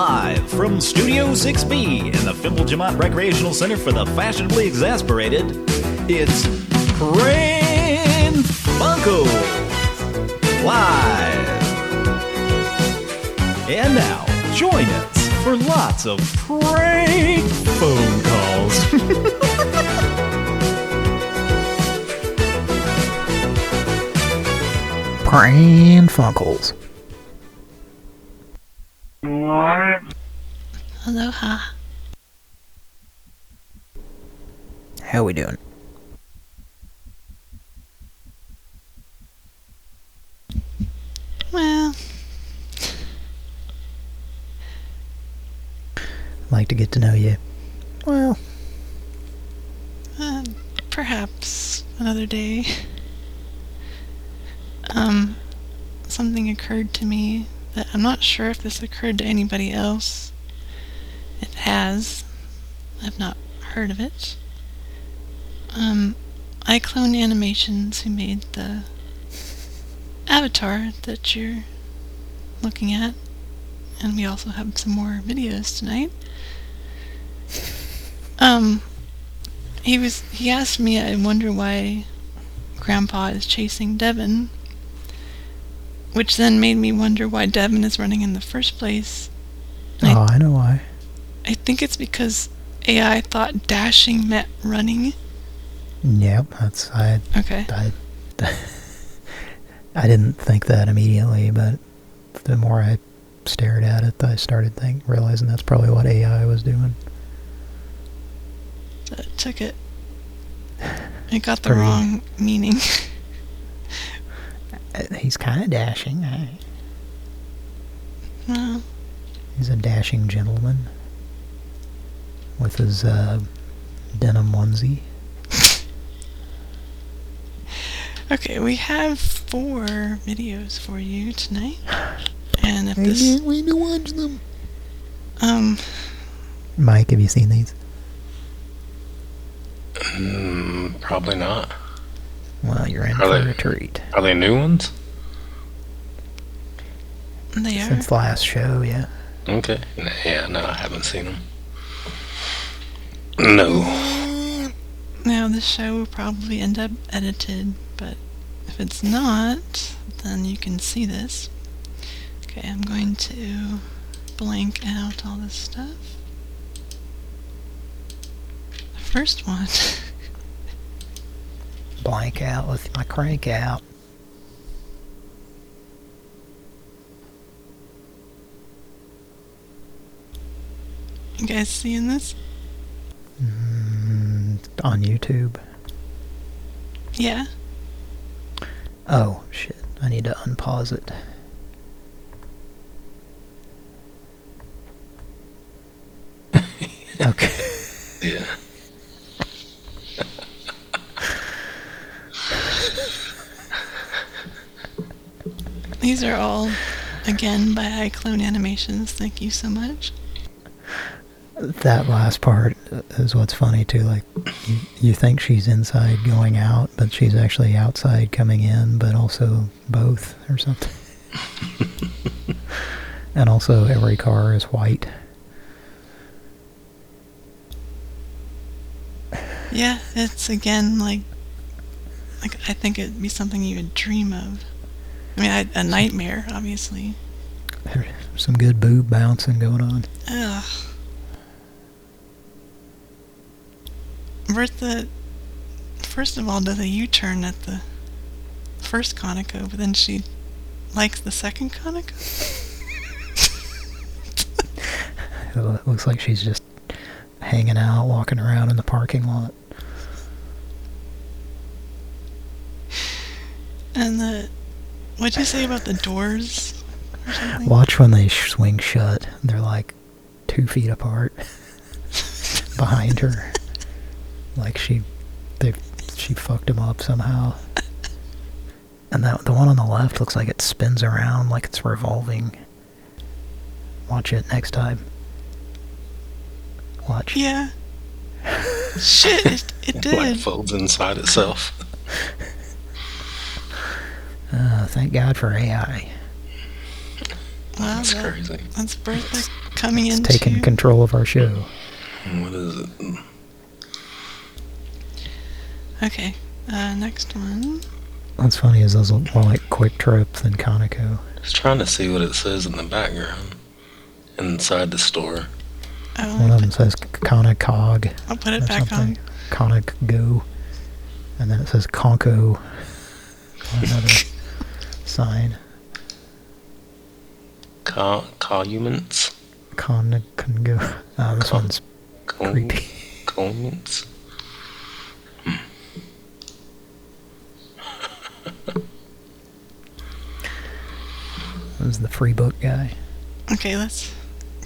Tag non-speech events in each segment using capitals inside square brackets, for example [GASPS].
Live from Studio 6B in the Jamont Recreational Center for the Fashionably Exasperated, it's Pran Funkels Live. And now, join us for lots of prank phone calls. [LAUGHS] Pran Funkels. Aloha. How are we doing? Well, I'd Like to get to know you. Well, uh, perhaps another day. Um, something occurred to me that I'm not sure if this occurred to anybody else. It has. I've not heard of it. Um, iClone Animations, who made the avatar that you're looking at, and we also have some more videos tonight. Um, he was he asked me I wonder why Grandpa is chasing Devin, which then made me wonder why Devin is running in the first place. I- oh, I know why. I think it's because AI thought dashing meant running. Yep, that's I. Okay. I, [LAUGHS] I didn't think that immediately, but the more I stared at it, I started think realizing that's probably what AI was doing. It took it. [LAUGHS] It got the wrong meaning. [LAUGHS] Uh, He's kind of dashing. eh? well, He's a dashing gentleman with his uh, denim onesie. okay, we have four videos for you tonight. And if this wait to watch them. um Mike, have you seen these? Mm, probably not. Well, you're in Are for they- a treat. Are they new ones? they are Since last show, yeah. Okay. N- Yeah, no, I haven't seen them. No. Now, this show will probably end up edited, but if it's not, then you can see this. Okay, I'm going to blank out all this stuff. The first one, [LAUGHS] Blank out with my crank out. you guys seeing this? Mm, on YouTube. Yeah. Oh, shit. I need to unpause it. [LAUGHS] okay. Yeah. These are all, again, by iClone Animations. Thank you so much. That last part is what's funny, too. Like, you, you think she's inside going out, but she's actually outside coming in, but also both or something. [LAUGHS] and also, every car is white. Yeah, it's again like, like I think it'd be something you would dream of. I mean, I, a nightmare, obviously. There's some good boob bouncing going on. Ugh. Bertha, first of all, does a U-turn at the first Conoco, but then she likes the second Conoco. [LAUGHS] It looks like she's just hanging out, walking around in the parking lot. And the, what'd you say about the doors? Watch when they swing shut. They're like two feet apart [LAUGHS] behind her. Like she, they, she fucked him up somehow. And that the one on the left looks like it spins around like it's revolving. Watch it next time. Watch. Yeah. [LAUGHS] Shit, it, it Like folds inside itself. [LAUGHS] Uh, thank God for AI. Wow, That's that- crazy. That's Bertha coming in. It's into. taking control of our show. What is it? Okay, uh, next one. What's funny is those look more like QuikTrip than Conoco. Just trying to see what it says in the background. Inside the store. Oh, One I'll of them says Conocog I'll put it or back something. on. Conic Go. And then it says Conco on [LAUGHS] another sign. Ca- Columents? Conic Go. Ah, this Con- one's Col- creepy. Columents? This is the free book guy. Okay, let's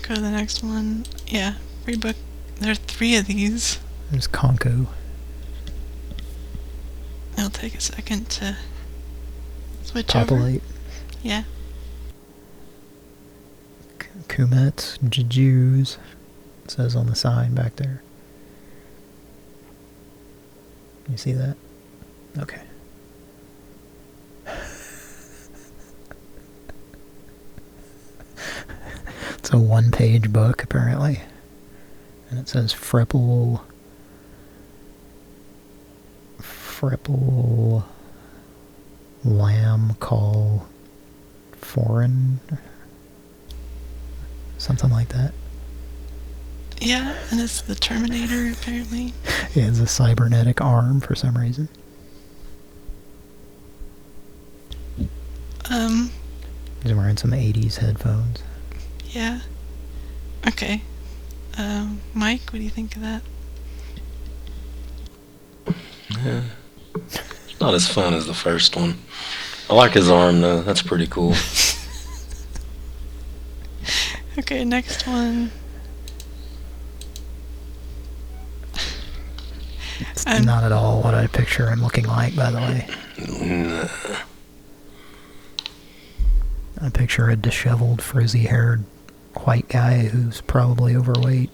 go to the next one. Yeah, free book. There are three of these. There's Conco. It'll take a second to switch over. Yeah. K- Kumets. Jujus. It says on the sign back there. You see that? Okay. [LAUGHS] it's a one page book, apparently. And it says Fripple... Frepple. Lamb Call. Foreign. Something like that. Yeah, and it's the Terminator, apparently. [LAUGHS] He has a cybernetic arm for some reason. Um, He's wearing some 80s headphones. yeah. Okay. Um, Mike, what do you think of that? [LAUGHS] Not as fun as the first one. I like his arm though. That's pretty cool. [LAUGHS] Okay, next one. It's Um, not at all what I picture him looking like, by the way. Nah. I picture a disheveled, frizzy-haired white guy who's probably overweight.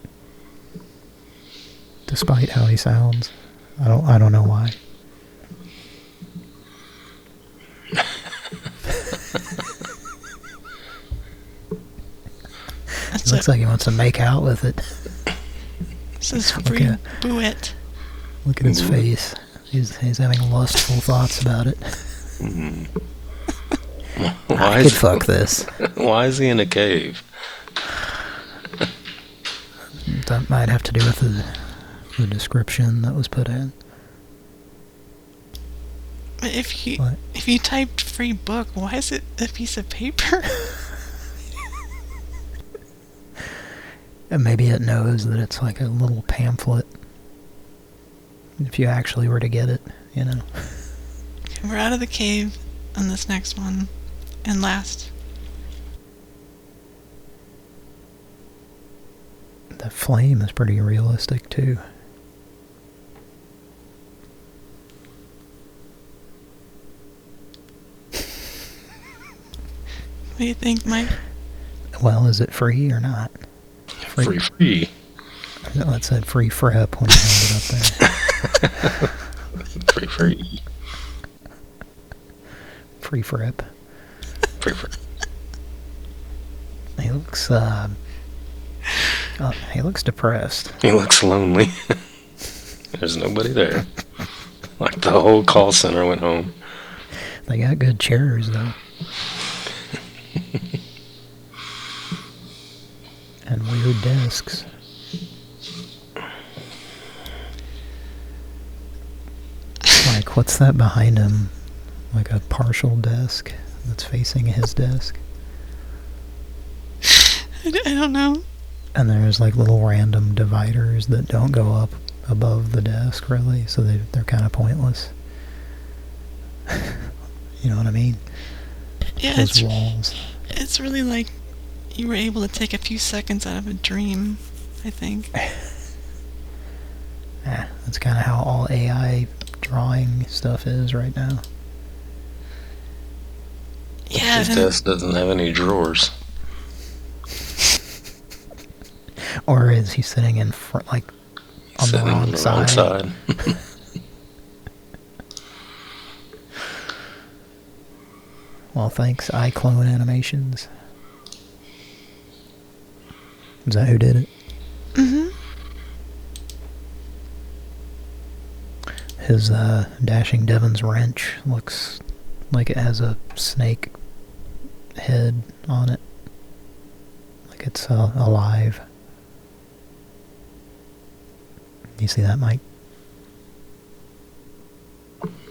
Despite how he sounds. I don't I don't know why. Looks like he wants to make out with it. this is look free at- Buet. Look at his Mhm. face. He's he's having lustful thoughts about it. [LAUGHS] Why I could is, fuck this. [LAUGHS] why is he in a cave? That might have to do with the the description that was put in. If you What? if you typed free book, why is it a piece of paper? [LAUGHS] And maybe it knows that it's like a little pamphlet. If you actually were to get it, you know. okay, [LAUGHS] we're out of the cave on this next one, and last. The flame is pretty realistic too. What do you think, Mike? Well, is it free or not? Free, free. No, it said free frep when I held it up there. [LAUGHS] Free, free. Free frep. Free, free. He looks, uh, oh, he looks depressed. He looks lonely. [LAUGHS] There's nobody there. Like the whole call center went home. They got good chairs though. [LAUGHS] and weird desks. Like, what's that behind him? Like a partial desk that's facing his desk. [SIGHS] I, don't know. And there's like little random dividers that don't go up above the desk really, so they, they're kind of pointless. [LAUGHS] you know what I mean? Yeah, Those it's walls. it's really like you were able to take a few seconds out of a dream. I think. [LAUGHS] Eh, that's kind of how all AI drawing stuff is right now. Yeah, His desk doesn't have any drawers. [LAUGHS] Or is he sitting in front, like, on the Sitting wrong on the side? wrong side. [LAUGHS] Well, thanks, iClone Animations. Is that who did it? Mm-hmm. His uh, Dashing Devon's wrench looks like it has a snake head on it. Like it's uh, alive. You see that, Mike?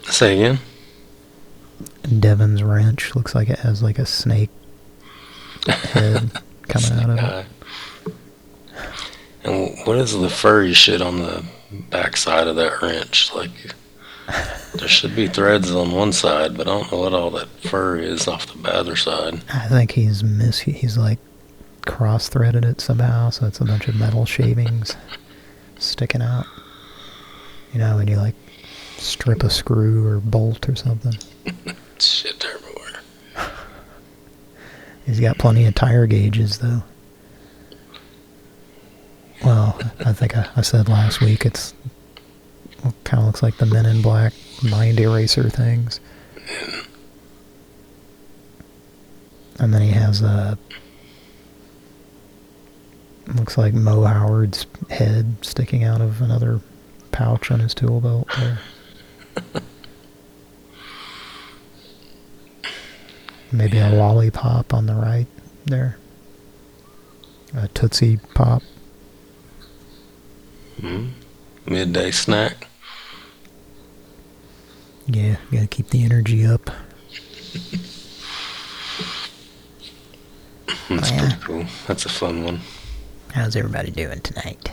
Say again. Devon's wrench looks like it has like a snake [LAUGHS] head coming out of it. And what is the furry shit on the backside of that wrench? Like, there should be threads on one side, but I don't know what all that fur is off the other side. I think he's miss. He's like cross-threaded it somehow, so it's a bunch of metal shavings sticking out. You know, when you like strip a screw or bolt or something. [LAUGHS] Shit everywhere. He's got plenty of tire gauges, though. Well, I think I, I said last week it's kind of looks like the Men in Black mind eraser things. And then he has a looks like Mo Howard's head sticking out of another pouch on his tool belt there. Maybe a lollipop on the right there. A Tootsie Pop. Hmm? Midday snack. Yeah, gotta keep the energy up. That's Oh, yeah. pretty cool. That's a fun one. How's everybody doing tonight?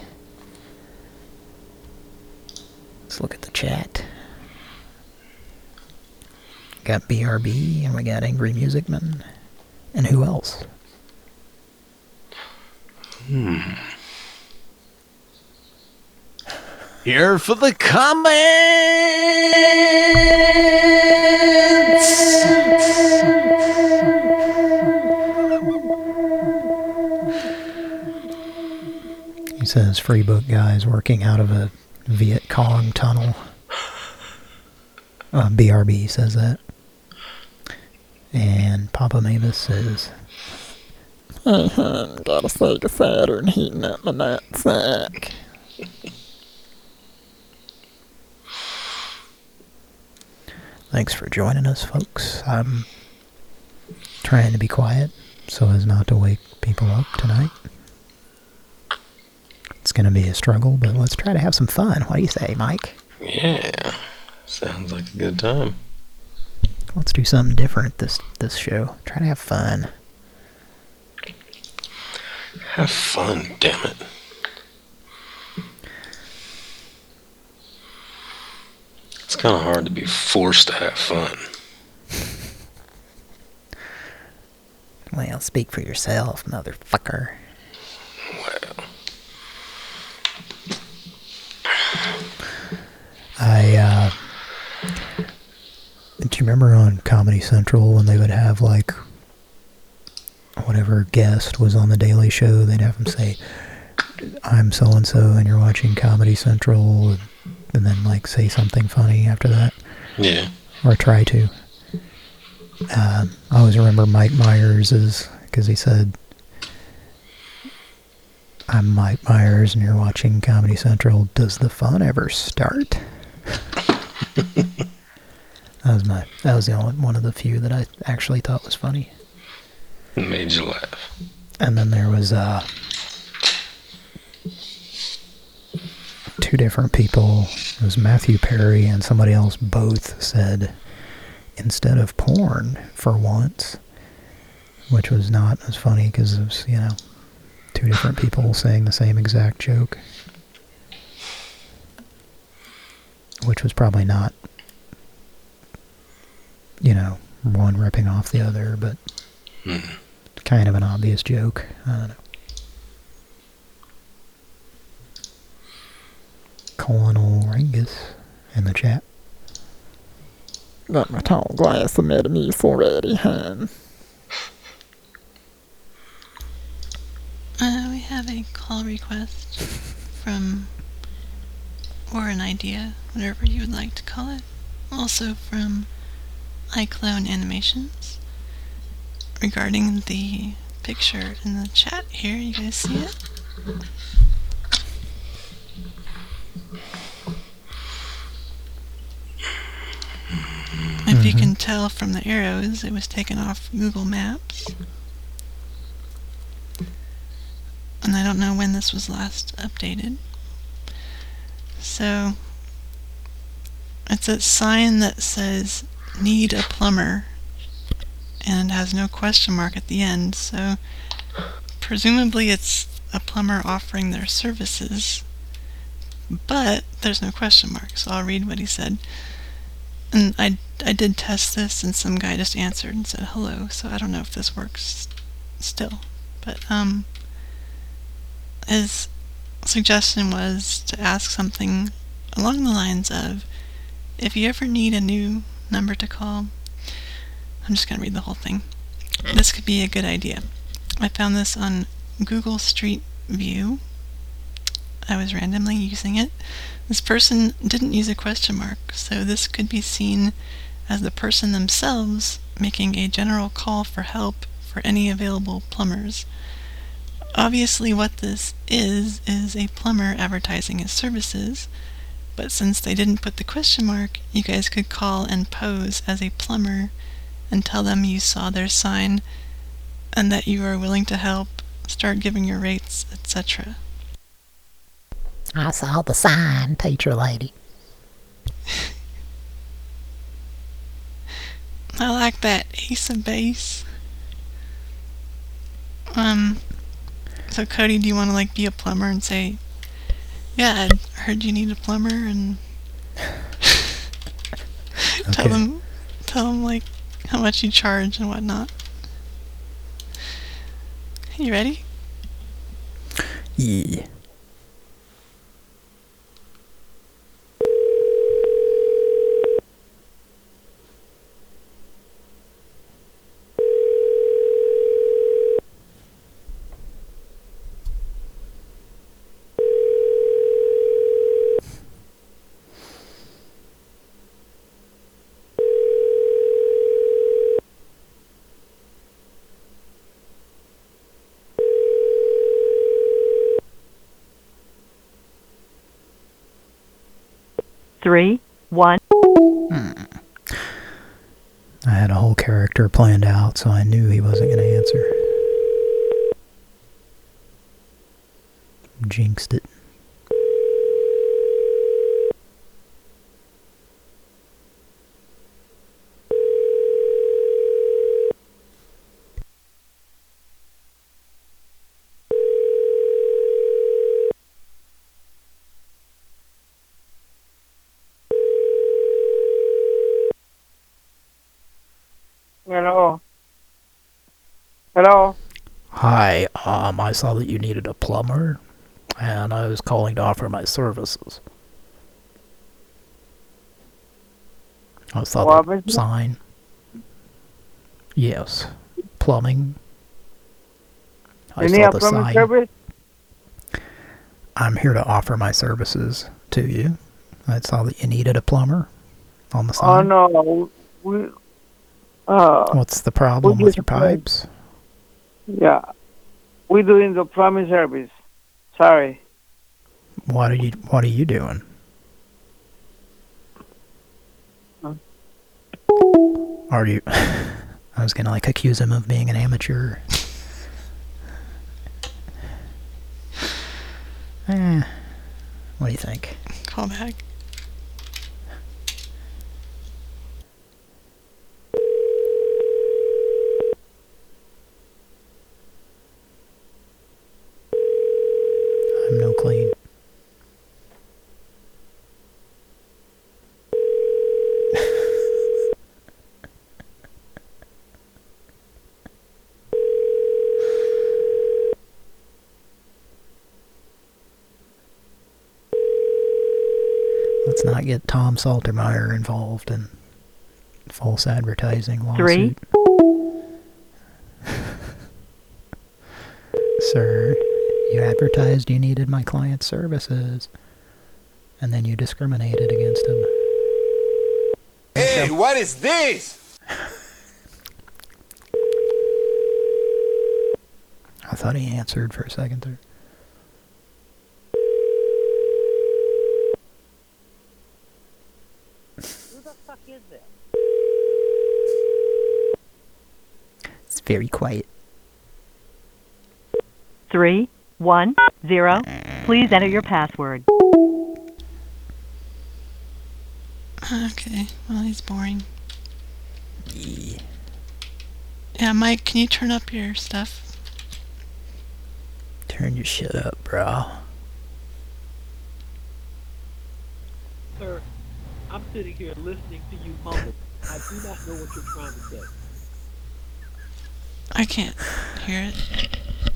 Let's look at the chat. Got BRB and we got Angry Music Man. And who else? Here for the comments. He says free book guys working out of a Viet Cong tunnel. Uh, BRB says that. And Papa Mavis says, Hey, hun, got a Sega Saturn heating up my nutsack. [LAUGHS] Thanks for joining us, folks. I'm trying to be quiet so as not to wake people up tonight. It's going to be a struggle, but let's try to have some fun. What do you say, Mike? Yeah. Sounds like a good time. Let's do something different this this show. Try to have fun. Have fun, damn it. It's kind of hard to be forced to have fun. Well, speak for yourself, motherfucker. Well, I, uh... Do you remember on Comedy Central when they would have, like... Whatever guest was on The Daily Show, they'd have them say, I'm so-and-so and you're watching Comedy Central, and then, like, say something funny after that. yeah. or try to. Um, I always remember Mike Myers is because he said, "I'm Mike Myers, and you're watching Comedy Central. Does the fun ever start?" [LAUGHS] that was my. That was the only one of the few that I actually thought was funny. It made you laugh. And then there was uh, two different people. It was Matthew Perry and somebody else. Both said instead of porn for once, which was not as funny because it was you know two different people saying the same exact joke, which was probably not you know one ripping off the other, but mm-hmm. kind of an obvious joke. I don't know. Colonel Ringus in the chat. Got my tall glass of Metamucil ready, hun. Uh, we have a call request from, or an idea, whatever you would like to call it. Also from iClone Animations regarding the picture in the chat here. You guys see it? If you can mm-hmm. tell from the arrows, it was taken off Google Maps. And I don't know when this was last updated. So it's a sign that says need a plumber and has no question mark at the end. So presumably it's a plumber offering their services. But there's no question mark, so I'll read what he said. And I, I did test this, and some guy just answered and said hello, so I don't know if this works still. But, um, his suggestion was to ask something along the lines of if you ever need a new number to call, I'm just going to read the whole thing. This could be a good idea. I found this on Google Street View. I was randomly using it. This person didn't use a question mark, so this could be seen as the person themselves making a general call for help for any available plumbers. Obviously, what this is, is a plumber advertising his services, but since they didn't put the question mark, you guys could call and pose as a plumber and tell them you saw their sign and that you are willing to help, start giving your rates, etc. I saw the sign, teacher lady. [LAUGHS] I like that ace of base. Um, so Cody, do you want to like be a plumber and say, "Yeah, I heard you need a plumber," and [LAUGHS] tell Okay. them, tell them like how much you charge and whatnot. You ready? Yeah. Three, one. Hmm. I had a whole character planned out, so I knew he wasn't going to answer. Jinxed it. Hello. Hello. Hi, um, I saw that you needed a plumber, and I was calling to offer my services. I saw What the sign. Yes, plumbing. I You saw the plumbing sign. service? I'm here to offer my services to you. I saw that you needed a plumber on the Oh sign. no. We. Uh. What's the problem with your pipes? Yeah. We're doing the plumbing service. Sorry. What are you What are you doing? Huh? Are you? [LAUGHS] I was gonna like accuse him of being an amateur. eh, what do you think? Call back. I'm no clean. Let's not get Tom Saltermeyer involved in false advertising lawsuit. Three. [LAUGHS] Sir, you advertised you needed my client's services, and then you discriminated against him. Hey, what is this? [LAUGHS] I thought he answered for a second there. Very quiet. three one zero. Please enter your password. Okay, well, he's boring. Yeah, Mike, can you turn up your stuff? Turn your shit up, bro. Sir, I'm sitting here listening to you mumble. I do not know what you're trying to say. I can't hear it.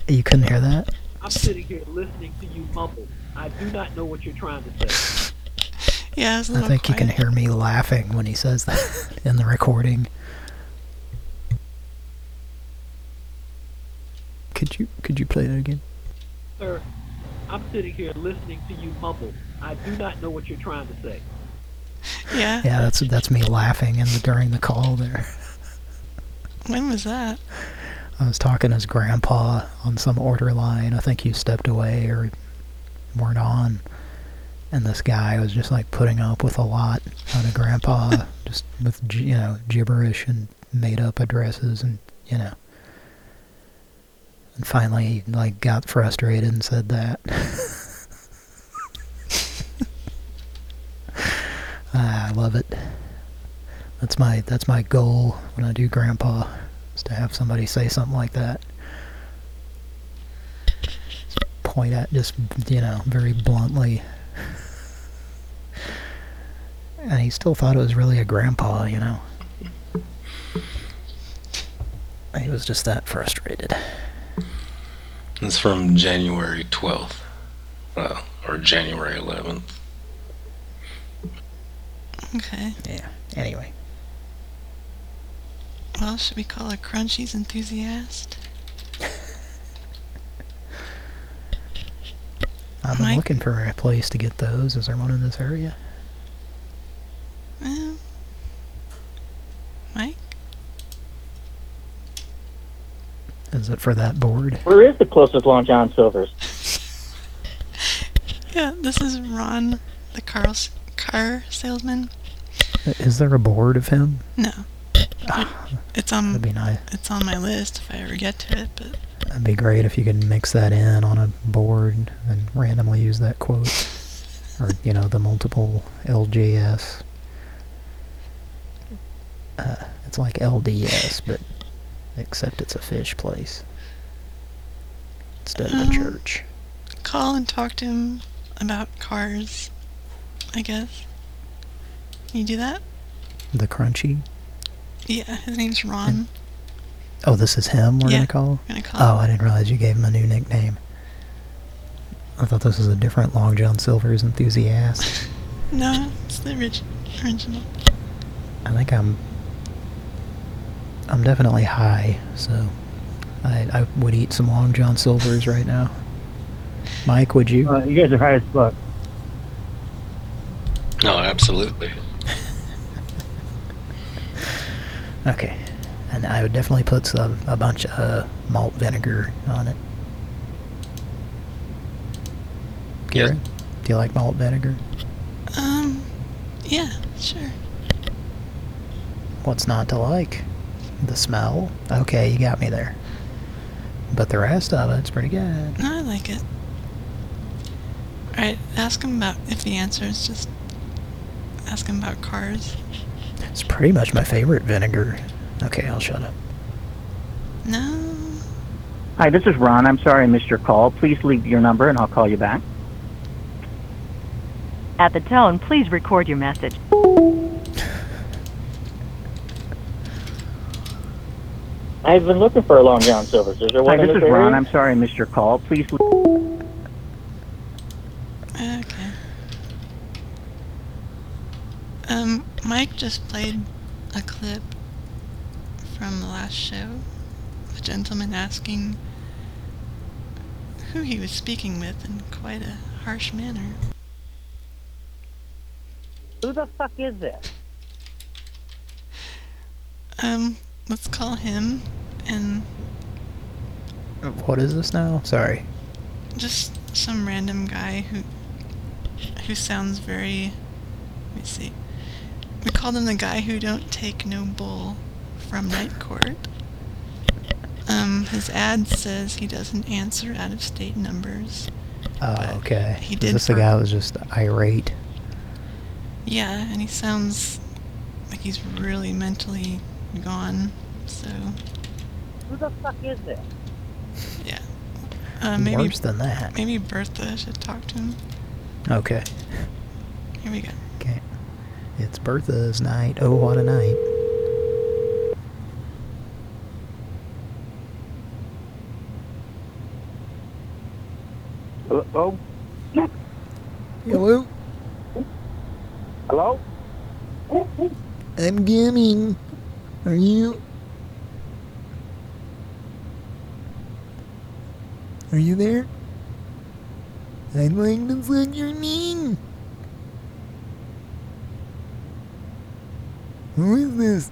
You couldn't hear that? I'm sitting here listening to you mumble. I do not know what you're trying to say. [LAUGHS] Yeah, it's a I little think you can hear me laughing when he says that [LAUGHS] in the recording. Could you could you play that again? Sir, I'm sitting here listening to you mumble. I do not know what you're trying to say. Yeah. Yeah, that's that's me laughing in the, during the call there. When was that? I was talking to his grandpa on some order line. I think you stepped away or weren't on. And this guy was just like putting up with a lot out of grandpa, [LAUGHS] just with, you know, gibberish and made up addresses and, you know. And finally he like got frustrated and said that. [LAUGHS] Ah, I love it. That's my that's my goal when I do grandpa is to have somebody say something like that. Just point at just you know very bluntly. And he still thought it was really a grandpa, you know. He was just that frustrated. It's from January 12th. Well, uh, or January 11th. Okay. Yeah. Anyway, Well, should we call a Crunchies enthusiast? I'm Mike? looking for a place to get those. Is there one in this area? Eh. Mike? Is it for that board? Where is the closest Long John Silver's? [LAUGHS] Yeah, this is Ron, the car, car salesman. Is there a board of him? No. Ah, It's on that'd be nice. it's on my list if I ever get to it, but That'd be great if you could mix that in on a board and randomly use that quote. Or, you know, the multiple LJS. Uh, it's like LDS, but except it's a fish place. Instead of a Um, church. call and talk to him about cars, I guess. Can you do that? The crunchy. Yeah, his name's Ron. Oh, this is him we're Yeah. gonna call? I'm gonna call Oh, him. I didn't realize you gave him a new nickname. I thought this was a different Long John Silver's enthusiast. [LAUGHS] No, it's the orig- original. I think I'm I'm definitely high, so I I would eat some Long John Silver's right now. Mike, would you? Uh, you guys are high as fuck. No, absolutely. Okay. And I would definitely put some a bunch of malt vinegar on it. Yeah. Garrett, do you like malt vinegar? Um, yeah, sure. What's not to like? The smell? Okay, you got me there. But the rest of it's pretty good. No, I like it. Alright, ask him about if the answer is just ask him about cars. It's pretty much my favorite vinegar. Okay, I'll shut up. No. Hi, this is Ron. I'm sorry I missed your call. Please leave your number and I'll call you back. At the tone, please record your message. I've been looking for a Long John Silver's. Is there Hi, one in this this is? Ron. I'm sorry I missed your call. Please. Okay. Um, Mike just played a clip from the last show. A gentleman asking who he was speaking with in quite a harsh manner. Who the fuck is this? Um, let's call him and What is this now? Sorry. just some random guy who who sounds very let me see We called him the guy who don't take no bull from night court. Um, his ad says he doesn't answer out-of-state numbers. Oh, okay. he Is did this the guy who was just irate? Yeah, and he sounds like he's really mentally gone. So, Who the fuck is this? yeah. Uh, maybe Worse than that. maybe Bertha should talk to him. Okay. Here we go. It's Bertha's night. Oh, what a night. Hello? Hello? Hello? I'm coming. Are you? Are you there? I'd like to suck your name. Who is this?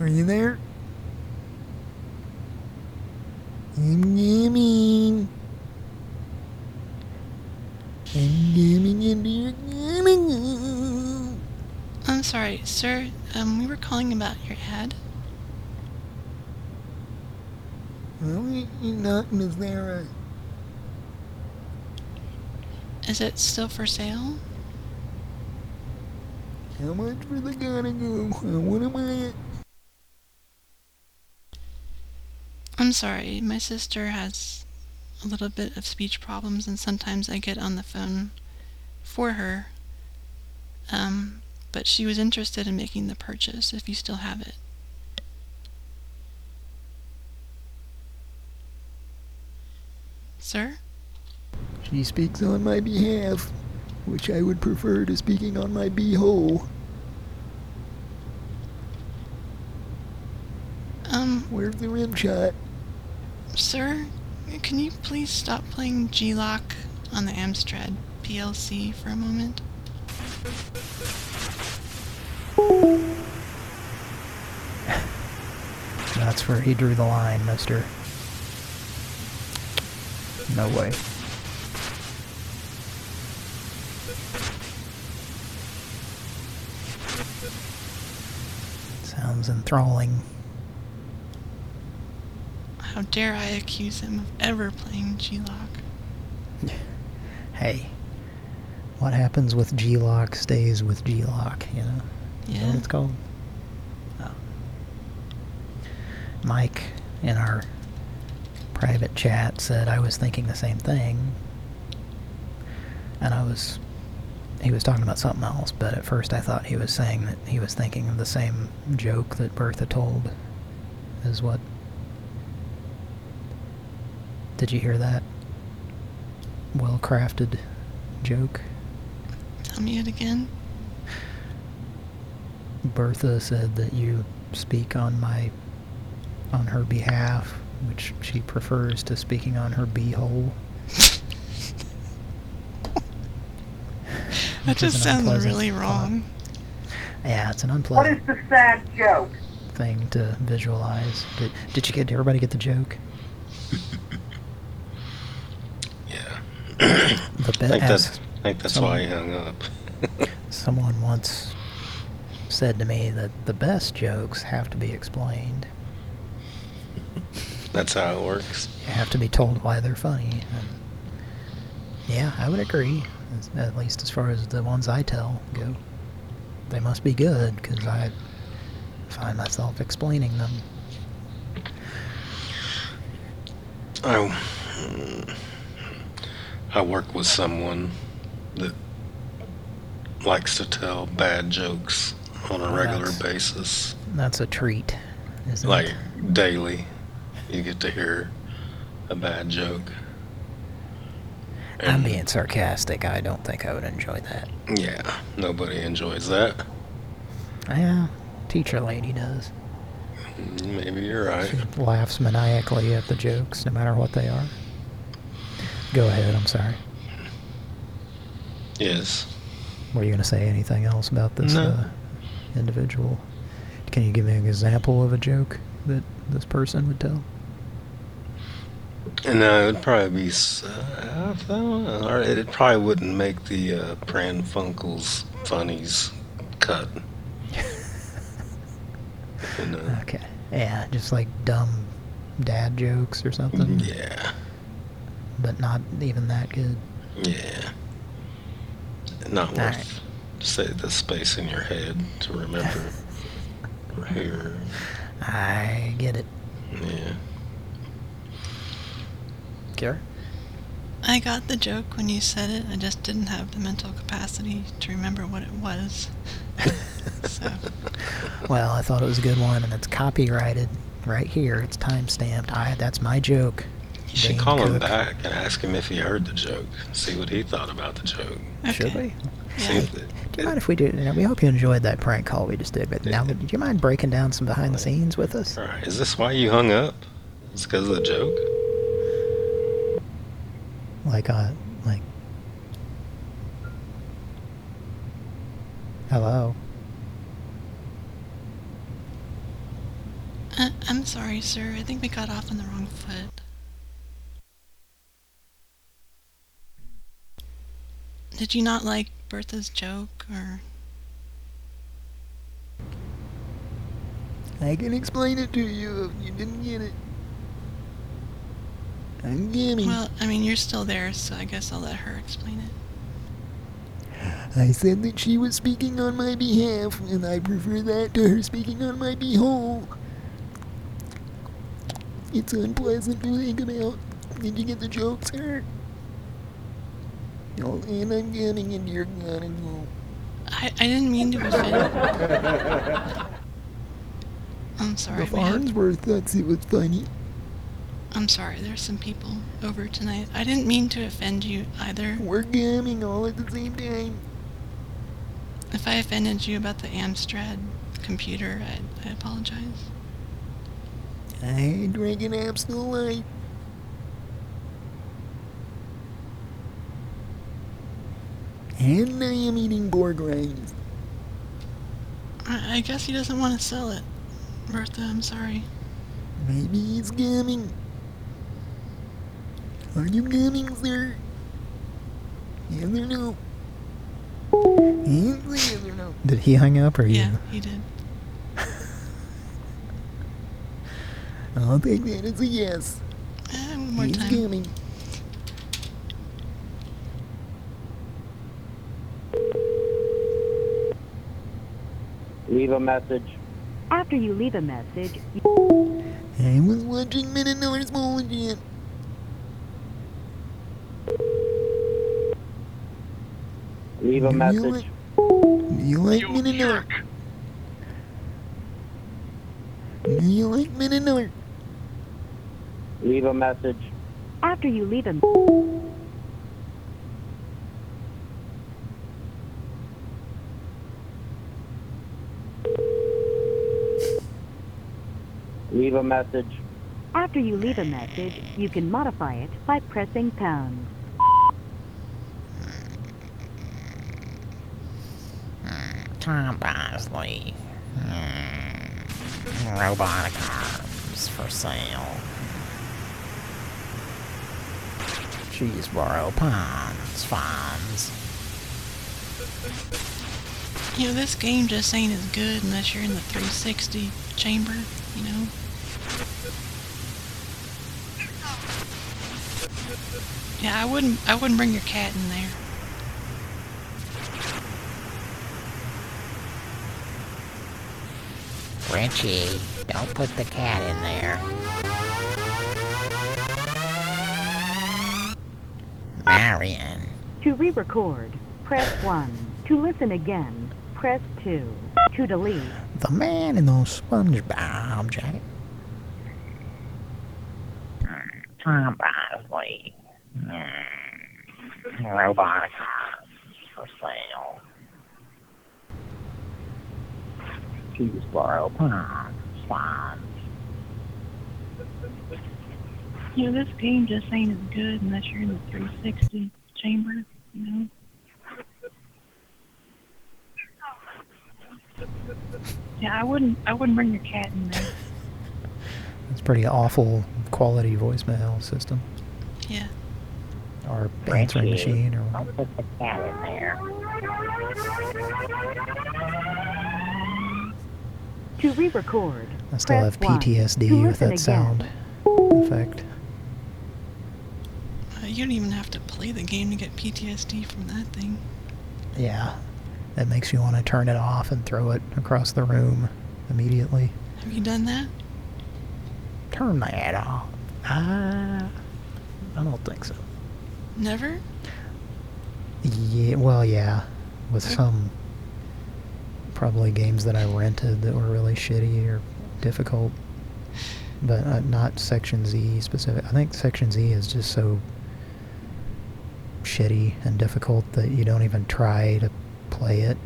Are you there? I'm coming. I'm coming into your coming. I'm sorry, sir. Um, we were calling about your ad. Well, you're not Miss Sarah. Is it still for sale? How much for the gotta go? I wanna buy. I'm sorry, my sister has a little bit of speech problems, and sometimes I get on the phone for her. Um, but she was interested in making the purchase if you still have it. Sir? She speaks on my behalf, which I would prefer to speaking on my beehole. Um, Where's the rim shot? sir, can you please stop playing G-Lock on the Amstrad PLC for a moment? That's where he drew the line, mister. No way. Sounds enthralling. How dare I accuse him of ever playing G-Lock? [LAUGHS] Hey, what happens with G-Lock stays with G-Lock, you know? You know Yeah. what it's called? Oh. Mike, in our private chat, said I was thinking the same thing. And I was... He was talking about something else, but at first I thought he was saying that he was thinking of the same joke that Bertha told. Is what... Did you hear that? Well-crafted joke? Tell me it again. Bertha said that you speak on my on her behalf, which she prefers to speaking on her beehole. That just sounds unpleasant really thought. wrong. Yeah, it's an What unpleasant is the sad joke? thing to visualize. Did, did you get? Did everybody get the joke? Yeah. The I think that's, as I think that's why he hung up. [LAUGHS] someone once said to me that the best jokes have to be explained. That's how it works. You have to be told why they're funny. And yeah, I would agree. At least as far as the ones I tell go. They must be good, because I find myself explaining them. I, mm, I work with someone that likes to tell bad jokes on a Oh, regular that's- basis. That's a treat, isn't Like it? daily, you get to hear a bad joke. I'm being sarcastic. I don't think I would enjoy that. Yeah, nobody enjoys that. Yeah, teacher lady does. Maybe you're right. She laughs maniacally at the jokes, no matter what they are. Go ahead, I'm sorry. Yes. Were you going to say anything else about this No. uh, individual? Can you give me an example of a joke that this person would tell? And uh, it'd probably be. s- Uh, or it probably wouldn't make the uh, Pran Funkels funnies cut. [LAUGHS] And, uh, Okay. Yeah, just like dumb dad jokes or something, yeah, but not even that good. yeah. Not worth. Alright. Say the space in your head to remember. [LAUGHS] or hear. I get it. Yeah. Kara? I got the joke when you said it. I just didn't have the mental capacity to remember what it was. [LAUGHS] so, Well, I thought it was a good one, and it's copyrighted right here. It's time stamped. I that's my joke. You should Dane call him back and ask him if he heard the joke. See what he thought about the joke. Should we? Yeah. Do you mind if we do? you know, We hope you enjoyed that prank call we just did. But now, do you mind breaking down some behind the scenes with us? all right. Is this why you hung up? It's because of the joke? Like, uh, like, hello. Uh, I'm sorry, sir. I think we got off on the wrong foot. Did you not like Bertha's joke, or I can explain it to you if you didn't get it. I'm gaming. well, I mean, you're still there, so I guess I'll let her explain it. I said that she was speaking on my behalf, and I prefer that to her speaking on my behalf. It's unpleasant to think about. Did you get the joke, sir? Oh, and I'm getting and you're gonna go. I, I didn't mean to offend. [LAUGHS] I'm sorry. had- Farnsworth thought it was funny. I'm sorry. There's some people over tonight. I didn't mean to offend you either. We're gaming all at the same time. If I offended you about the Amstrad computer, I, I apologize. I drank an Light. And I am eating Borg rinds. I, I guess he doesn't want to sell it. Bertha, I'm sorry. Maybe he's gaming. Are you gaming, sir? Yes or no? Yes or no? Did he hang up or Yeah, he did. [LAUGHS] I'll take that as a yes. Uh, one more he's time. gaming. Leave a message. After you leave a message, I was watching Men in North Pole again. Leave a you message. like- you like Men in North? Do you like Men in North? Leave a message. after you leave a Leave a message. after you leave a message, you can modify it by pressing pound. Tom Bosley. Hmm. Robotic arms for sale. Cheeseboro Ponds Farms. You know, this game just ain't as good unless you're in the 360 chamber, you know? Yeah, I wouldn't I wouldn't bring your cat in there. Richie, don't put the cat in there. Marion. To re-record, press 1. To listen again, press 2. To delete, The man in the SpongeBob jacket. Tom Bosley. Hmm. Robotic for sale. Cheeseboro Ponds Farms. You know, this game just ain't as good unless you're in the 360 chamber, you know? Yeah, I wouldn't I wouldn't bring your cat in there. [LAUGHS] That's pretty awful quality voicemail system. Yeah. Or answering machine or Don't put the cat in there. To re-record, I still have. PTSD with listen that sound again. effect. Uh, you don't even have to play the game to get PTSD from that thing. Yeah. That makes you want to turn it off and throw it across the room immediately. Have you done that? Turn that off. Ah, I don't think so. Never? Yeah, well, yeah. With some probably games that I rented that were really shitty or difficult. But uh, not Section Z specific. I think Section Z is just so shitty and difficult that you don't even try to play it.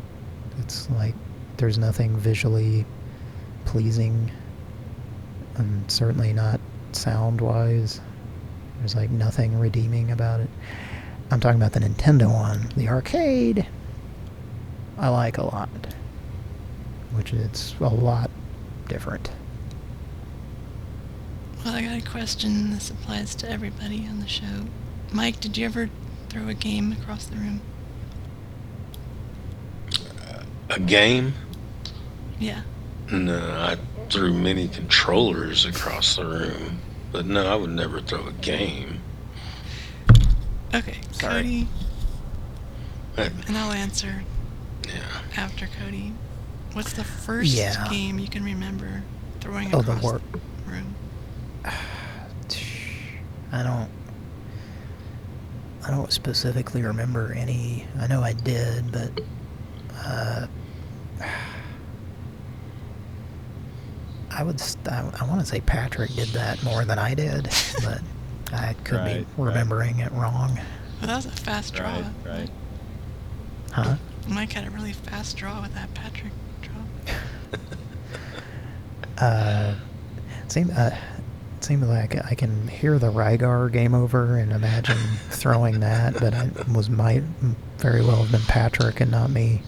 It's like there's nothing visually pleasing and certainly not sound-wise. There's like nothing redeeming about it. I'm talking about the Nintendo one, the arcade. I like a lot, which it's a lot different. Well, I got a question. This applies to everybody on the show. Mike, did you ever throw a game across the room? A game? Yeah. No, I threw many controllers across the room. But no, I would never throw a game. Okay, Sorry. Cody, Uh, and I'll answer Yeah. after Cody. What's the first Yeah. game you can remember throwing Oh, the across war. the room? [SIGHS] I don't. I don't specifically remember any. I know I did, but uh, [SIGHS] I would. I, I want to say Patrick did that more than I did, [LAUGHS] but I could Right, be right. remembering it wrong. Well, that was a fast draw. Right, right. Huh? Mike had a really fast draw with that Patrick draw. Uh, it seemed, uh, it seemed like I can hear the Rygar game over and imagine [LAUGHS] throwing that, but it was might very well have been Patrick and not me.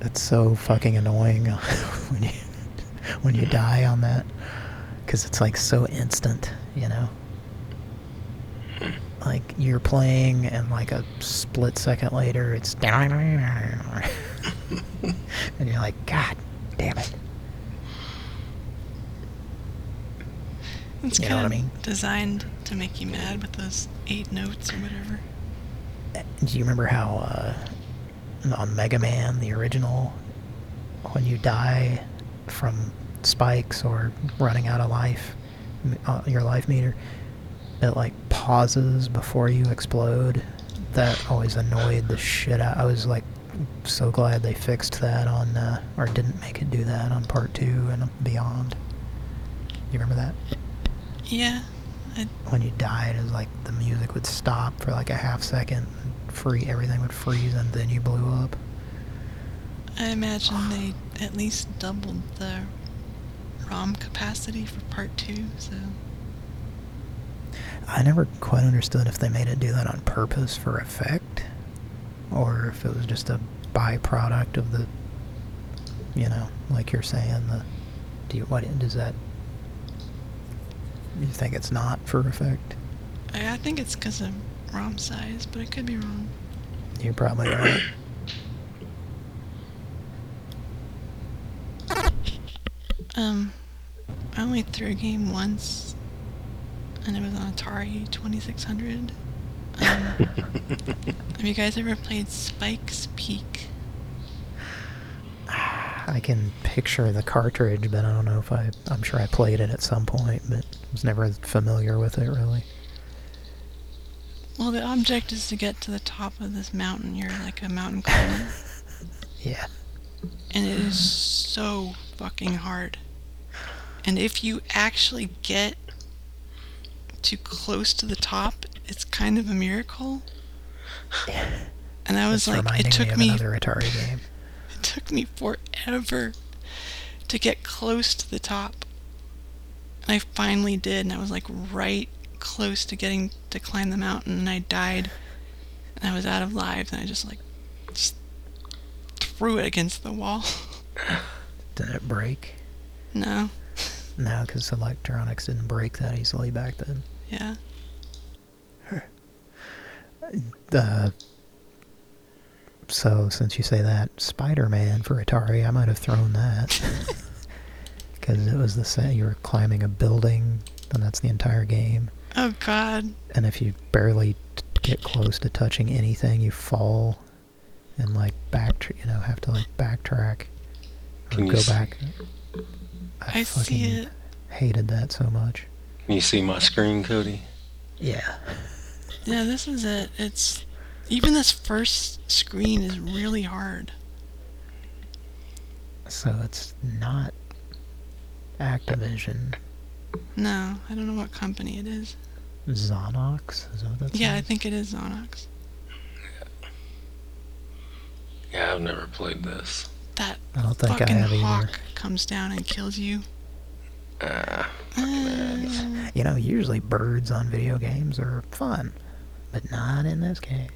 It's so fucking annoying [LAUGHS] when you when you die on that, because it's like so instant, you know. Like you're playing and like a split second later, it's [LAUGHS] and you're like, God damn it. It's You know kind what of I mean? designed to make you mad with those eight notes or whatever. Do you remember how uh, on Mega Man, the original, when you die from spikes or running out of life, uh, your life meter, it like pauses before you explode? That always annoyed the shit out. I was like so glad they fixed that on, uh, or didn't make it do that on part two and beyond. You remember that? Yeah, I, when you died, it was like the music would stop for like a half second, and free everything would freeze, and then you blew up. I imagine they at least doubled the ROM capacity for part two, so I never quite understood if they made it do that on purpose for effect, or if it was just a byproduct of the, you know, like you're saying. The do you what does that? You think it's not for effect? I, I think it's because of ROM size, but I could be wrong. You're probably right. [COUGHS] Um, I only threw a game once, and it was on Atari 2600. Um, [LAUGHS] have you guys ever played Spike's Peak? [SIGHS] I can picture the cartridge, but I don't know if I. I'm sure I played it at some point, but was never familiar with it really. Well, the object is to get to the top of this mountain. You're like a mountain climber. [LAUGHS] Yeah. and it is so fucking hard. And if you actually get too close to the top, it's kind of a miracle. [LAUGHS] And I was like, it took me, another Atari game. It took me forever to get close to the top. And I finally did, and I was like right close to getting to climb the mountain, and I died, and I was out of lives, and I just like just threw it against the wall. [LAUGHS] Did it break? No. No, because electronics didn't break that easily back then. Yeah. [LAUGHS] Uh, so, since you say that, Spider-Man for Atari, I might have thrown that. [LAUGHS] Because it was the same, you were climbing a building, and that's the entire game. Oh God. And if you barely get close to touching anything, you fall and like back, you know, have to like backtrack or Can go back. I see fucking it. hated that so much. Can you see my screen, Cody? Yeah. Yeah, this is it. It's even this first screen is really hard. So it's not Activision. No, I don't know what company it is. Xonox? Is that what that's Yeah, I think it is Xonox. Yeah, I've never played this. That I don't think I fucking have either. hawk comes down and kills you. Ah, Uh, You know, usually birds on video games are fun, but not in this case.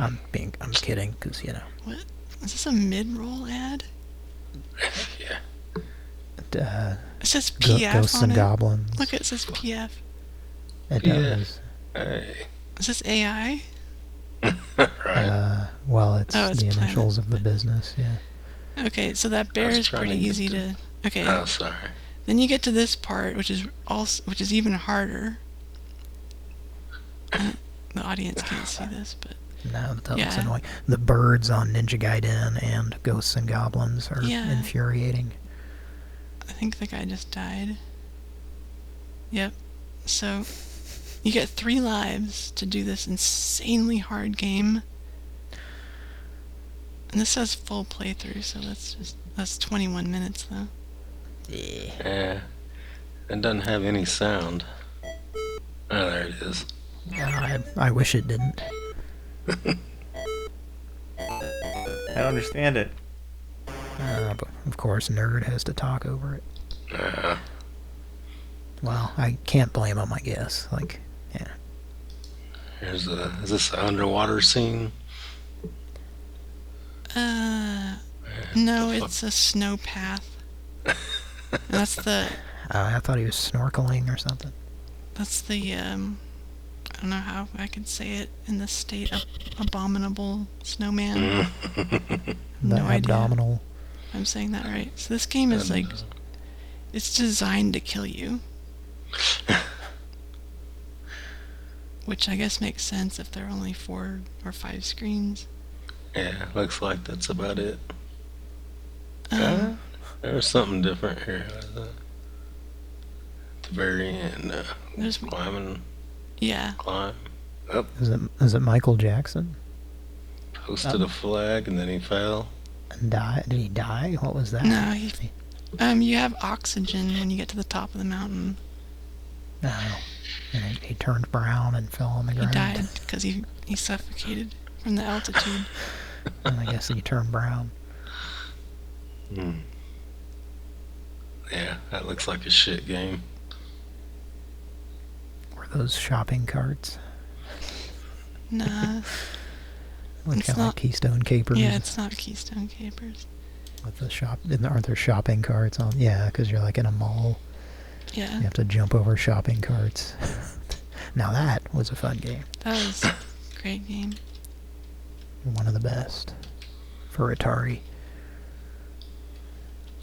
I'm being, I'm kidding, because, you know, what? Is this a mid-roll ad? [LAUGHS] yeah. uh, It says Go- PF Ghosts on and it. Goblins. Look, it says PF. it does. Hey. Is this AI? [LAUGHS] right. Uh, well, it's, Oh, it's the Planet, initials of the business, yeah. Okay, so that bear is pretty to easy to- to. Okay. oh, sorry. Then you get to this part, which is also, which is even harder. Uh, the audience can't see this, but No, that was annoying. The birds on Ninja Gaiden and Ghosts and Goblins are Yeah. infuriating. I think the guy just died. Yep. So you get three lives to do this insanely hard game. And this says full playthrough, so that's just that's 21 minutes though. Yeah. It doesn't have any sound. Oh, there it is. Yeah, I, I wish it didn't. I don't understand it. Uh, but of course, Nerd has to talk over it. Uh, Well, I can't blame him, I guess. Like, yeah. here's a. Is this an underwater scene? Uh no, it's a snow path. [LAUGHS] That's the Uh, I thought he was snorkeling or something. that's the um I don't know how I could say it in this state ab- abominable snowman. [LAUGHS] The No idea. I'm saying that right. So this game is like it's designed to kill you. [LAUGHS] Which I guess makes sense if there are only four or five screens. Yeah, looks like that's about it. Um, Uh, there's something different here. At the very end, uh, There's climbing, yeah. climb. Up, Is it, is it Michael Jackson? posted a flag, and then he fell. And died? Did he die? What was that? No, he um you have oxygen when you get to the top of the mountain. No. And he, he turned brown and fell on the ground. He died because he he suffocated from the altitude. [LAUGHS] And I guess he turned brown. Hmm. Yeah, that looks like a shit game. Those shopping carts? Nah. [LAUGHS] Like, It's of like not- Keystone Kapers Yeah, it's not Keystone Kapers. with the shop. Aren't there shopping carts on? Yeah, because you're like in a mall. Yeah. You have to jump over shopping carts. [LAUGHS] now that was a fun game. That was a great game. One of the best for Atari.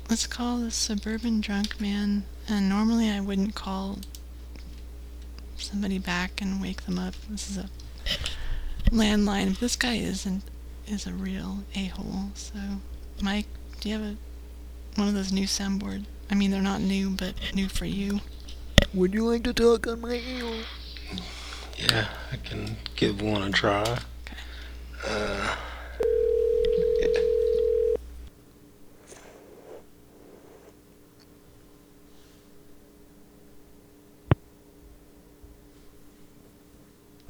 Let's call this suburban drunk man. And normally I wouldn't call somebody back and wake them up. This is a landline. But this guy isn't is a real a-hole. So, Mike, do you have a one of those new soundboard? I mean, they're not new, but new for you. Would you like to talk on my ear? Yeah, I can give one a try. Uh, yeah.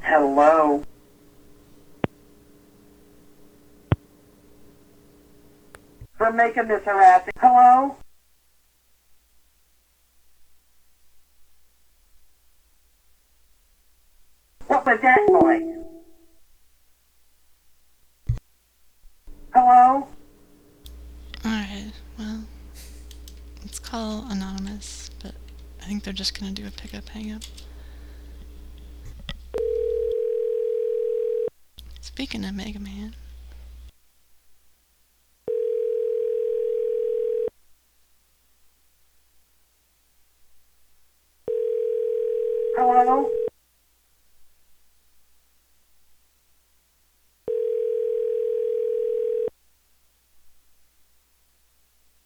Hello. For making this harassing. Hello? What was that noise? Hello? Alright, well, let's call Anonymous. But I think they're just gonna do a pickup hang Speaking of Mega Man. Hello?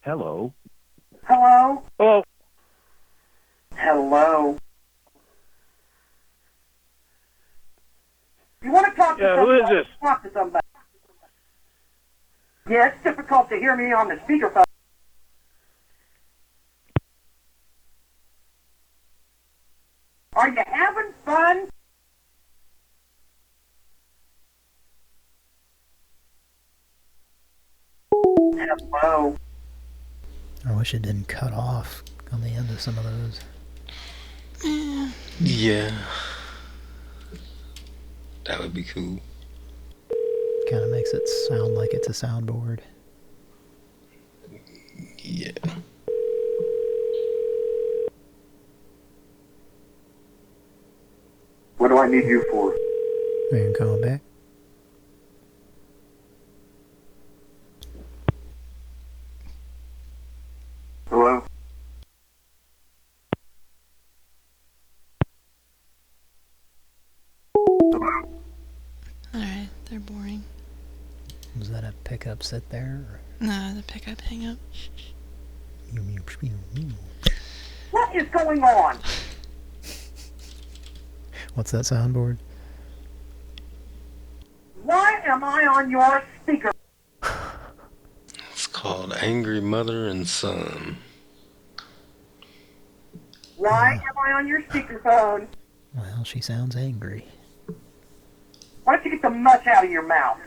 Hello. Hello? Hello. Hello? You want to talk to Yeah, who somebody? is this? Talk to somebody. Yeah, it's difficult to hear me on the speakerphone. Are you having fun? Hello? I wish it didn't cut off on the end of some of those. Mm. Yeah. That would be cool. Kind of makes it sound like it's a soundboard. Yeah. What do I need you for? Are you calling back? Hello? Alright, they're boring. Was that a pickup sit there? Or... No, the pickup hang up. What is going on? What's that soundboard? Why am I on your speaker? It's called Angry Mother and Son. Why am I on your speakerphone? Well, she sounds angry. Why don't you get the mush out of your mouth?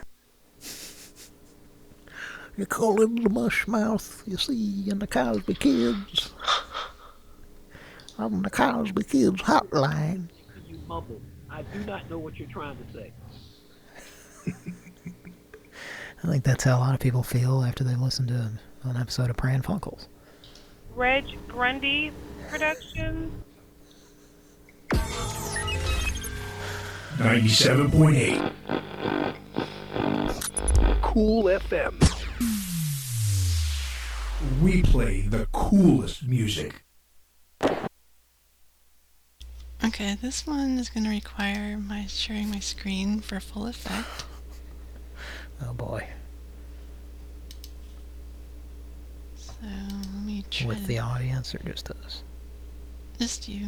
You call him the mush mouth, you see, in the Cosby Kids. On the Cosby Kids hotline. You mumble. I do not know what you're trying to say. [LAUGHS] I think that's how a lot of people feel after they listen to an episode of Pran Funkels. Reg Grundy Productions. 97.8. Cool FM. We play the coolest music. Okay, this one is gonna require my sharing my screen for full effect. Oh boy. So let me try With the audience or just us? Just you.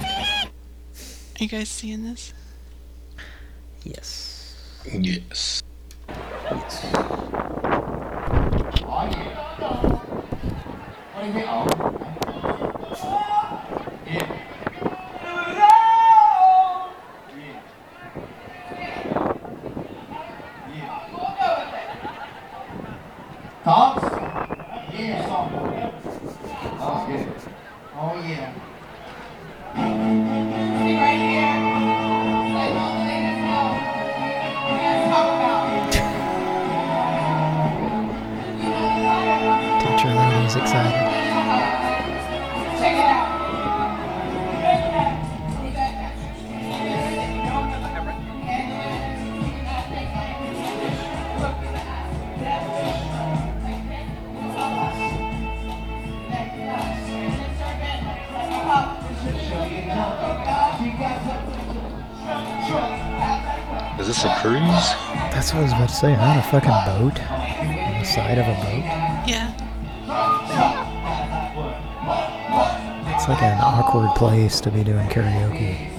Are you guys seeing this? Yes. Yes. Thoughts? Say. On a fucking boat? On the side of a boat? Yeah. It's like an awkward place to be doing karaoke.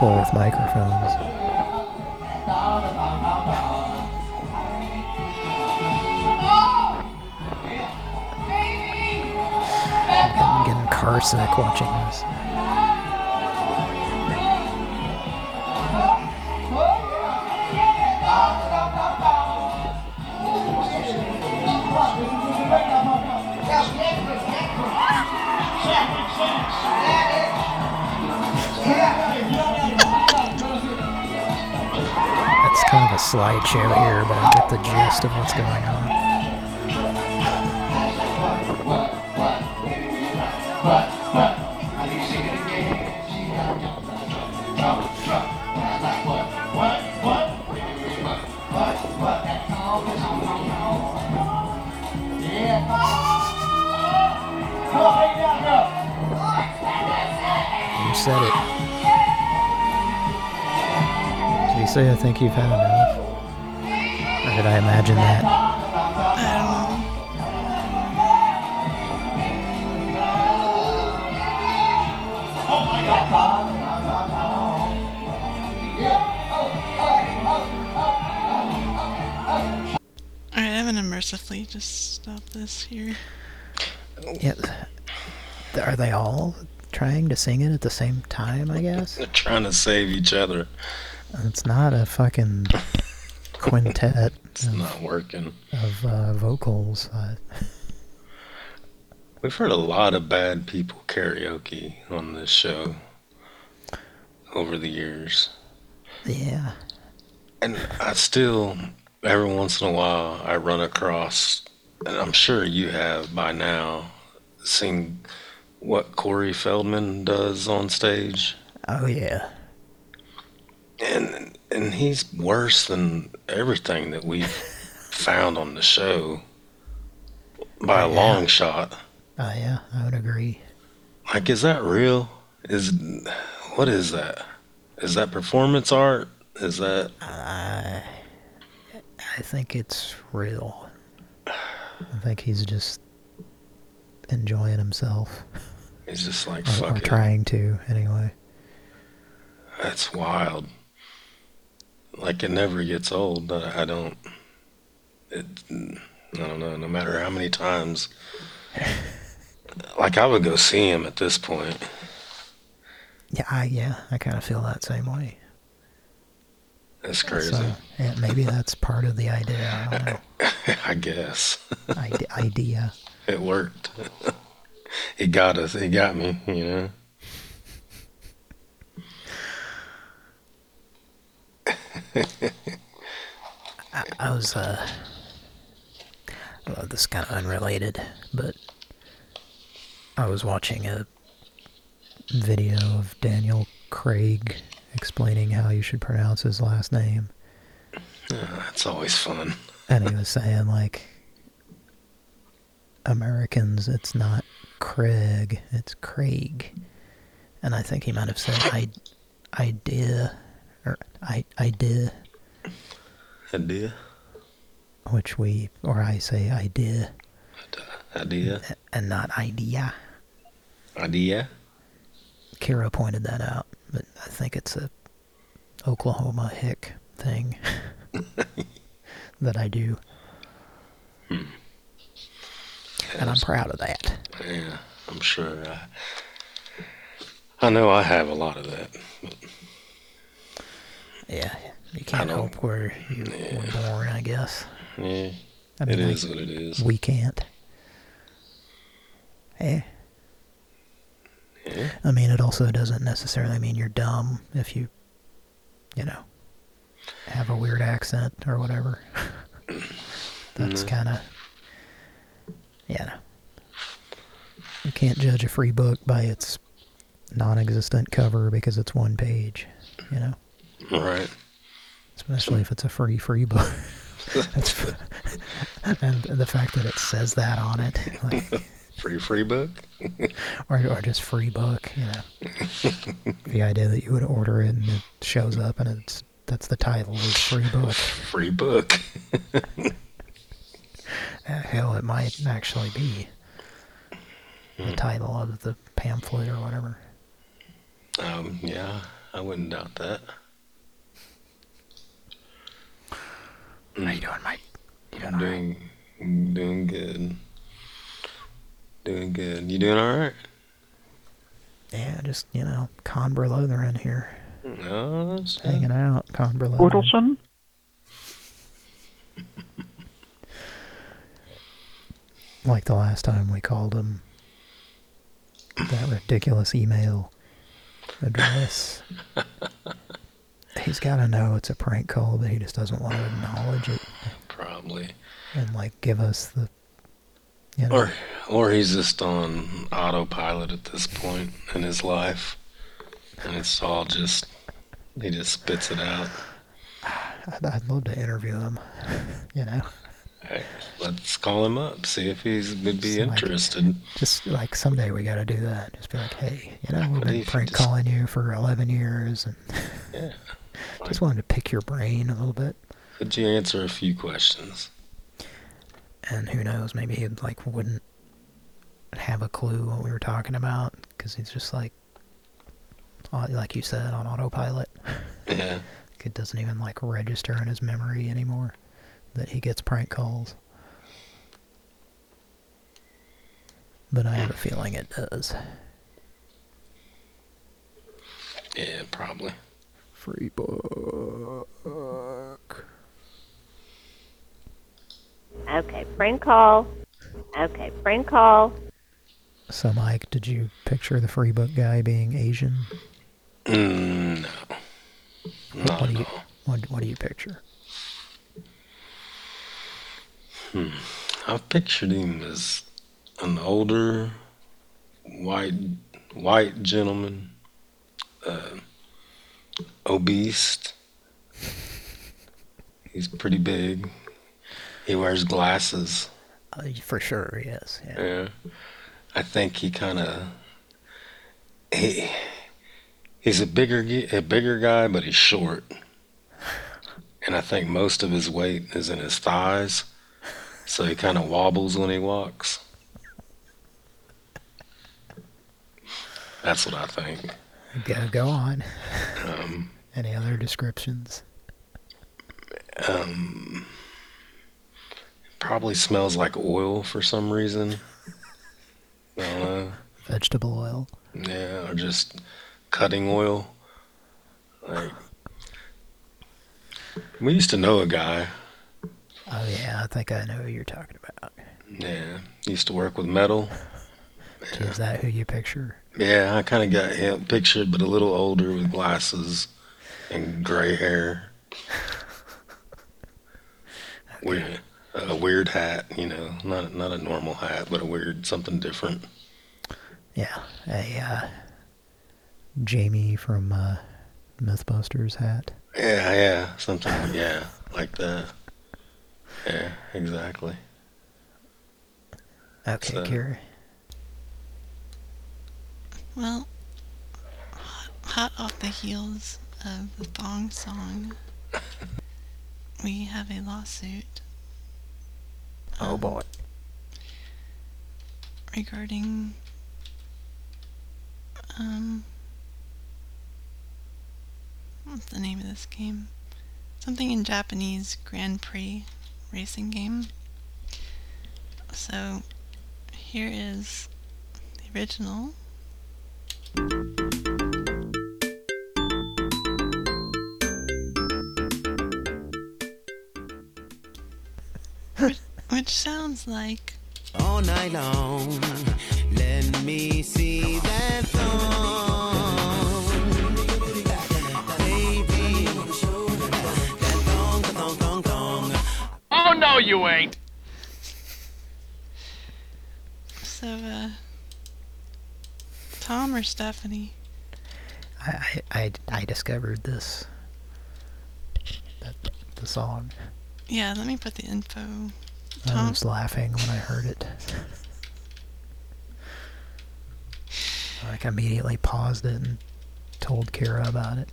People with microphones. I'm getting car sick watching this. Slideshow here, but I get the gist of what's going on. You said it. Did you say I think you've had enough? Or did I imagine that? Alright, I'm gonna mercifully just stop this here. Yeah. Are they all trying to sing it at the same time, I guess? They're [LAUGHS] trying to save each other. It's not a fucking quintet It's of, not working. of uh, vocals. We've heard a lot of bad people karaoke on this show over the years. yeah. And I still, every once in a while, I run across, and I'm sure you have by now, seen what Corey Feldman does on stage. Oh, yeah. And and he's worse than everything that we've [LAUGHS] found on the show by a Yeah. long shot. Oh, yeah. I would agree. Like, is that real? Is what is that? Is that performance art? Is that I, I think it's real. I think he's just enjoying himself. He's just like Or, or trying to, anyway. That's wild. Like it never gets old. I I don't. It. I don't know. No matter how many times. Like I would go see him at this point. Yeah, I, yeah, I kind of feel that same way. That's crazy. So, yeah, maybe that's part of the idea. I don't know. [LAUGHS] I guess Ide- idea. it worked. [LAUGHS] it got us. It got me. You know. I, I was, uh, well, this is kind of unrelated, but I was watching a video of Daniel Craig explaining how you should pronounce his last name. Uh, it's always fun. And he was saying, like, Americans, it's not Craig, it's Craig. And I think he might have said, I, idea, or I, idea, Idea. which we, or I say idea, Idea. and not idea. Idea. Kira pointed that out, but I think it's a Oklahoma hick thing [LAUGHS] that I do. Hmm. And I'm proud of that. Yeah, I'm sure. I, I know I have a lot of that. But Yeah, you can't help where you were born, I guess. yeah, I mean, is like, what it is. We can't. Eh. Yeah. I mean, it also doesn't necessarily mean you're dumb if you, you know, have a weird accent or whatever. [LAUGHS] That's No. kind of, yeah. You can't judge a free book by its non-existent cover because it's one page, you know? Right. Especially if it's a free, free book. [LAUGHS] And the fact that it says that on it, like, [LAUGHS] Free free book. [LAUGHS] or, or just free book, you know. the idea that you would order it and it shows up and it's that's the title is free book. Free book. Uh, hell, it might actually be the title of the pamphlet or whatever. Um, yeah, I wouldn't doubt that. How you mm. doing, Mike? I'm doing, doing good. Doing good. You doing all right? Yeah, just, you know, Conbra Lutheran here. No, that's Hanging out, Conbra Lutheran. Ortelson? [LAUGHS] Like the last time we called him that ridiculous email address. [LAUGHS] He's got to know it's a prank call, but he just doesn't want to acknowledge it probably. and, like, give us the, you know, Or, or he's just on autopilot at this point in his life, and it's all just he just spits it out. I'd, I'd love to interview him, [LAUGHS] you know. Hey, let's call him up, see if he's would be like- interested. Just like someday we got to do that. Just be like, hey, you know, we've been prank just- calling you for 11 years, and Yeah. Just wanted to pick your brain a little bit. Could you answer a few questions? And who knows, maybe he like wouldn't have a clue what we were talking about because he's just like, like you said, on autopilot. [LAUGHS] Yeah. It doesn't even like register in his memory anymore that he gets prank calls. But I have a feeling it does. Yeah, probably. Free book. Okay, prank call. Okay, prank call. So, Mike, did you picture the free book guy being Asian? Mm, no. What, Not what do you what, what do you picture? Hmm. I've pictured him as an older white white gentleman, uh, obese. He's pretty big. He wears glasses. Uh, for sure, yes. Yeah. Yeah. I think he kind of he he's a bigger a bigger guy, but he's short. And I think most of his weight is in his thighs, so he kind of wobbles when he walks. That's what I think. Go, go on. Um, Any other descriptions? um, probably smells like oil for some reason. Vegetable oil. Yeah, or just cutting oil. Like we used to know a guy. Oh yeah, I think I know who you're talking about. Yeah, used to work with metal. Is that who you picture? Yeah, I kind of got him pictured, but a little older with glasses and gray hair. [LAUGHS] Weird, a weird hat, you know, not not a normal hat, but a weird something different. Yeah, a uh, Jamie from uh, MythBusters hat. Yeah, yeah, something, yeah, like that. Yeah, exactly. Okay, So- Kira. Well, hot, hot off the heels of the thong song, we have a lawsuit. Oh um, boy. Regarding, um, what's the name of this game? Something in Japanese Grand Prix racing game. So, here is the original. Which, which sounds like all night long. Let me see that thong. Baby, that thong, thong, thong, thong. Oh, no, you ain't. so. Uh, Tom or Stephanie? I, I, I, I discovered this. That, the song. Yeah, let me put the info. I Tom. was laughing when I heard it. Like immediately paused it and told Kara about it.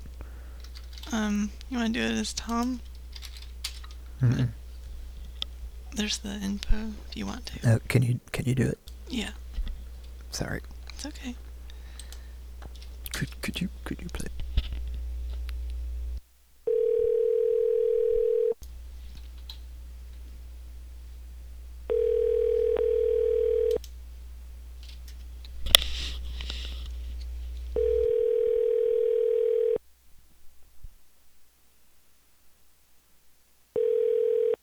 Um, you want to do it as Tom? Mm-mm. there's the info if you want to. Uh, can you can you do it? Yeah, Sorry. it's okay. Could could you could you play?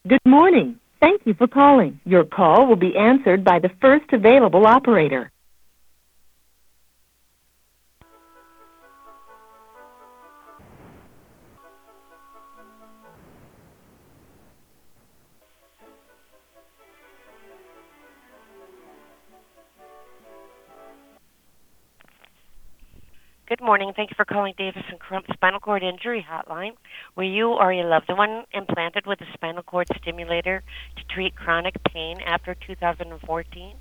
Good morning. Thank you for calling. Your call will be answered by the first available operator. Good morning. Thank you for calling Davis and Crump Spinal Cord Injury Hotline. Were you or your loved one implanted with a spinal cord stimulator to treat chronic pain after 2014?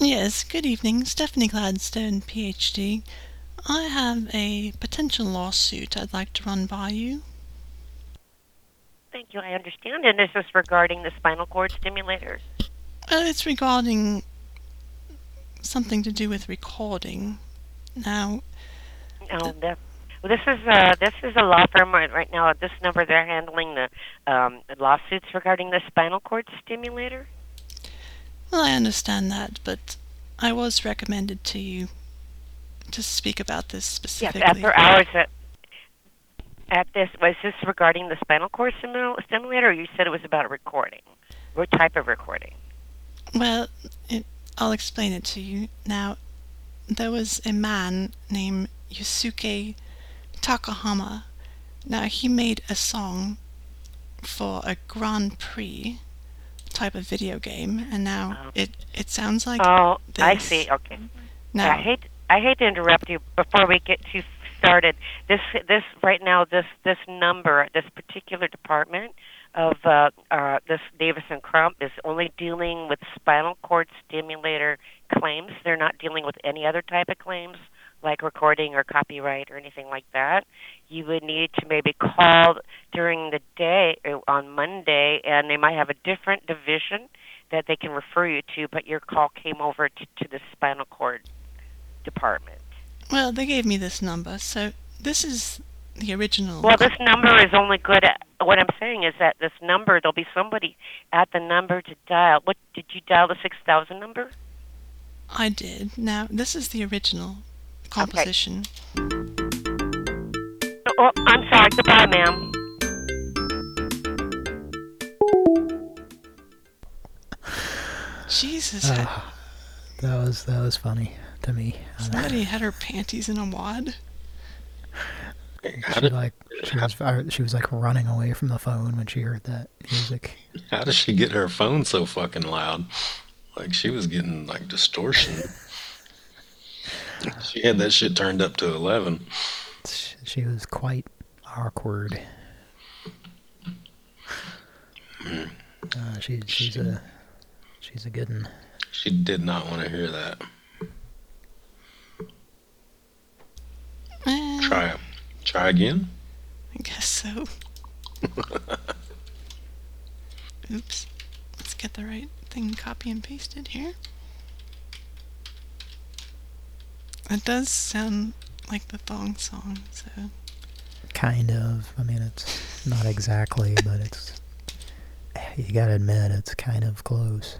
Yes, good evening. Stephanie Gladstone, PhD. I have a potential lawsuit I'd like to run by you. Thank you. I understand. And this is regarding the spinal cord stimulator. Well, oh, it's regarding something to do with recording. Now, Oh, that, this is uh, this is a law firm right, right now. At this number, they're handling the um, lawsuits regarding the spinal cord stimulator. well, I understand that, but I was recommended to you to speak about this Yes, specifically. after hours at at this was this regarding the spinal cord stimulator, or you said it was about a recording? What type of recording? Well, it, I'll explain it to you. Now, there was a man named Yusuke Takahama. Now, he made a song for a Grand Prix type of video game, and now it, it sounds like oh, this. I see. Okay. Now, I hate I hate to interrupt you before we get too started. This this right now this this number this particular department of uh, uh, this Davis and Crump is only dealing with spinal cord stimulator claims. They're not dealing with any other type of claims like recording or copyright or anything like that. You would need to maybe call during the day uh, on Monday, and they might have a different division that they can refer you to. But your call came over to, to the spinal cord department. well, they gave me this number, so this is the original. Well, this number is only good at what I'm saying is that this number there'll be somebody at the number to dial. What did you dial the six thousand number? I did. Now, this is the original composition. Oh, I'm sorry. Goodbye, ma'am. Jesus, Ah, that was that was funny to me. Uh, somebody had her panties in a wad. she like she was uh, she was like running away from the phone when she heard that music. How does she get her phone so fucking loud? Like she was getting like distortion. She had that shit turned up to eleven. She was quite awkward. Uh, she she's a she's a good one. She did not want to hear that. Try. Try again. I guess so. [LAUGHS] Oops. Let's get the right thing copy and pasted here. It does sound like the thong song, so Kind of. I mean, it's not exactly, but it's. You gotta admit, it's kind of close.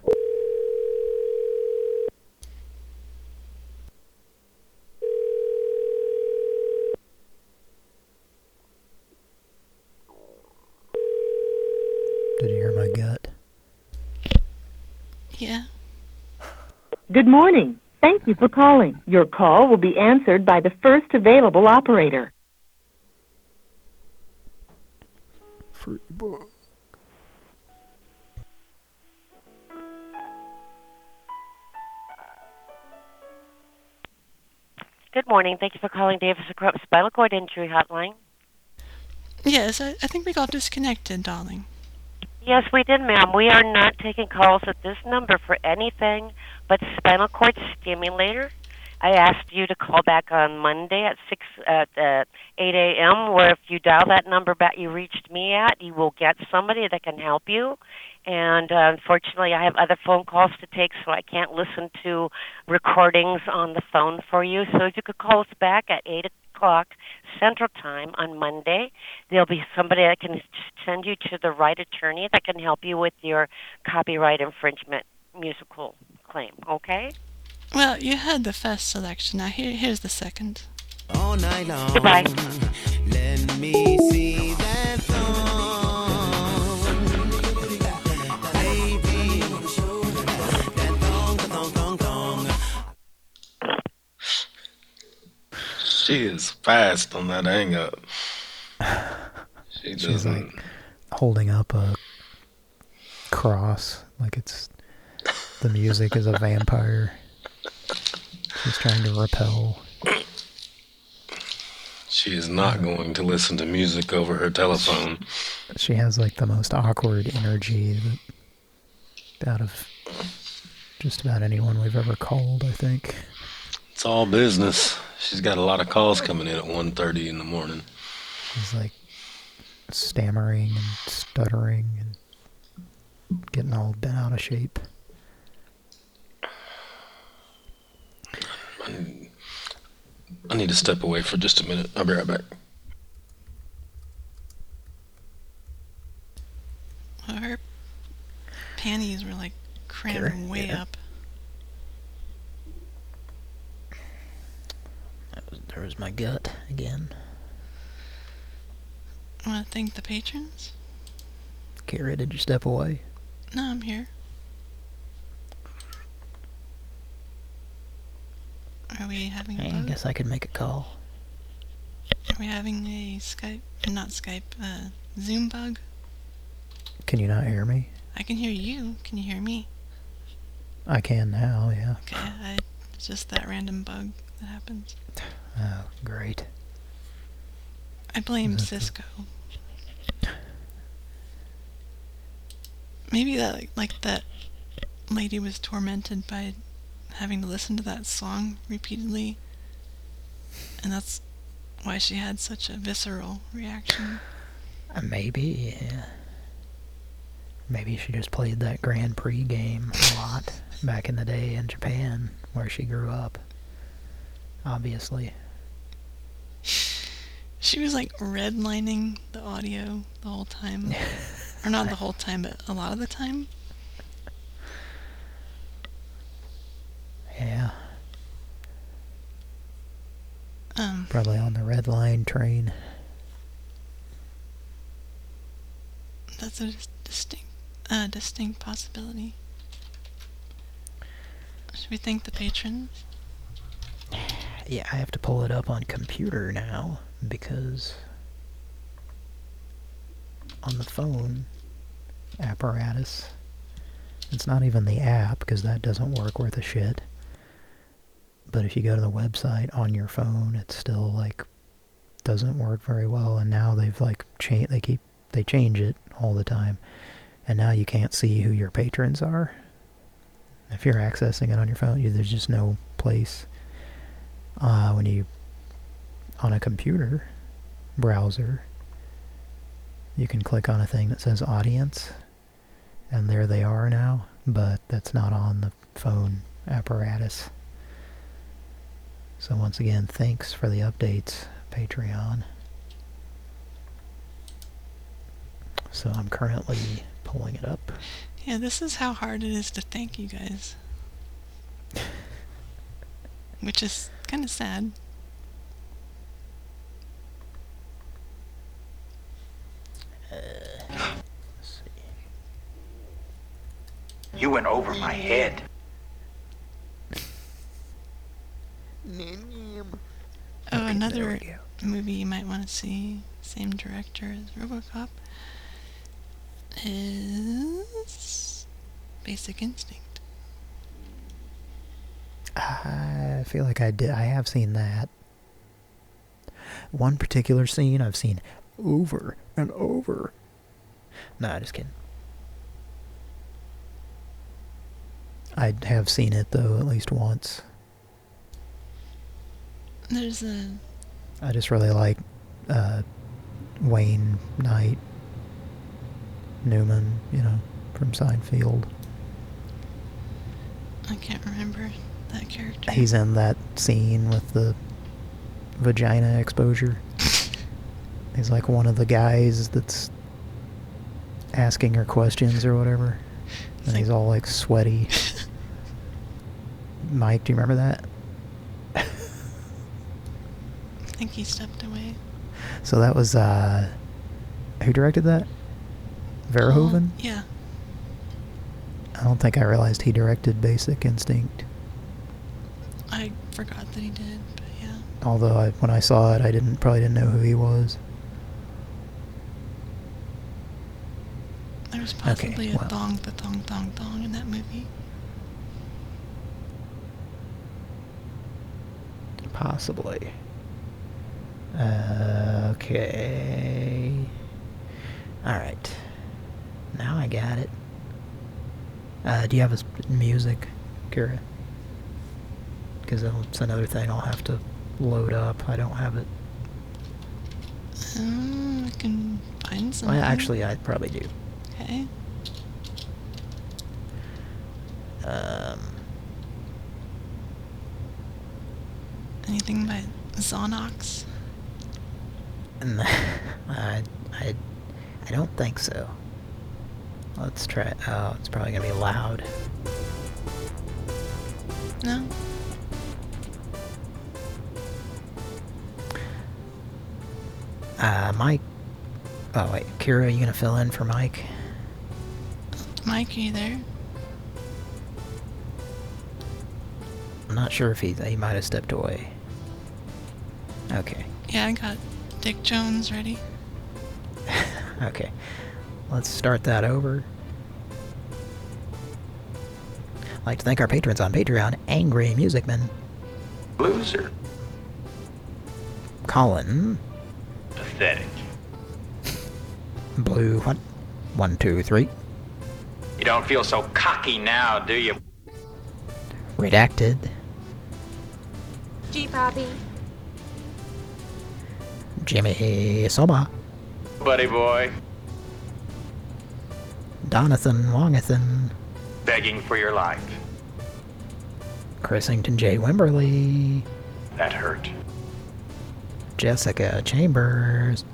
Did you hear my gut? yeah. Good morning. Thank you for calling. Your call will be answered by the first available operator. Free book. Good morning. Thank you for calling Davis and Crump Spinal Cord Injury Hotline. Yes, I, I think we got disconnected, darling. Yes, we did, ma'am. We are not taking calls at this number for anything but spinal cord stimulator. I asked you to call back on Monday at six at uh, eight a.m. Where if you dial that number back you reached me at, you will get somebody that can help you. And uh, unfortunately, I have other phone calls to take, so I can't listen to recordings on the phone for you. So if you could call us back at eight o'clock Central Time on Monday, there'll be somebody that can send you to the right attorney that can help you with your copyright infringement musical claim. Okay? Well, you had the first selection. Now here, here's the second. All night long. Goodbye. Let me see that thong. Baby, that thong, thong, thong, thong. She is fast on that hang up. She She's doesn't. like holding up a cross, like it's the music is a vampire. She's trying to repel. She is not going to listen to music over her telephone. She has like the most awkward energy that, out of just about anyone we've ever called, I think. It's all business. She's got a lot of calls coming in at 1.30 in the morning. She's like stammering and stuttering and getting all bent out of shape. I need to step away for just a minute. I'll be right back. Well, her panties were like crammed Sure, way yeah. up. That was, there was my gut again. I want to thank the patrons. Kara, did you step away? No, I'm here. Are we having a I bug? guess I could make a call. Are we having a Skype, not Skype, uh, Zoom bug? Can you not hear me? I can hear you. Can you hear me? I can now, yeah. Okay, I, it's just that random bug that happens. Oh, great. I blame Cisco. Maybe that like, like that lady was tormented by having to listen to that song repeatedly, and that's why she had such a visceral reaction. Uh, maybe, yeah. Maybe she just played that Grand Prix game a lot back in the day in Japan, where she grew up. Obviously. She was like redlining the audio the whole time. [LAUGHS] or not the whole time, but a lot of the time. Yeah, Um, probably on the red line train. that's a distinct, uh, distinct possibility. Should we thank the patrons? Yeah, I have to pull it up on computer now because on the phone apparatus, it's not even the app because that doesn't work worth a shit. But if you go to the website on your phone, it still like doesn't work very well. And now they've like change they keep they change it all the time, and now you can't see who your patrons are. If you're accessing it on your phone, you, there's just no place uh, when you on a computer browser you can click on a thing that says audience and there they are now but that's not on the phone apparatus so once again thanks for the updates patreon so i'm currently pulling it up Yeah, this is how hard it is to thank you guys. Which is kind of sad. You went over my head. Oh, another movie you might want to see, same director as RoboCop, is Basic Instinct. I feel like I did. I have seen that. One particular scene I've seen over and over. Nah, just kidding. I have seen it though at least once. There's a I just really like uh, Wayne Knight, Newman, you know, from Seinfeld. I can't remember that character. He's in that scene with the vagina exposure. [LAUGHS] He's like one of the guys that's asking her questions or whatever. [LAUGHS] And he's all like sweaty. [LAUGHS] Mike, do you remember that? I think he stepped away. So that was, uh, who directed that? Verhoeven? Yeah. I don't think I realized he directed Basic Instinct. I forgot that he did, but yeah. Although I, when I saw it, I didn't probably didn't know who he was. There was possibly a well. thong, the thong, thong, thong in that movie. Possibly. Okay. Alright. Now I got it. Uh, do you have a sp- music, Kira? Because that's another thing I'll have to load up. I don't have it. Um, I can find some. Well, actually, I probably do. Okay. Um, Anything by Xonox? And [LAUGHS] I, I, I don't think so. Let's try. Oh, it's probably gonna be loud. No? Uh, Mike. Oh wait, Kira, are you gonna fill in for Mike? Mike, are you there? I'm not sure if he he might have stepped away. Okay, Yeah, I got Dick Jones ready. [LAUGHS] okay. Let's start that over. I'd like to thank our patrons on Patreon: Angry Musicman, Loser. Colin, Pathetic. [LAUGHS] Blue, what? One, two, three. You don't feel so cocky now, do you? Redacted, G Poppy. Jimmy Soma, Buddy boy. Donathan Longathan, Begging for your life. Chrisington J. Wimberly, That hurt. Jessica Chambers,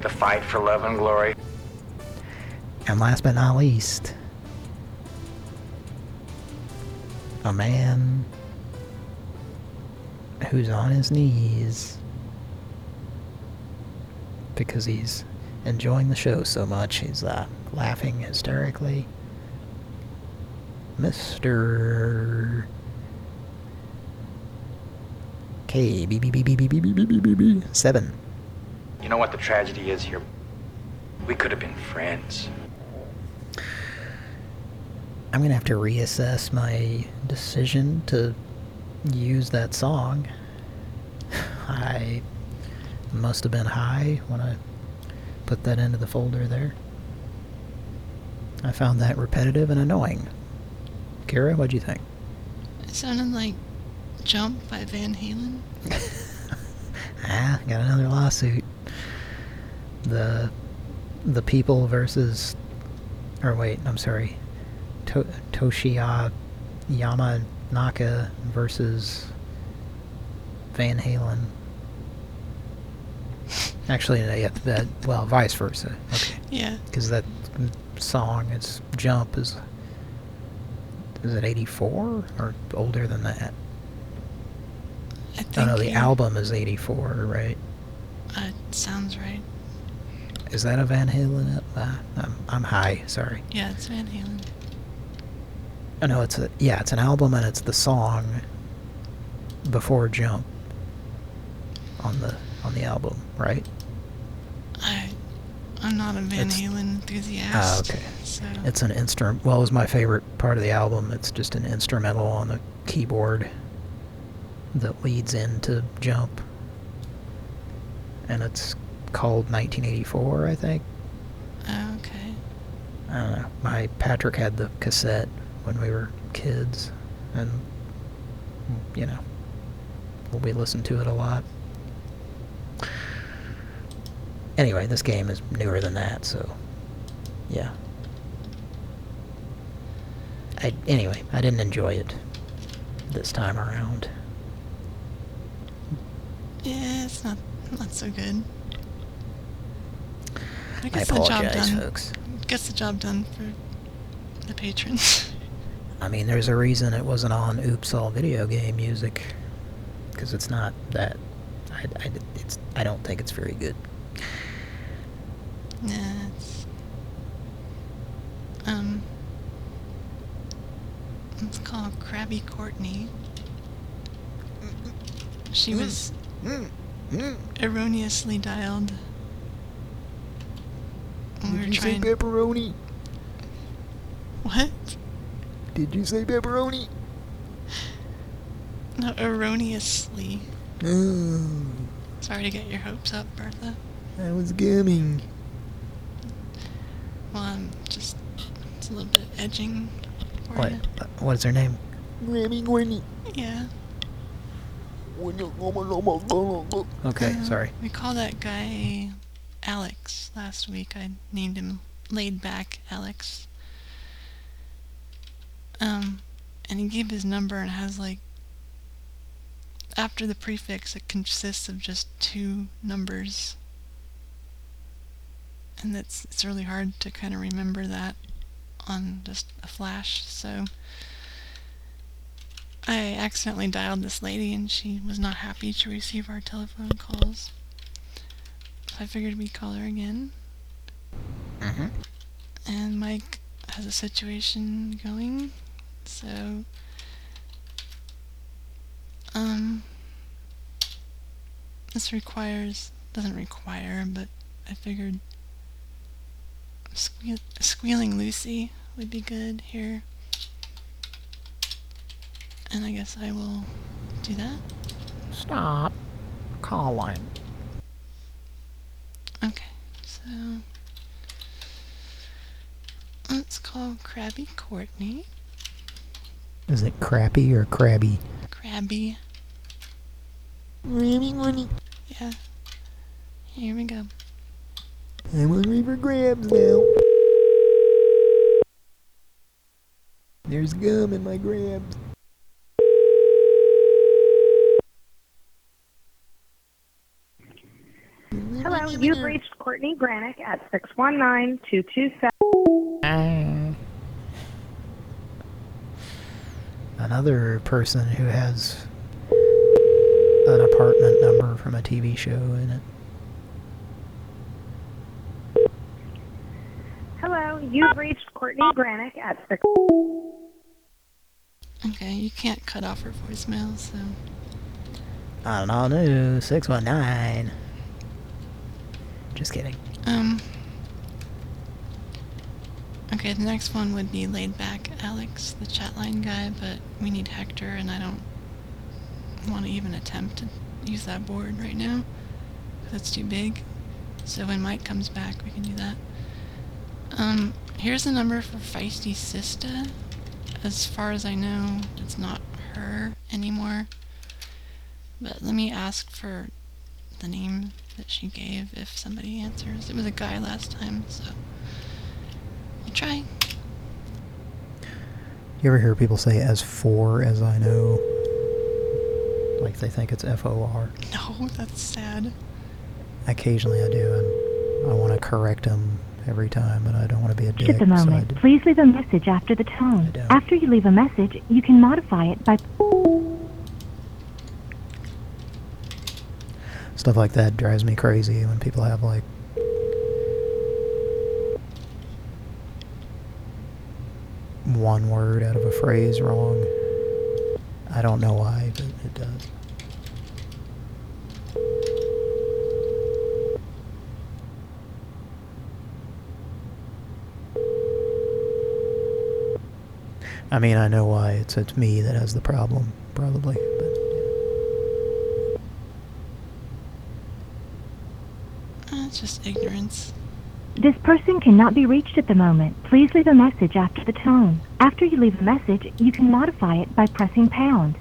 The fight for love and glory. and last but not least, a man who's on his knees because he's enjoying the show so much. He's uh, laughing hysterically. Mr. K B B B B B B B B B B B seven. You know what the tragedy is here? We could have been friends. I'm gonna have to reassess my decision to use that song. [SIGHS] I must have been high when I put that into the folder there. I found that repetitive and annoying. Kira, what'd you think? It sounded like Jump by Van Halen. [LAUGHS] Ah, got another lawsuit. The the people versus, or wait, I'm sorry, to, Toshiya Yamanaka versus Van Halen. Actually, no, yeah, that well, vice versa. Okay. Yeah. Because that song, its jump is is it 84 or older than that? I think Oh no, the you- album is 84, right? Uh, sounds right. Is that a Van Halen? Uh, I'm, I'm high, sorry. Yeah, it's Van Halen. Oh no, it's a yeah, it's an album and it's the song before Jump on the on the album, right? I'm not a Van It's- Halen enthusiast. Ah, okay. So It's an instrument. Well, it was my favorite part of the album. It's just an instrumental on the keyboard that leads into Jump, and it's called 1984, I think. Oh, okay. I don't know. My Patrick had the cassette when we were kids, and you know, we listened to it a lot. Anyway, this game is newer than that, so yeah. I anyway, I didn't enjoy it this time around. Yeah, it's not not so good. I gets the job done. folks. Gets the job done for the patrons. I mean, there's a reason it wasn't on Oops All Video Game Music, because it's not that. I, I, it's, I don't think it's very good. Nah, it's um, it's called Krabby Courtney. She mm. was mm. Mm. erroneously dialed. we were trying. pepperoni? What? Did you say pepperoni? No, erroneously. Oh, Sorry to get your hopes up, Bertha. I was gumming. Well, I'm just it's a little bit edging for What? you. What is her name? Grammy Granny. Yeah. Okay, Uh, sorry. We called that guy Alex last week. I named him Laid Back Alex. Um, and he gave his number and has like after the prefix it consists of just two numbers. And it's it's really hard to kind of remember that on just a flash. So I accidentally dialed this lady and she was not happy to receive our telephone calls. So I figured we'd call her again. Mm-hmm. And Mike has a situation going, so um this requires doesn't require, but I figured squeal, squealing Lucy would be good here. And I guess I will do that. Stop calling. Okay, so let's call Krabby Courtney. Is it crappy or crabby? Crabby. Grammy Granny. Yeah. Here we go. I'm hungry for grabs now. There's gum in my grabs. Hello, you've reached Courtney Granick at 619-227. Another person who has an apartment number from a TV show in it. Hello, you've reached Courtney Granick at 6 Okay, you can't cut off her voicemail, so I don't know, 619. Just kidding. um Okay, the next one would be laid back Alex, the chatline guy, but we need Hector and I don't want to even attempt to use that board right now. 'cause It's too big. So when Mike comes back we can do that. Um, here's the number for Feisty Sista. As far as I know, it's not her anymore. But let me ask for the name that she gave if somebody answers. It was a guy last time, so we'll try. You ever hear people say as for as I know? Like they think it's F-O-R. [LAUGHS] No, that's sad. Occasionally I do, and I want to correct them every time, but I don't want to be a dick. At the moment, d- please leave a message after the tone. After you leave a message, you can modify it by stuff like that drives me crazy when people have like one word out of a phrase wrong. I don't know why, but it does. I mean, I know why. It's, it's me that has the problem, probably. But, yeah. It's just ignorance. This person cannot be reached at the moment. Please leave a message after the tone. After you leave a message, you can modify it by pressing pound.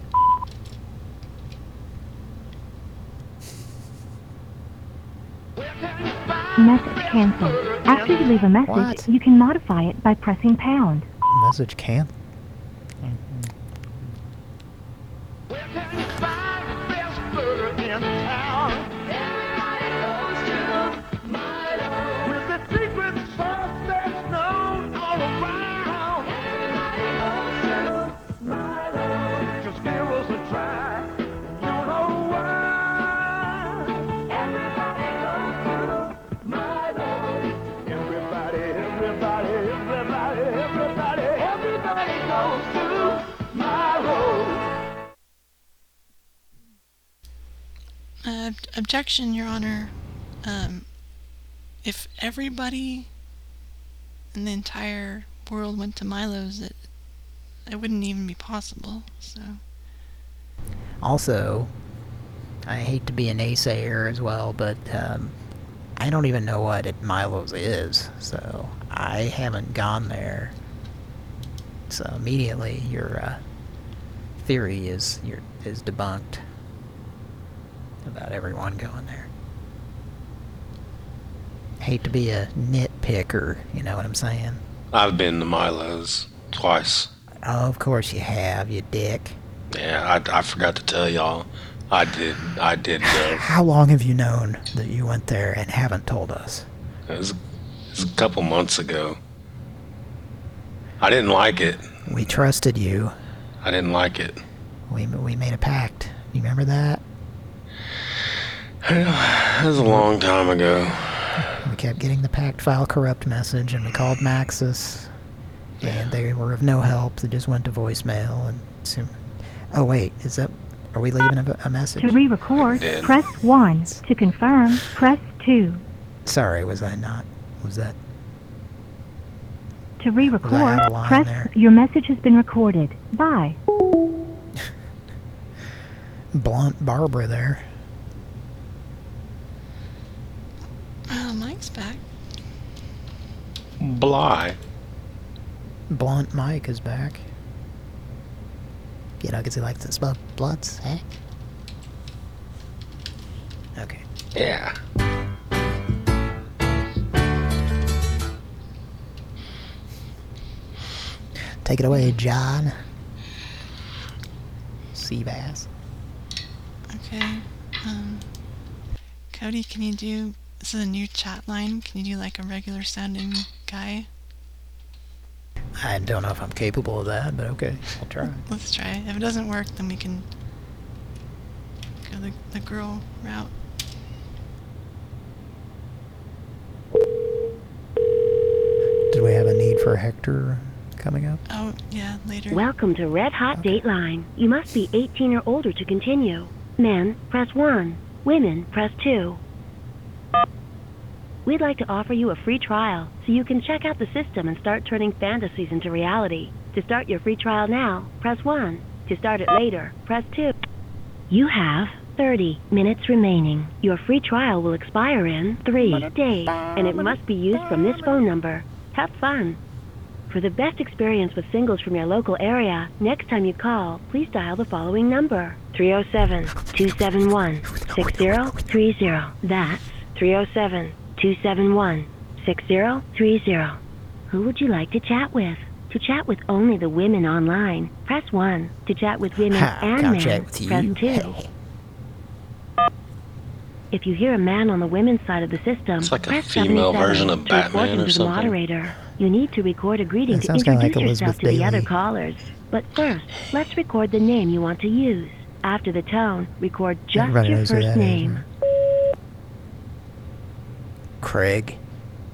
Message canceled. After you leave a message, what? you can modify it by pressing pound. Message canceled. Objection, Your Honor. Um, if everybody in the entire world went to Milo's, it it wouldn't even be possible. So Also, I hate to be a naysayer as well, but um, I don't even know what it Milo's is, so I haven't gone there. So immediately your uh, theory is your is debunked about everyone going there. Hate to be a nitpicker, you know what I'm saying? I've been to Milo's twice. Oh, of course you have, you dick. Yeah, I, I forgot to tell y'all. I did. I did go. [LAUGHS] How long have you known that you went there and haven't told us? It was, it was a couple months ago. I didn't like it. We trusted you. I didn't like it. We we made a pact. You remember that? It was a long time ago. We kept getting the packed file corrupt message, and we called Maxis, and they were of no help. They just went to voicemail. And soon, oh wait, is that? Are we leaving a, a message? To re-record, press 1. To confirm, press 2. Sorry, was I not? Was that? To re-record, out of line press there? your message has been recorded. Bye. [LAUGHS] Blunt Barbara there. Oh, Mike's back. Bly. Blunt Mike is back. You know, because he likes to smoke blunts, eh? Okay. Yeah. Take it away, John. Seabass. Okay. Um, Cody, can you do? This is a new chat line. Can you do like a regular sounding guy? I don't know if I'm capable of that, but okay, I'll try. Let's try. If it doesn't work, then we can go the the girl route. Did we have a need for Hector coming up? Oh yeah, later. Welcome to Red Hot Dateline. You must be 18 or older to continue. Men, press 1. Women, press 2. We'd like to offer you a free trial so you can check out the system and start turning fantasies into reality. To start your free trial now, press 1. To start it later, press 2. You have 30 minutes remaining. Your free trial will expire in 3 days, and it must be used from this phone number. Have fun. For the best experience with singles from your local area, next time you call, please dial the following number 307 271 6030. That's 307 271 6030. Who would you like to chat with? To chat with only the women online, press 1. To chat with women Ha, and men, press you. 2. If you hear a man on the women's side of the system, It's like a press female 77 version of to report Batman him or to the something. moderator. You need to record a greeting That to introduce like yourself Elizabeth to the other callers. But first, let's record the name you want to use. After the tone, record just your first that is, name. Craig.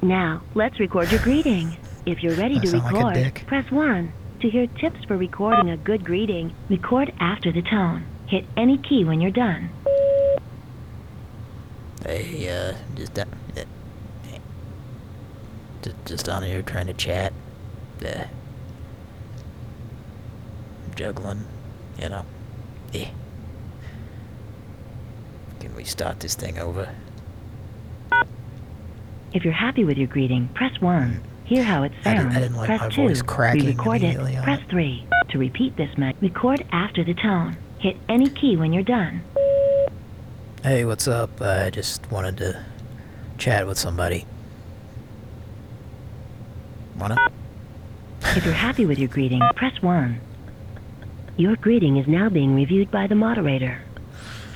Now, let's record your greeting. If you're ready to sound like record, press 1. To hear tips for recording a good greeting, record after the tone. Hit any key when you're done. Hey, uh, just, uh, uh, just, just on here trying to chat. Uh, juggling, you know. Eh. Can we start this thing over? If you're happy with your greeting, press 1. Hear how it I didn't- sounds. I didn't like press my 2. voice cracking Re-record it. Press 3. To repeat this message, record after the tone. Hit any key when you're done. Hey, what's up? I just wanted to chat with somebody. Wanna? If you're happy with your greeting, press 1. Your greeting is now being reviewed by the moderator.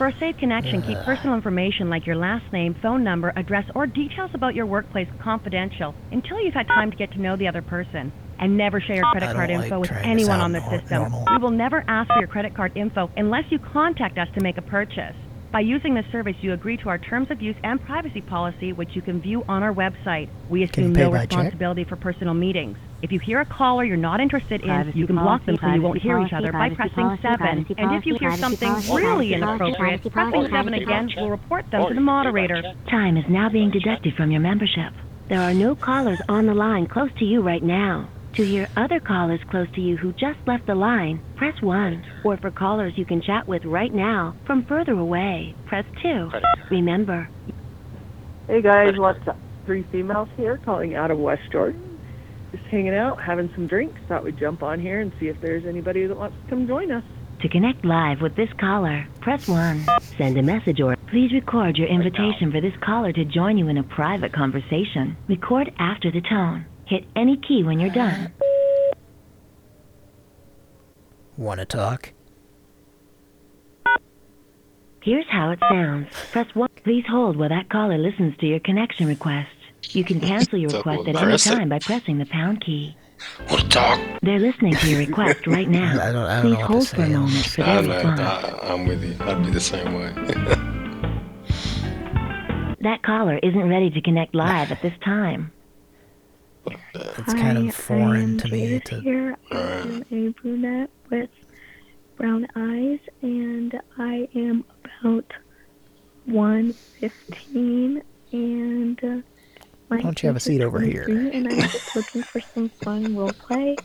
For a safe connection, keep personal information like your last name, phone number, address, or details about your workplace confidential until you've had time to get to know the other person. And never share your credit card like info with anyone on the nor- system. normal. We will never ask for your credit card info unless you contact us to make a purchase. By using this service, you agree to our terms of use and privacy policy, which you can view on our website. We assume no by check? responsibility for personal meetings. If you hear a caller you're not interested in, Privacy you can block them so you won't hear each other by pressing privacy 7. policy, and if you hear something policy, really privacy inappropriate, policy, pressing privacy 7 policy, again privacy. will report them to the moderator. Time is now being deducted from your membership. There are no callers on the line close to you right now. To hear other callers close to you who just left the line, press 1. Or for callers you can chat with right now from further away, press 2. Remember, Hey guys, what's up? Three females here calling out of West Jordan. Just hanging out, having some drinks. Thought we'd jump on here and see if there's anybody that wants to come join us. to connect live with this caller, press 1. Send a message or please record your invitation for this caller to join you in a private conversation. Record after the tone. Hit any key when you're done. Wanna talk? Here's how it sounds. Press 1. Please hold while that caller listens to your connection request. You can cancel your request at any time by pressing the pound key. Wanna talk? They're listening to your request right [LAUGHS] now. I don't, I don't Please know hold for a moment for their I, I, I'm with you. I'd be the same way. [LAUGHS] That caller isn't ready to connect live at this time. It's kind of foreign to me to. Here, I am a brunette with brown eyes, and I am about 115, and uh, my Why don't you have a seat over here? And I'm just [LAUGHS] looking for some fun role play,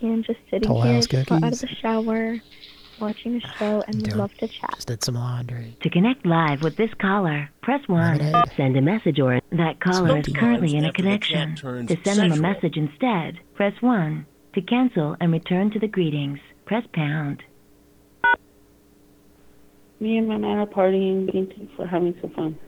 and just sitting Toll here, just out of the shower, watching a show, and would love to chat. Just did some laundry. To connect live with this caller, press 1. Send a message or that caller is currently in a after the chat connection. To send them a message instead, press 1. To cancel and return to the greetings, press pound. Me and my man are partying, drinking for having some fun.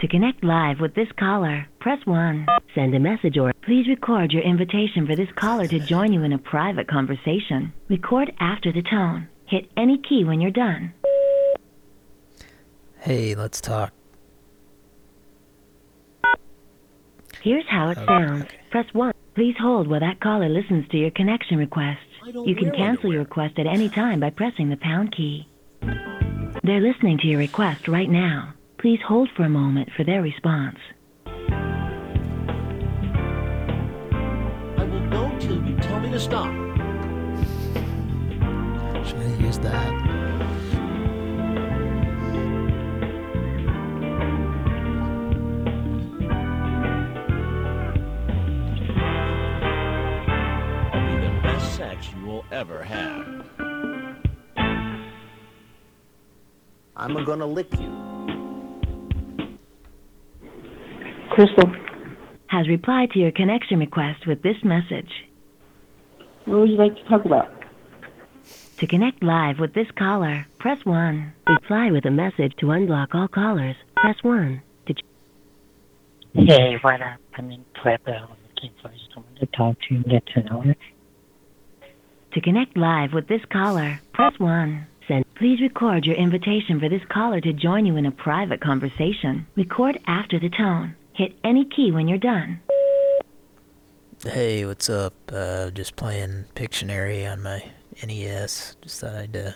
To connect live with this caller, press 1. Send a message or please record your invitation for this caller to join you in a private conversation. Record after the tone. Hit any key when you're done. Hey, let's talk. Here's how it Okay. sounds. Press 1. Please hold while that caller listens to your connection request. You can cancel your request at any time by pressing the pound key. They're listening to your request right now. Please hold for a moment for their response. I will go till you tell me to stop. Should I use that? I'll be the best sex you will ever have. I'm gonna lick you. Crystal, Has replied to your connection request with this message. what would you like to talk about? To connect live with this caller, press 1. Reply with a message to unblock all callers. Press 1. To Hey, what up? I'm in Pueblo. Looking for someone to talk to and get to know her. To connect live with this caller, press 1. Send. Please record your invitation for this caller to join you in a private conversation. Record after the tone. Hit any key when you're done. Hey, what's up? Uh, just playing Pictionary on my NES. Just thought I'd uh,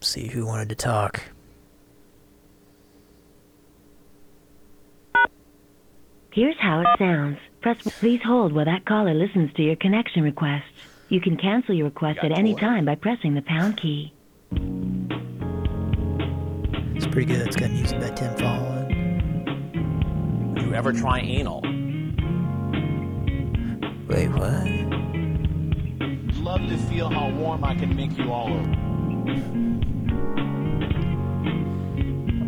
see who wanted to talk. Here's how it sounds. Press. Please hold while that caller listens to your connection request. You can cancel your request at any time by pressing the pound key. It's pretty good. It's got music by Tim Follin. Would you ever try anal? Wait, what? Love to feel how warm I can make you all over.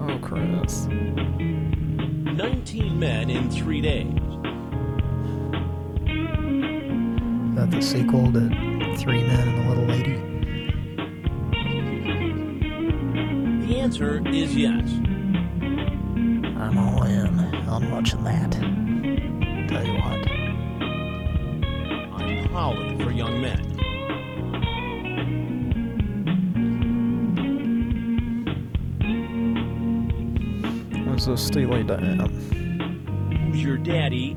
Oh, Chris. 19 men in three days. Is that the sequel to Three Men and a Little Lady? The answer is yes. I'm all in on watching that. Tell you what. I'm Polly for young men. What's this Steely Dan? Who's your daddy?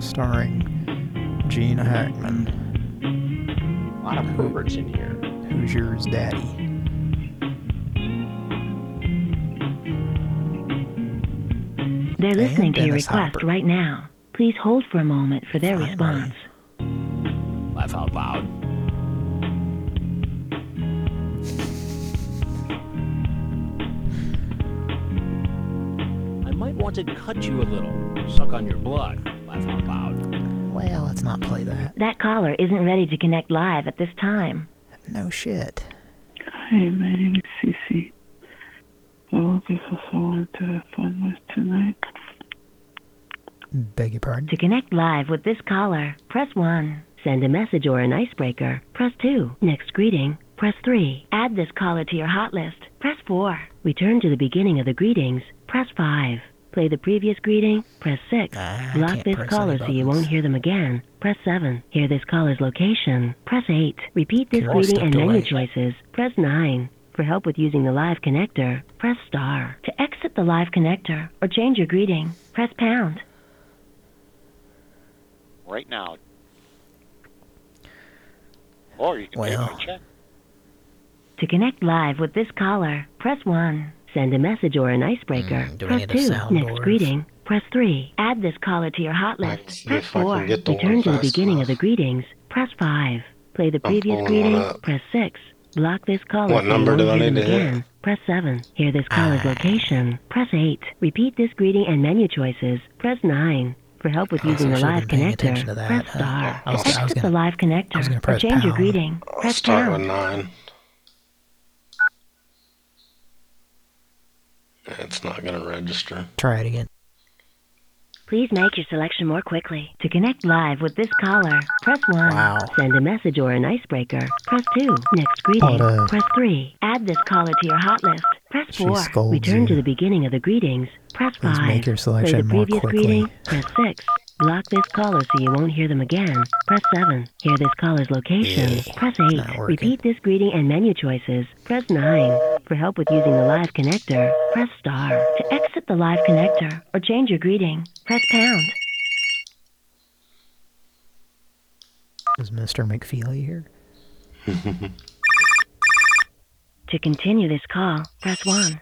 Starring Gene Hackman. A lot of perverts in here. Who's yours, Daddy? They're listening to your Dennis request Hopper. right now. Please hold for a moment for their Finally. response. Laugh out loud. I might want to cut you a little. Suck on your blood. Laugh out loud. Well, let's not play that. That caller isn't ready to connect live at this time. No shit. Hi, my name is Cece. I'm looking for someone to have fun with tonight. Beg your pardon? To connect live with this caller, press 1. Send a message or an icebreaker, press 2. Next greeting, press 3. Add this caller to your hot list, press 4. Return to the beginning of the greetings, press 5. Play the previous greeting, press 6. Ah, I Block this caller so you won't hear them again, press 7. Hear this caller's location, press 8. Repeat this greeting and menu choices, press 9. For help with using the live connector, press star. To exit the live connector or change your greeting, press pound. Right now. Or you can pay Well. by check. To connect live with this caller, press 1. Send a message or an icebreaker, mm, do we press 2. soundboard? Next greeting, press 3. Add this caller to your hot list, see press if I can 4. get the Return to the beginning enough. of the greetings, press 5. Play the previous greeting, press 6. Block this caller What number do won't I need them to hit? again, press 7. Hear this caller's Ah. location, press 8. Repeat this greeting and menu choices, press 9. For help with Oh, using so the live been paying attention to connector, that, press huh? star. I was- to I was exit gonna- the live connector or press change your greeting, I'll press start pound. with nine. It's not gonna register. Try it again. Please make your selection more quickly. To connect live with this caller, press 1. Wow. Send a message or an icebreaker, press 2. Next greeting, press 3. Add this caller to your hot list, press She 4. scolds Return to the beginning of the greetings, press Please 5. make your Play selection the more previous quickly. greeting, press 6. Block this caller so you won't hear them again, press 7. Hear this caller's location, Yeah, press 8. Repeat this greeting and menu choices, press 9. For help with using the live connector, press star. To exit the live connector or change your greeting, press pound. Is Mr. McFeely here? [LAUGHS] To continue this call, press 1.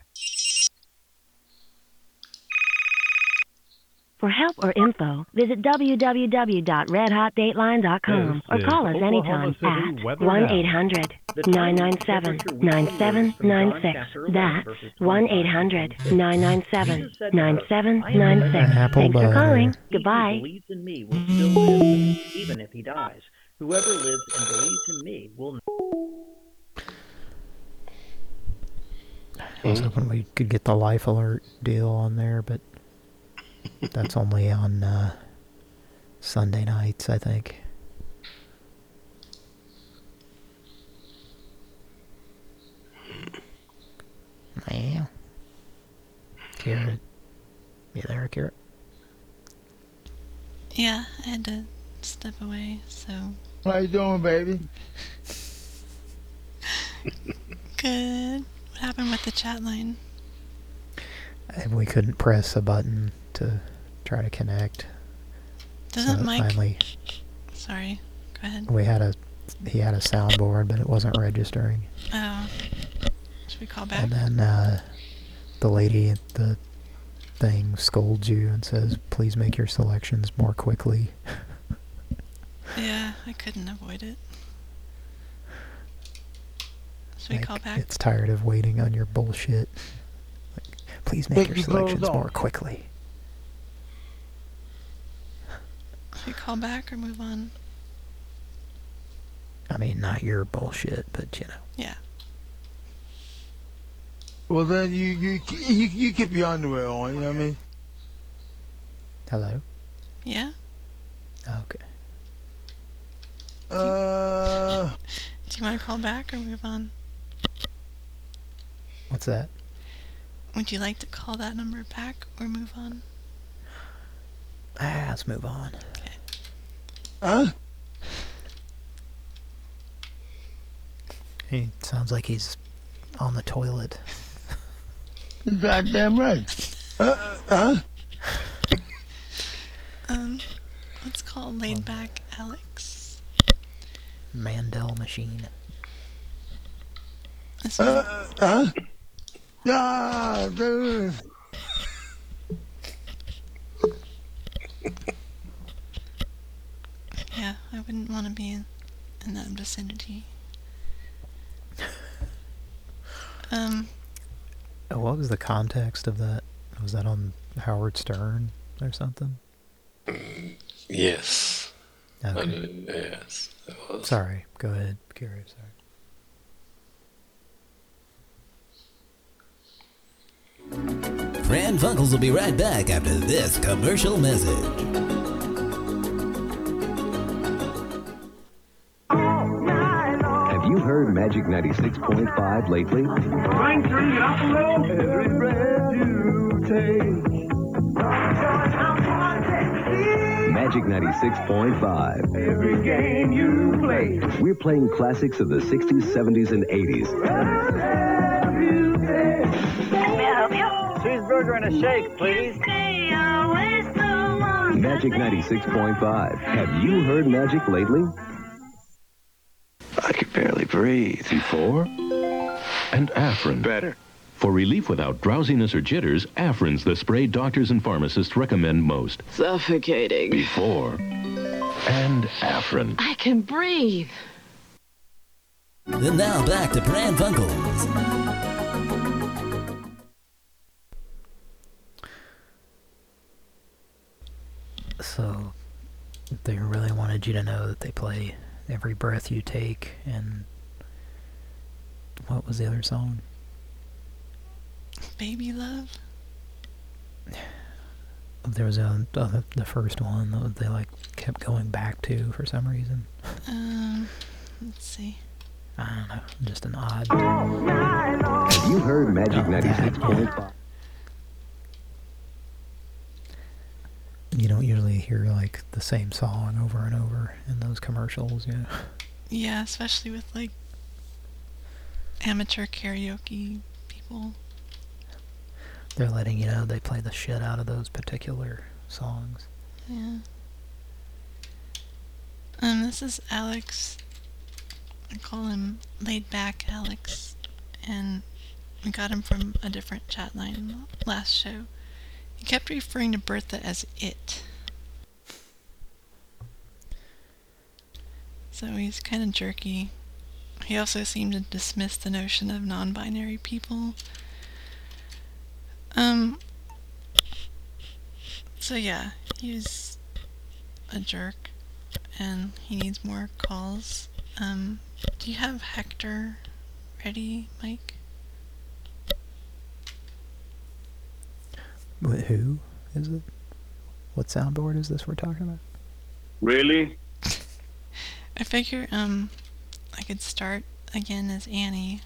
For help or info, visit www.redhotdateline.com or call us anytime at 1 Now. 800 The time, 997 temperature, wind chill from John 9796. That's 1 800 997 Jesus said,9796. Apple Thanks for calling. Goodbye. believes in me will still live, even if he dies. Whoever lives and believes in me will I was hoping we could get the life alert deal on there, but that's only on uh, Sunday nights, I think. Yeah. Carrot. You there, Carrot? Yeah, I had to step away, so How you doing, baby? good. What happened with the chat line? We couldn't press a button to try to connect. Doesn't so Mike? finally Sorry, go ahead. we had a he had a soundboard, but it wasn't registering. Oh, should we call back? And then uh, the lady at the thing scolds you and says, "Please make your selections more quickly." [LAUGHS] Yeah, I couldn't avoid it. Should we call back? It's tired of waiting on your bullshit. Like, please make Take your your selections more quickly. Should we call back or move on? I mean, not your bullshit, but you know. Yeah. Well, then you you you you keep your underwear on. You know what I mean? Hello. Yeah. Okay. Uh, [LAUGHS] Do you want to call back or move on? What's that? Would you like to call that number back or move on? Ah, let's move on. Huh? He sounds like he's on the toilet. Goddamn right. Uh, huh? Um, let's call laid back Alex. Mandel machine. This Uh, huh? Ah, dude. Yeah, I wouldn't want to be in, in that vicinity. [LAUGHS] Um, Oh, what was the context of that? Was that on Howard Stern or something? Yes. Okay. Uh, yes. was. Sorry. Go ahead. Curious. Sorry. Pran Funkels will be right back after this commercial message. Heard Magic 96.5 lately? Strengthen it up a little. Every breath you take. Magic 96.5. Every game you play. We're playing classics of the 60s, 70s, and 80s. Cheeseburger and a shake, please. Magic 96.5. Have you heard Magic lately? I could barely breathe. Before? And Afrin. Better. For relief without drowsiness or jitters, Afrin's the spray doctors and pharmacists recommend most. Suffocating. Before and Afrin. I can breathe. And now back to Pran Funkels. So, they really wanted you to know that they play Every Breath You Take and... What was the other song? baby love. [SIGHS] There was a, uh, the first one that they like kept going back to for some reason. Um, let's see. I don't know, just an odd... Have you heard Magic 96.5? You don't usually hear like the same song over and over in those commercials, you know? Yeah, especially with like amateur karaoke people. They're letting you know they play the shit out of those particular songs. Yeah. Um, this is Alex. I call him laid back Alex, and we got him from a different chat line last show. He kept referring to Bertha as it. So he's kind of jerky. He also seemed to dismiss the notion of non-binary people. Um. So yeah, he's a jerk, and he needs more calls. Um, do you have Hector ready, Mike? Wh- Who is it? What soundboard is this we're talking about? Really? [LAUGHS] I figure um I could start again as Annie,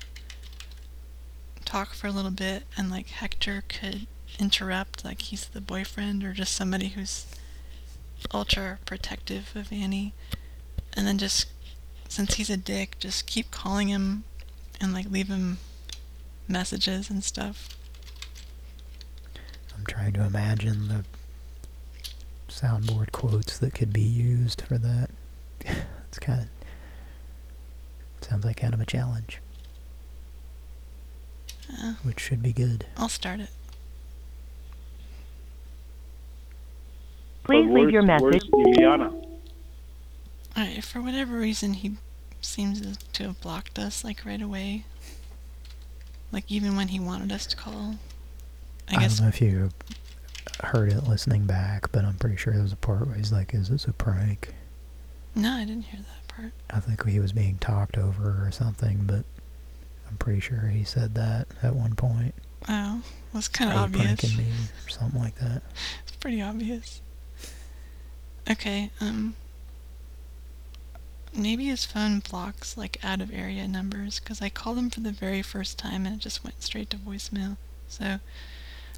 talk for a little bit, and like Hector could interrupt, like he's the boyfriend or just somebody who's ultra protective of Annie, and then just since he's a dick, just keep calling him and like leave him messages and stuff. I'm trying to imagine the soundboard quotes that could be used for that. [LAUGHS] it's kind of sounds like kind of a challenge, Uh, which should be good. I'll start it. Please leave your message. Alright, for whatever reason, he seems to have blocked us, like, right away. Like, even when he wanted us to call. I I, guess. don't know if you heard it listening back, but I'm pretty sure there was a part where he's like, is this a prank? No, I didn't hear that part. I think he was being talked over or something, but I'm pretty sure he said that at one point. Oh, was kind of obvious. pranking me or something like that. [LAUGHS] It's pretty obvious. Okay, um. Maybe his phone blocks like out of area numbers because I called him for the very first time and it just went straight to voicemail. So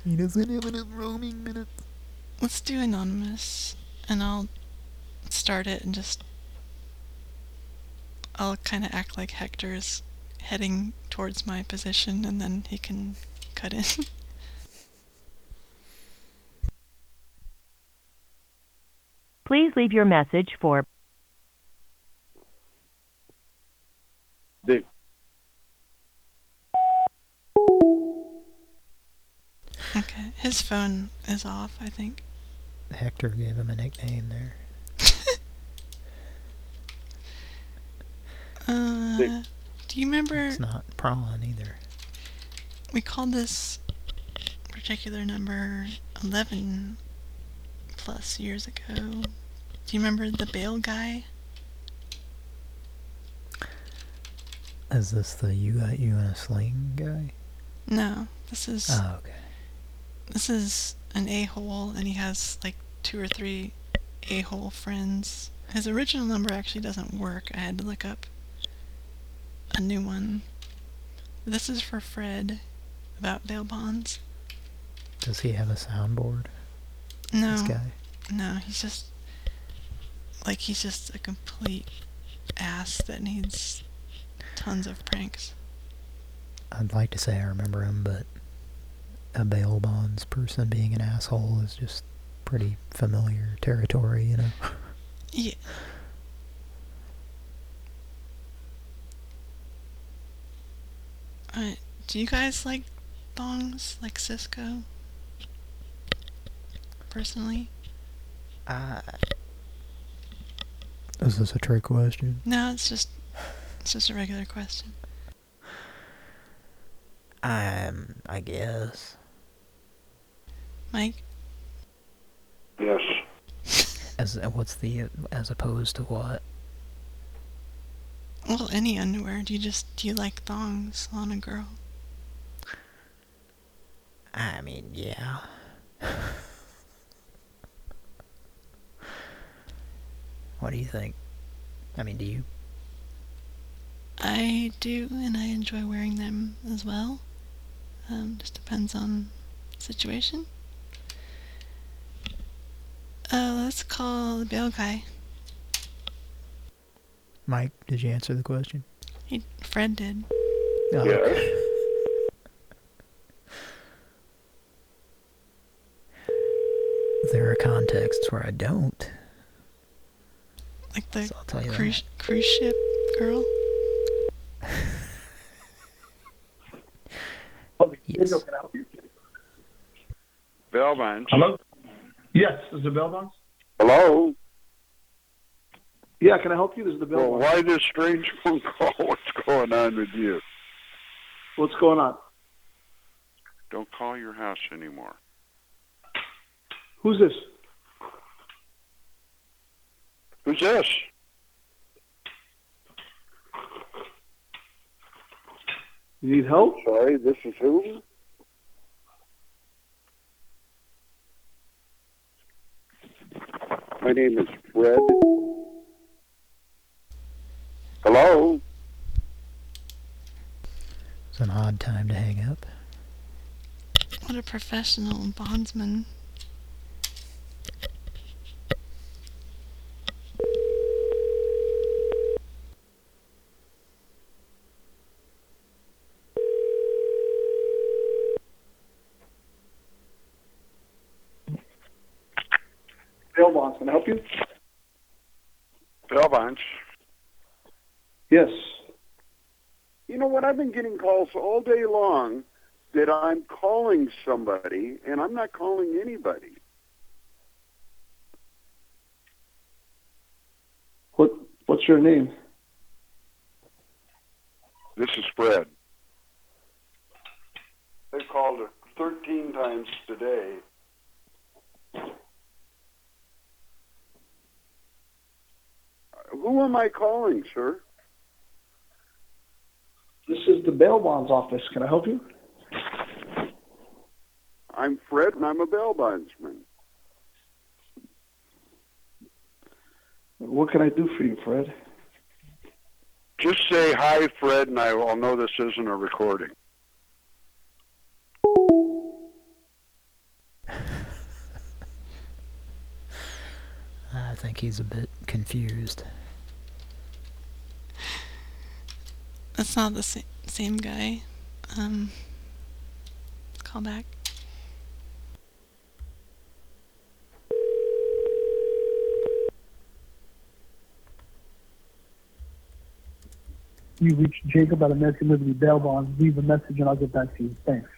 He doesn't have enough roaming minutes. let's do anonymous and I'll start it and just I'll kind of act like Hector is heading towards my position and then he can cut in. [LAUGHS] Please leave your message for Dick. Okay, his phone is off, I think. Hector gave him a nickname there. [LAUGHS] Uh, do you remember It's not prawn either. we called this particular number 11 plus years ago? Do you remember the bail guy? Is this the you got you in a sling guy? No, this is Oh, okay. This is an a-hole, and he has like two or three a-hole friends. His original number actually doesn't work. I had to look up a new one. This is for Fred about bail bonds. Does he have a soundboard? No, This guy? no, he's just like he's just a complete ass that needs tons of pranks. I'd like to say I remember him, but a bail bonds person being an asshole is just pretty familiar territory, you know? [LAUGHS] Yeah. Uh, do you guys like thongs like Sisqó? Personally? Uh, is this a trick question? No, it's just it's just a regular question. Um, I guess. Mike? Yes. [LAUGHS] As what's the as opposed to what? Well, any underwear. Do you just do you like thongs on a girl? I mean, yeah. [LAUGHS] what do you think? I mean, do you? I do, and I enjoy wearing them as well. Um, just depends on situation. Uh, let's call the bail guy. Mike, did you answer the question? He, Fred did. Oh, Yes. There are contexts where I don't. Like the I'll tell you cruise, cruise ship girl. Yes. Bell bonds. Hello? Yes, is the bell box? Hello? Yeah, can I help you? This is the bell Well, box. why this strange [LAUGHS] phone call? What's going on with you? What's going on? Don't call your house anymore. Who's this? Who's this? You need help? Sorry, this is who? My name is Fred. Hello? It's an odd time to hang up. What a professional bondsman. Bell box, can I help you? Bell bonds. Yes. You know what? I've been getting calls all day long that I'm calling somebody, and I'm not calling anybody. What What's your name? This is Fred. They called 13 times today. Who am I calling, sir? This is the bail bonds office. Can I help you? I'm Fred, and I'm a bail bondsman. What can I do for you, Fred? Just say hi, Fred, and I will know this isn't a recording. [LAUGHS] I think he's a bit confused. That's not the sa- same guy. Um, call back. You reached Jacob at American Liberty Bail Bonds. Leave a message and I'll get back to you. Thanks.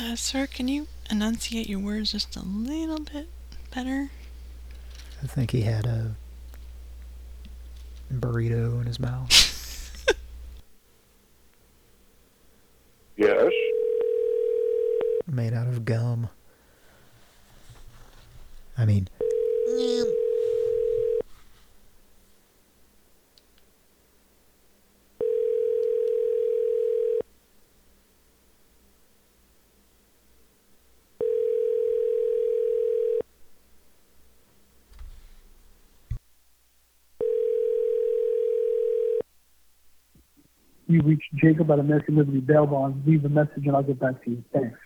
Uh, sir, can you enunciate your words just a little bit better? I think he had a burrito in his mouth. [LAUGHS] Yes. Made out of gum. I mean, You reached Jacob at American Liberty Bail Bonds. Leave a message and I'll get back to you. Thanks.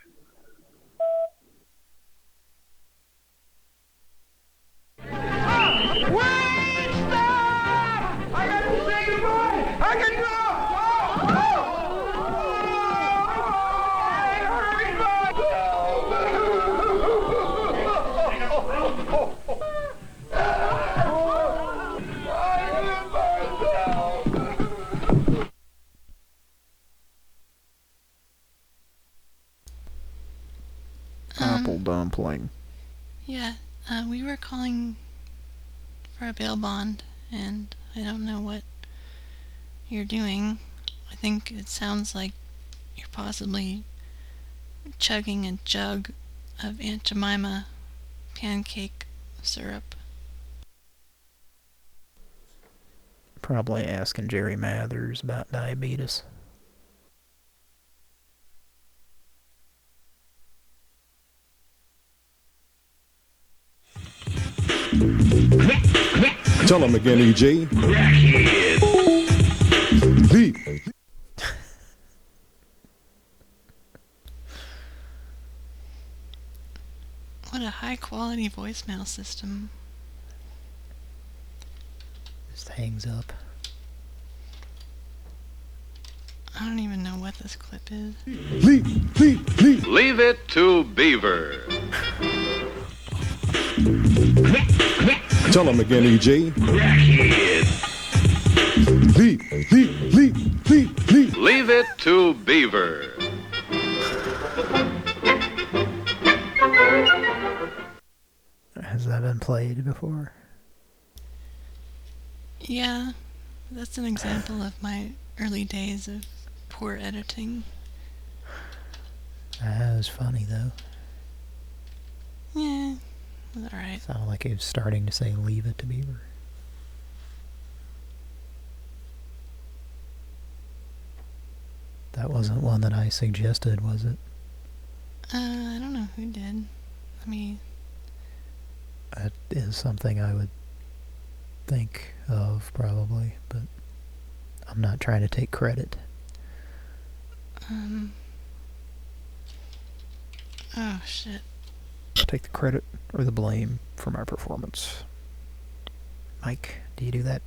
Think it sounds like you're possibly chugging a jug of Aunt Jemima pancake syrup. Probably asking Jerry Mathers about diabetes. Tell him again, E What a high quality voicemail system. Just hangs up. I don't even know what this clip is. Leave, leave, leave. Leave it to Beaver. Tell him again, E EJ. Leave, leave, leave, leave, leave. Leave it to Beaver. Has that been played before? Yeah, that's an example of my early days of poor editing. That was funny though. Yeah, alright. Sounded like he was starting to say leave it to Beaver. That wasn't one that I suggested, was it? Uh, I don't know who did. Let me. That is something I would think of, probably, but I'm not trying to take credit. Um. Oh, shit. Take the credit or the blame for my performance. Mike, do you do that?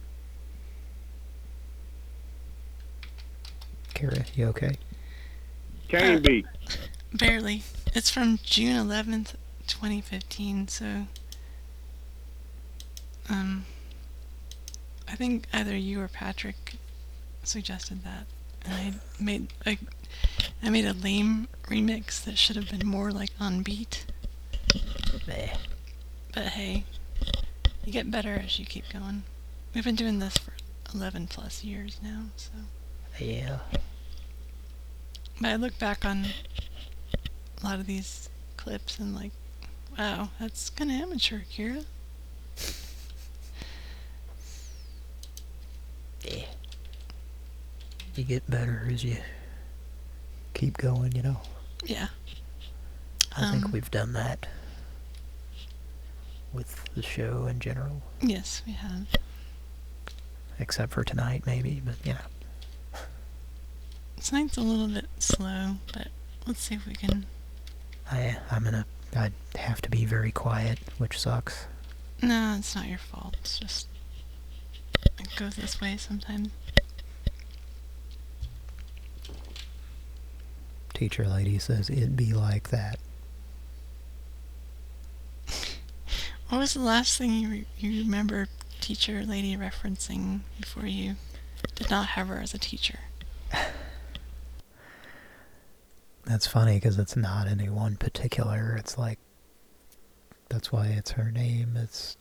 Kara, you okay? Can be. Barely. It's from June 11th, 2015, so. Um. I think either you or Patrick suggested that. And I made a. I made a lame remix that should have been more like on beat. But hey, you get better as you keep going. We've been doing this for 11 plus years now, so. Yeah. But I look back on a lot of these clips and like, wow, that's kind of amateur, Kira. Yeah. You get better as you keep going, you know. Yeah. I Um, think we've done that with the show in general. Yes, we have. Except for tonight, maybe, but you know. Tonight's a little bit slow, but let's see if we can. I, I'm gonna... I'd have to be very quiet, which sucks. No, it's not your fault. It's just. It goes this way sometimes. Teacher lady says it'd be like that. [LAUGHS] What was the last thing you, re- you remember teacher lady referencing before you did not have her as a teacher? [LAUGHS] That's funny because it's not any one particular. It's like that's why it's her name. It's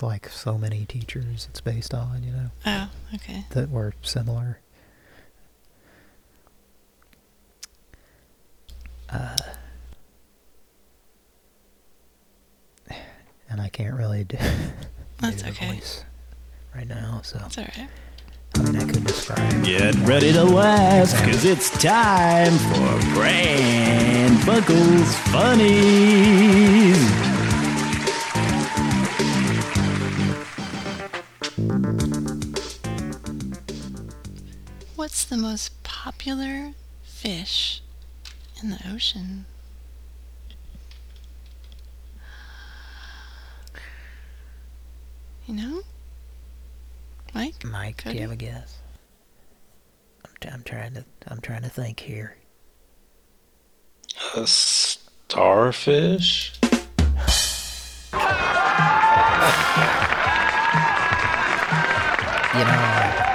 like so many teachers it's based on, you know. Oh, okay. That were similar. Uh, and I can't really do, [LAUGHS] That's do okay. voice right now, so That's alright. I mean I could describe. Get ready to laugh, cause it's time for Pran Funkels Funnies. The most popular fish in the ocean? You know? Mike? Mike, do you have a guess? I'm, t- I'm trying to I'm trying to think here. A starfish? You know,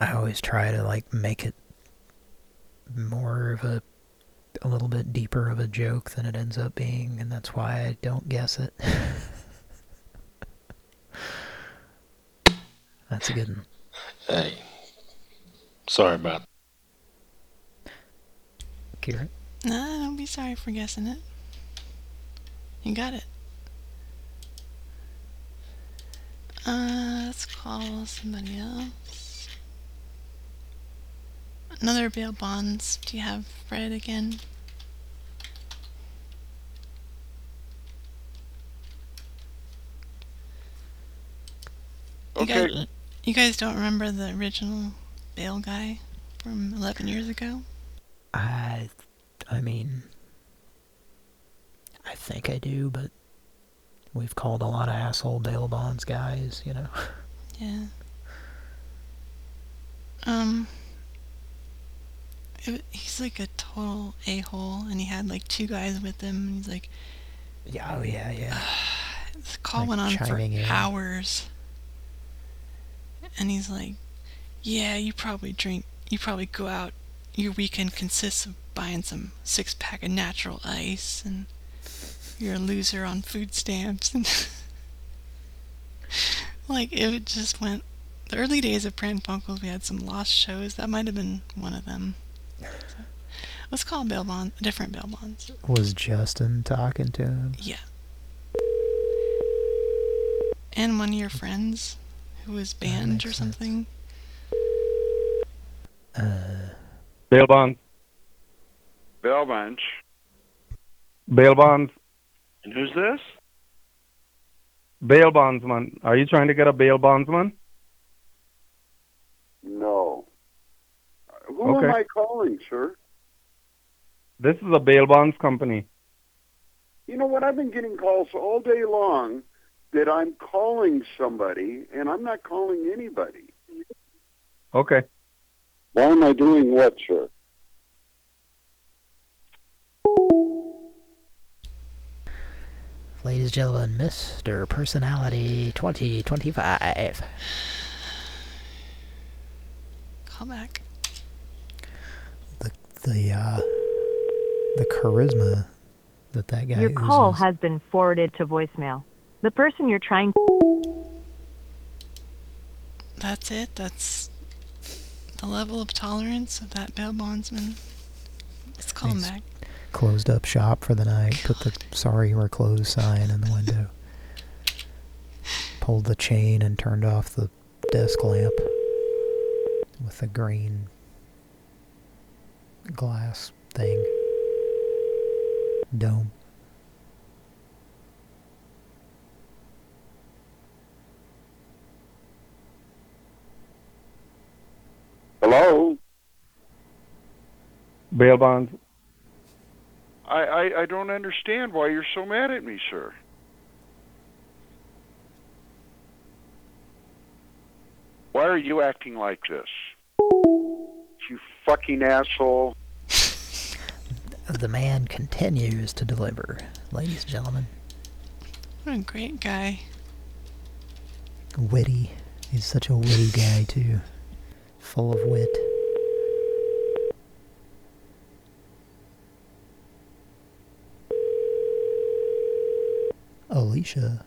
I always try to like make it more of a a little bit deeper of a joke than it ends up being, and that's why I don't guess it. [LAUGHS] that's a good one. Hey. Sorry about Kieran? Nah, don't be sorry for guessing it. You got it. Uh, let's call somebody else. Another bail bonds. Do you have Fred again? You Okay. guys, you guys don't remember the original bail guy from 11 years ago? I, I mean, I think I do, but we've called a lot of asshole bail bonds guys, you know. [LAUGHS] Yeah. Um. It, he's like a total a hole, and he had like two guys with him, and he's like, Yeah, oh yeah, yeah. [SIGHS] this call Like went on for in. hours. And he's like, yeah, you probably drink, you probably go out, your weekend consists of buying some six pack of natural ice, and you're a loser on food stamps. [LAUGHS] And like, it just went. The early days of Pran Funkels, we had some lost shows. That might have been one of them. So, let's call bail bond, different bail bonds. Was Justin talking to him? Yeah. And one of your friends who was banned or something. Uh, Bail bonds. Bell bunch. Bail bonds. And who's this? Bail bondsman. Are you trying to get a bail bondsman? No. Who Okay. am I calling, sir? This is a bail bonds company. You know what? I've been getting calls all day long that I'm calling somebody, and I'm not calling anybody. Okay. Why am I doing what, sir? ladies and gentlemen, Mr. Personality 2025. Call back. The, uh, the charisma that that guy Your oozes. call has been forwarded to voicemail. The person you're trying That's it. That's the level of tolerance of that bail bondsman. Let's call back. Closed up shop for the night, put the sorry we're closed sign in the window. Pulled the chain and turned off the desk lamp with the green glass thing. Dome. Hello? Bail bonds. I, I, I don't understand why you're so mad at me, sir. Why are you acting like this? You fucking asshole. The man continues to deliver, ladies and gentlemen. What a great guy. Witty. He's such a witty guy, too. Full of wit. Alicia.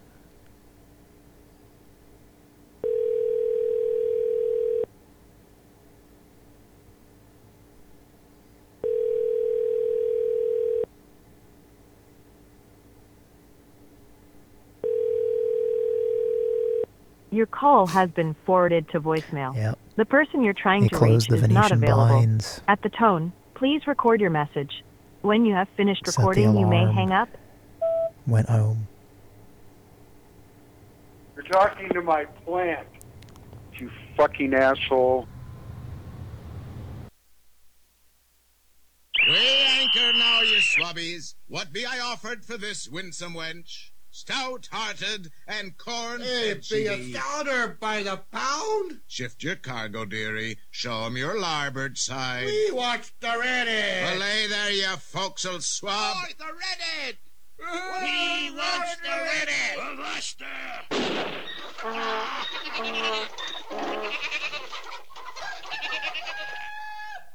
Your call has been forwarded to voicemail. Yep. The person you're trying He to reach the is not available. blinds. At the tone, please record your message. When you have finished Set recording, you may hang up. Went home. You're talking to my plant. You fucking asshole. Weigh anchor now, ye swabbies. What be I offered for this winsome wench? Stout-hearted and corn Hey, be a stouter by the pound? Shift your cargo, dearie. Show 'em your larboard side. We watch the ready. Well, lay there, you forecastle swab. Oi, the ready. We watch the ready.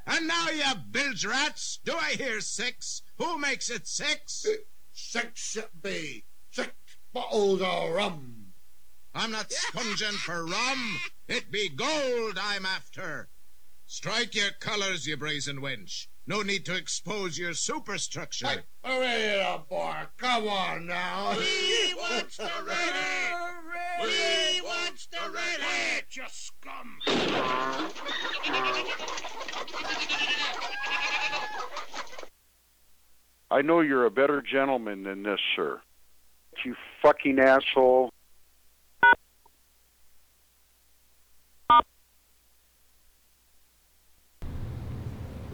And now, you bilge rats, do I hear six? Who makes it six? Six it be. Six bottles of rum. I'm not sponging for rum. It be gold I'm after. Strike your colors, you brazen wench. No need to expose your superstructure. Hooray, the boy. Come on now. We wants the ready. We watch the ready. You scum. I know you're a better gentleman than this, sir. You fucking asshole.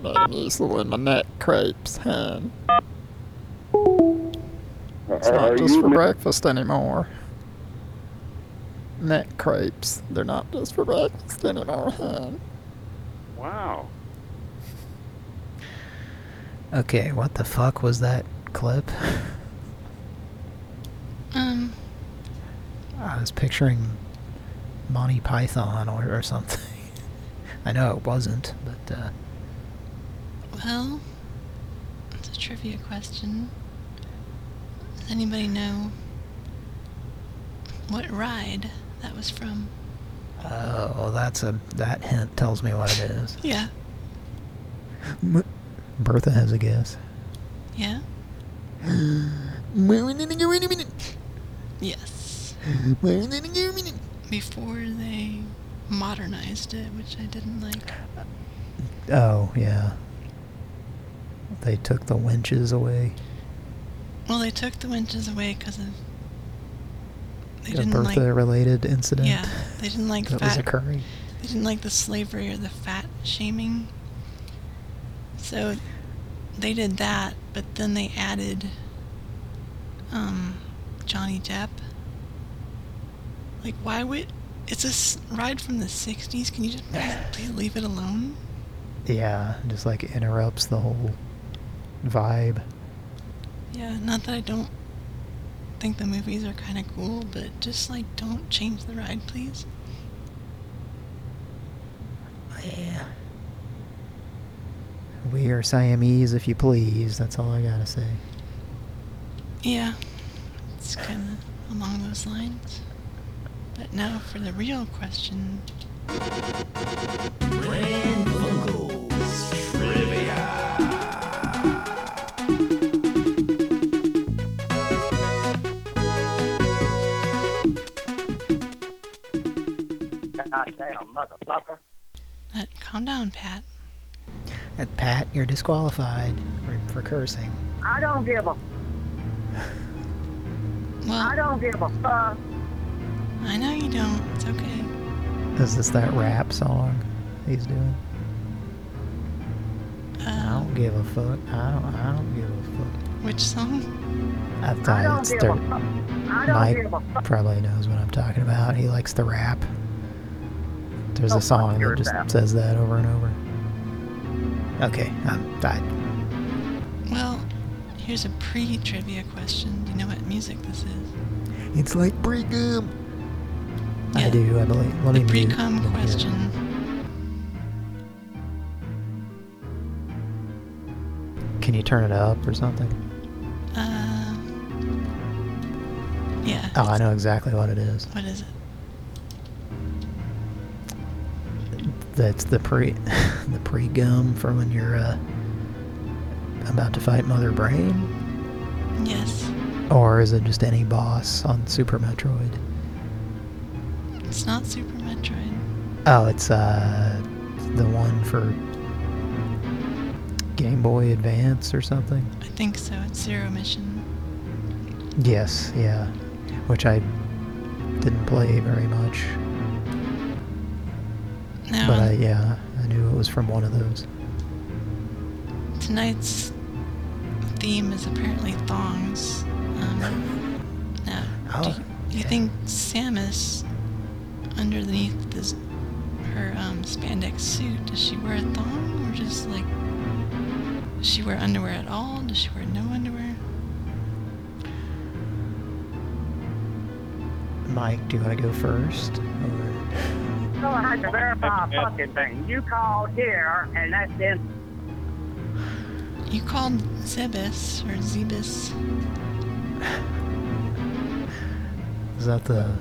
Magnesium in my neck crepes, hun. It's not are just for breakfast anymore. Neck crepes. They're not just for breakfast anymore, hun. Wow. Okay, what the fuck was that clip? [LAUGHS] Um, I was picturing Monty Python or, or something. [LAUGHS] I know it wasn't, but uh, well, it's a trivia question. Does anybody know what ride that was from? oh, well, that's a that hint tells me what it is. [LAUGHS] Yeah. M- Bertha has a guess. Yeah? [GASPS] Yes. [LAUGHS] Before they modernized it, which I didn't like. Oh, yeah. They took the winches away. Well, they took the winches away because of. They a didn't like. Bertha-related incident. Yeah, they didn't like that fat. was occurring. They didn't like the slavery or the fat shaming. So they did that, but then they added um, Johnny Depp. Like, why would. It's a ride from the 60s. Can you just [SIGHS] please, leave it alone? Yeah, just like interrupts the whole vibe. Yeah, not that I don't think the movies are kind of cool, but just like don't change the ride, please. Yeah. We are Siamese, if you please. That's all I gotta say. Yeah, it's kind of along those lines. But now for the real question. Goddamn motherfucker. Uh, calm down, Pat. And Pat, you're disqualified for, for cursing. I don't give a. I don't give a fuck. I know you don't. It's okay. Is this that rap song he's doing? I uh, don't give a fuck. I don't. I don't give a fuck. Which song? I thought it's their. Mike probably knows what I'm talking about. He likes the rap. There's Oh, a song that just yourself. says that over and over. Okay, I'm. I, Well, here's a pre-trivia question. Do you know what music this is? it's like pre-cum. I do. I believe. Let me the mute. pre-cum Let me question. Can you turn it up or something? Uh, yeah. Oh, I know exactly what it is. What is it? That's the pre, [LAUGHS] the pre gum for when you're uh, about to fight Mother Brain, Yes. or is it just any boss on Super Metroid? It's not Super Metroid. Oh, it's uh, the one for Game Boy Advance or something. I think so. It's Zero Mission. Yes, yeah, which I didn't play very much, Now, but I yeah, I knew it was from one of those. Tonight's theme is apparently thongs. Um, now, do Oh, you, you think Samus, underneath this her um, spandex suit, does she wear a thong or just like? Does she wear underwear at all? Does she wear no underwear? Mike, do you want to go first? Or... [LAUGHS] So I had to verify a fucking thing. You called here, and that's in. You called Zebus or Zebus. Is that the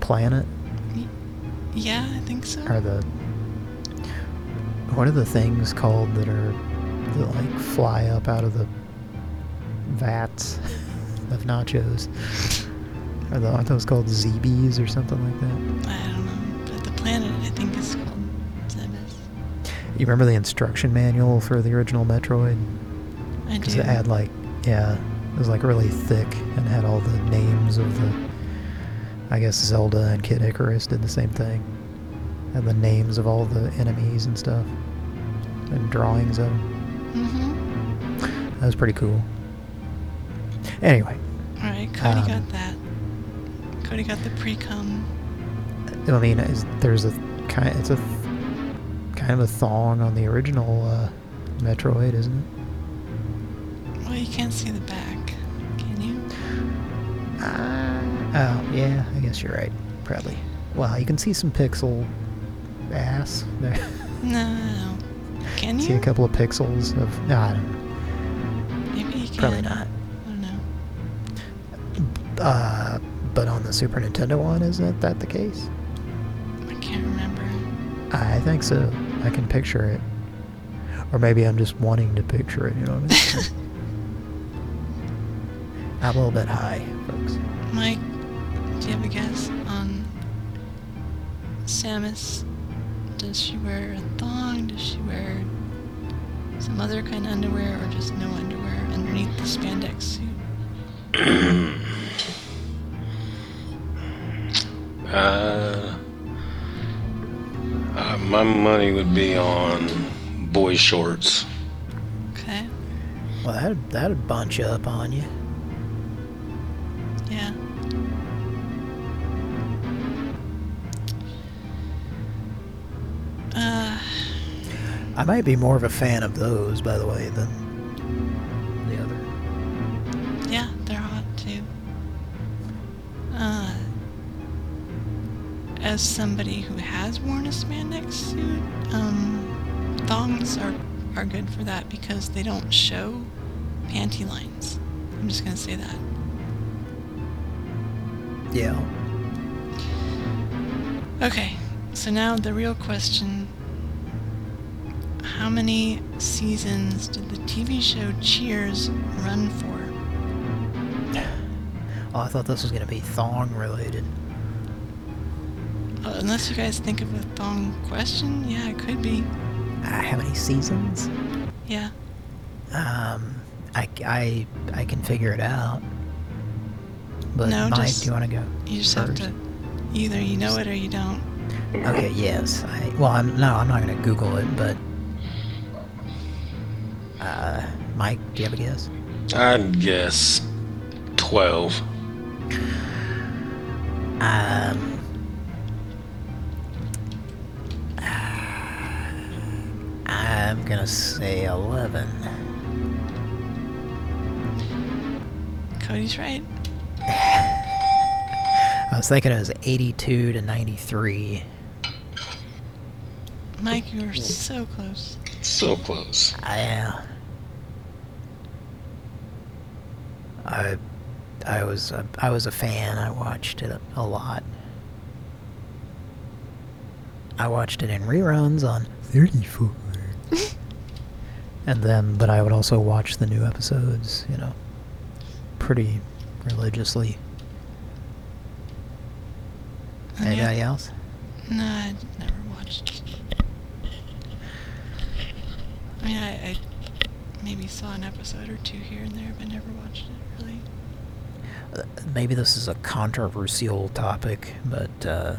planet Yeah, I think so. or the what are the things called that are that like fly up out of the vats of nachos? Are the, aren't those called zebes or something like that? You remember the instruction manual for the original Metroid? I do. it had like, yeah, it was like really thick and had all the names of the. I guess Zelda and Kid Icarus did the same thing. Had the names of all the enemies and stuff, and drawings of them. Mm-hmm. That was pretty cool. Anyway, All right, Cody Um, got that. Cody got the pre-cum. I mean, is, there's a kind. It's a kind of a thong on the original uh, Metroid, isn't it? Well, you can't see the back, can you? Oh, yeah, I guess you're right. Probably. Well, you can see some pixel ass there. [LAUGHS] No, no, no. Can you? see a couple of pixels of. No, I don't know. Maybe you can. Probably not. I don't know. Uh, but on the Super Nintendo one, isn't that the case? I can't remember. I think so. I can picture it. Or maybe I'm just wanting to picture it, you know what I mean? [LAUGHS] I'm a little bit high, folks. Mike, do you have a guess on Samus? Does she wear a thong? Does she wear some other kind of underwear or just no underwear underneath the spandex suit? [CLEARS THROAT] Uh, uh, my money would be on boy shorts. Okay. Well, that'd, that'd bunch up on you. Yeah. Uh, I might be more of a fan of those, by the way, than as somebody who has worn a spandex suit, um, thongs are, are good for that because they don't show panty lines. I'm just gonna say that. Yeah. Okay, so now the real question. How many seasons did the TV show Cheers run for? [SIGHS] Oh, I thought this was going to be thong related. Uh, unless you guys think of a thong question, yeah, it could be. Uh, how many seasons? Yeah. Um, I, I, I can figure it out. But No, Mike, just- do you want to go? You just first? have to either you know it or you don't. Okay, yes. I, well, I'm no, I'm not going to Google it, but Uh, Mike, do you have a guess? I'd guess 12. Um, I'm gonna say 11. Cody's right. [LAUGHS] I was thinking it was 82 to 93. Mike, you were so close. So close. Yeah. Uh, I, I was a, I was a fan. I watched it a, a lot. I watched it in reruns on 34. [LAUGHS] and then, but I would also watch the new episodes, you know, pretty religiously. Anybody else? No, I never watched. I mean, I, I maybe saw an episode or two here and there, but never watched it really. Uh, maybe this is a controversial topic, but uh,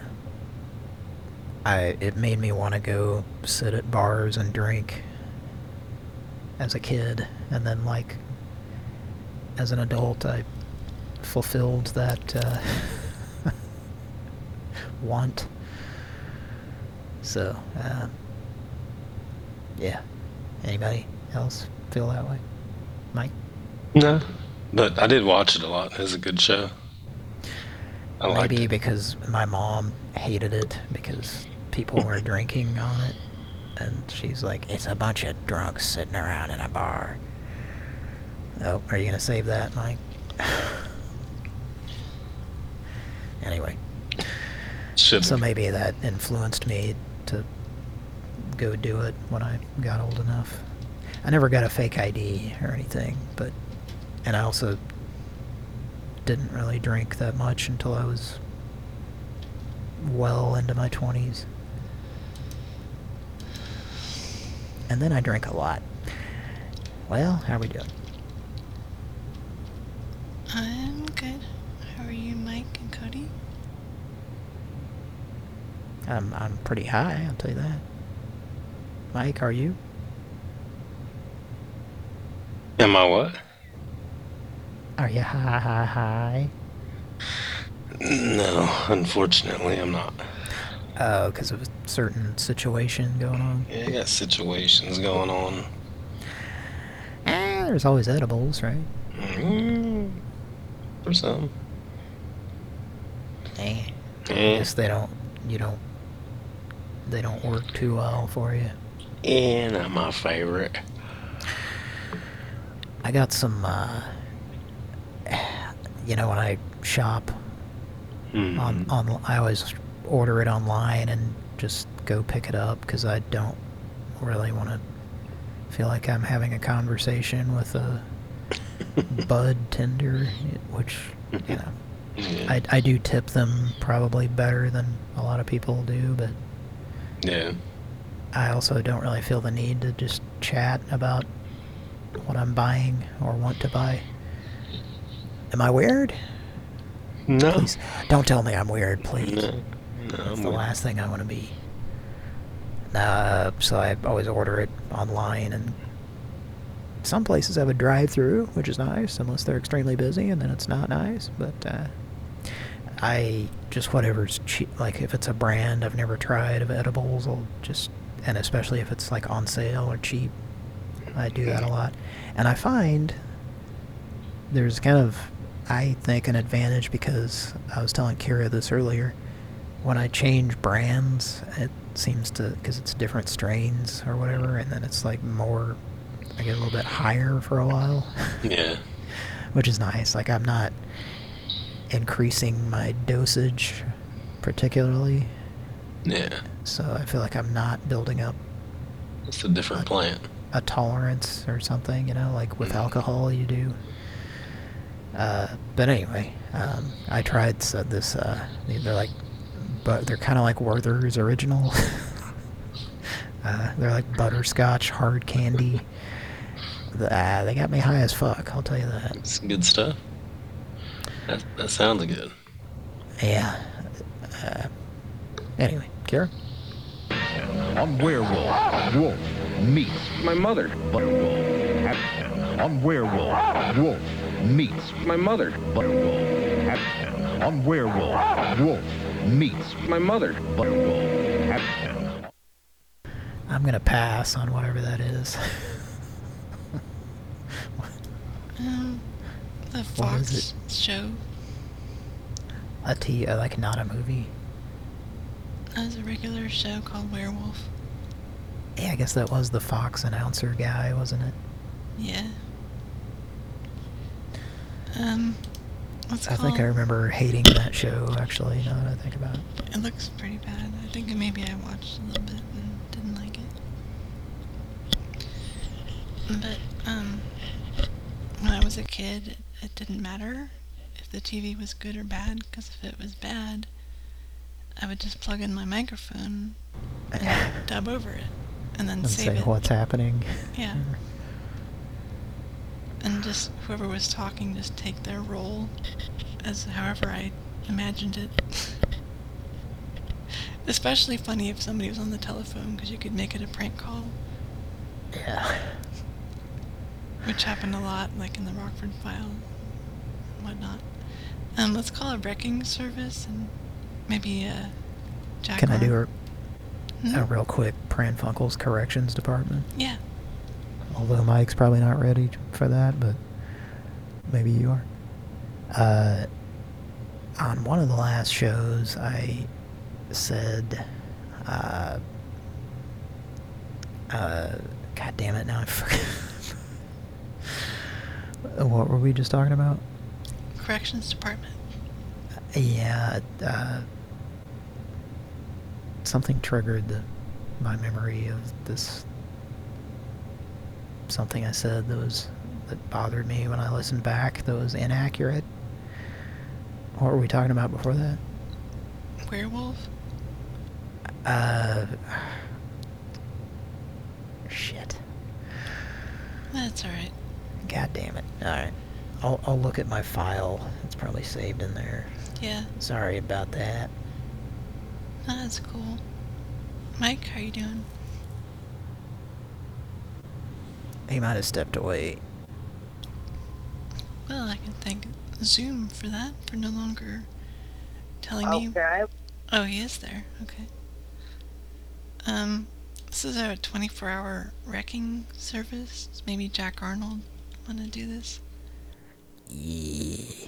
I it made me want to go sit at bars and drink as a kid, and then like as an adult, I fulfilled that uh, [LAUGHS] want. So, uh, yeah. Anybody else feel that way? Mike? No. But I did watch it a lot. It was a good show. I Maybe because my mom hated it because people were drinking on it. And she's like, it's a bunch of drunks sitting around in a bar. Oh, are you going to save that, Mike? [LAUGHS] anyway. So maybe that influenced me to go do it when I got old enough. I never got a fake ID or anything, but... And I also didn't really drink that much until I was well into my 20s. And then I drank a lot. Well, how are we doing? I'm good. How are you, Mike and Cody? I'm, I'm pretty high, I'll tell you that. Mike, are you? Am I what? Are you high, high, high? No, unfortunately, I'm not. Oh, because of a certain situation going on? Yeah, I got situations going on. Eh, there's always edibles, right? Mm, for some. Eh. I Eh. guess they don't, you don't, they don't work too well for you. Yeah, not my favorite. I got some, uh, [SIGHS] you know, when I shop Mm-hmm. on, on, I always order it online and just go pick it up because I don't really want to feel like I'm having a conversation with a [LAUGHS] bud tender, which, you know, I, I do tip them probably better than a lot of people do, but Yeah. I also don't really feel the need to just chat about what I'm buying or want to buy. Am I weird? No. Please, don't tell me I'm weird, please. No. No, That's I'm the last thing I want to be. Uh, so I always order it online, and some places have a drive-through, which is nice, unless they're extremely busy, and then it's not nice. But uh, I just whatever's cheap. Like if it's a brand I've never tried of edibles, I'll just and especially if it's like on sale or cheap, I do that a lot. And I find there's kind of, I think, an advantage because I was telling Kira this earlier. When I change brands, it seems to, because it's different strains or whatever, and then it's like more, I get a little bit higher for a while. [LAUGHS] Yeah. Which is nice. Like, I'm not increasing my dosage particularly. Yeah. So I feel like I'm not building up It's a different plant. a tolerance or something, you know, like with alcohol you do. Uh, but anyway, um, I tried so this. Uh, they're like, but they're kind of like Werther's original. [LAUGHS] uh, they're like butterscotch hard candy. The- Uh, they got me high as fuck. I'll tell you that. It's good stuff. That, that sounds good. Yeah. Uh, anyway, Kara. On werewolf, wolf, meets my mother. But wolf On Werewolf, Wolf meets my mother. Werewolf. On Werewolf, Wolf meets my mother. I'm gonna pass on whatever that is. Um, [LAUGHS] the What is Fox show. A T, uh, like not a movie. That was a regular show called Werewolf. Yeah, I guess that was the Fox announcer guy, wasn't it? Yeah. Um, what's I called? think I remember hating that show, actually, now that I think about it. It looks pretty bad. I think maybe I watched a little bit and didn't like it. But, um, when I was a kid, it, didn't matter if the TV was good or bad, because if it was bad, I would just plug in my microphone and [LAUGHS] dub over it, and then And save say it. what's happening. Yeah. [LAUGHS] And just whoever was talking, just take their role as however I imagined it. [LAUGHS] Especially funny if somebody was on the telephone because you could make it a prank call. Yeah. Which happened a lot, like in the Rockford file and whatnot. Um, let's call a wrecking service and maybe uh, Jack. Can I do a, a real quick Pran Funkels corrections department? Yeah. Although Mike's probably not ready for that, but maybe you are. Uh, on one of the last shows, I said, uh, uh, God damn it, now I forgot. [LAUGHS] what were we just talking about? Corrections department. Yeah, uh, something triggered the, my memory of this. Something I said that was that bothered me when I listened back. That was inaccurate. What were we talking about before that? Werewolf? Uh, shit. That's alright. God damn it. All right, I'll I'll look at my file. It's probably saved in there. Yeah. Sorry about that. That's cool. Mike, how you doing? He might have stepped away. Well, I can thank Zoom for that, for no longer telling me. Okay. Oh, he is there. Okay. Um, this is a 24-hour wrecking service. Maybe Jack Arnold want to do this? Yeah.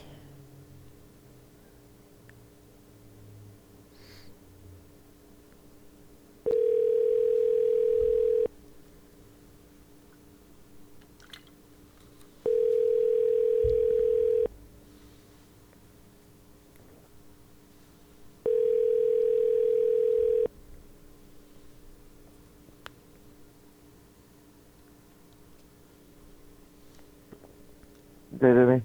Did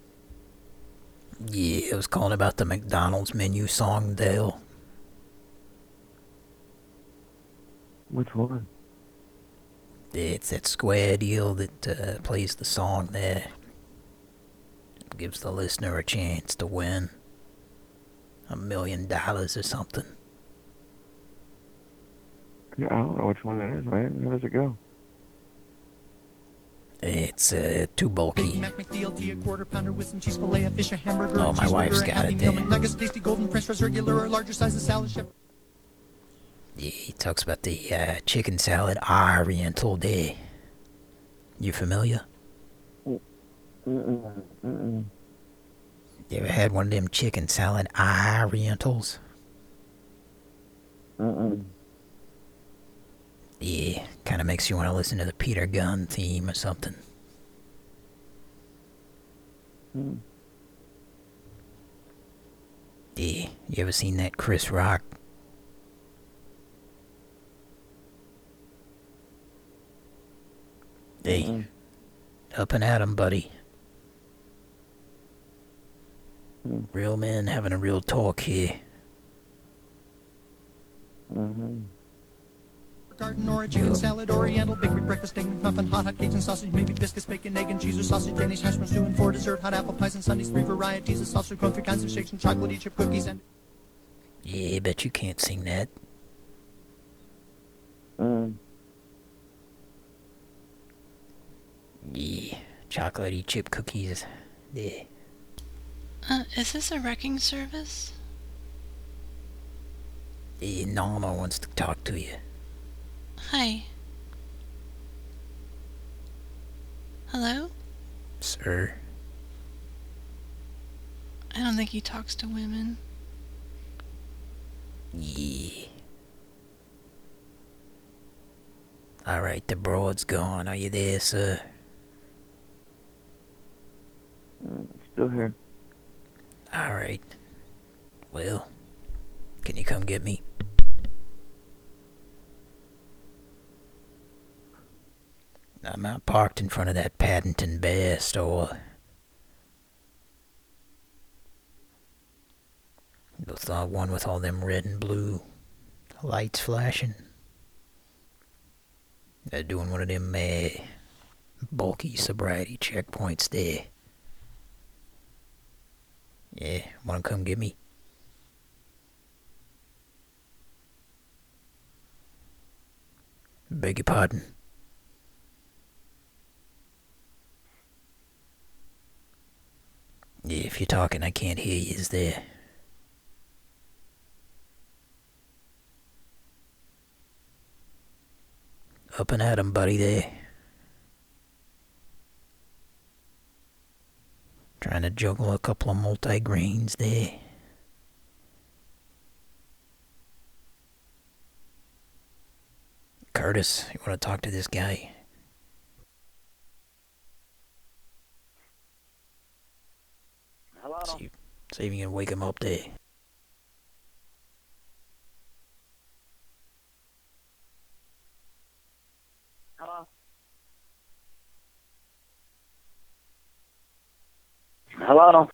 Yeah, it was calling about the McDonald's menu song, Dale. Which one? It's that square deal that uh, plays the song there. It gives the listener a chance to win a million dollars or something. Yeah, I don't know which one it is, man. How does it go? It's uh, too bulky. Mac McDLT, a quarter pounder with some cheese fillet, a fish, a hamburger, Oh, my wife's cheeseburger, a got Happy it there. McNuggets, tasty golden french fries, regular or larger size of salad, chef. Yeah, he talks about the uh, chicken salad oriental day. You familiar? You ever had one of them chicken salad orientals? Mm-mm. Yeah, kind of makes you want to listen to the Peter Gunn theme or something. Mm. Yeah, you ever seen that Chris Rock? Hey, up and at 'em, buddy. Real men having a real talk here. Mm-hmm. Garden or a chicken salad, oriental, bakery breakfast, egg McMuffin, hot hot cakes and sausage, maybe biscuits, bacon, egg and cheese or sausage, Danish hash browns, stew and for dessert, hot apple pies and sundaes, three varieties of sausage, cone, three kinds of shakes and chocolatey chip cookies and Yeah, bet you can't sing that. Mm. Yeah, chocolatey chip cookies. Yeah. Uh, is this a wrecking service? Yeah, Norma wants to talk to you. Hi. Hello? Sir. I don't think he talks to women. Yeah. Alright, the broad's gone. Are you there, sir? Still here. Alright. Well, can you come get me? I'm out parked in front of that Paddington Bear store. The one with all them red and blue lights flashing. They're doing one of them uh, bulky sobriety checkpoints there. Yeah, wanna come get me? Beg your pardon. Yeah, if you're talking, I can't hear you. Is there? Up and at 'em, buddy, there. Trying to juggle a couple of multi-greens there. Curtis, you want to talk to this guy? Hello? See, see if you can wake him up there. Hello? Hello?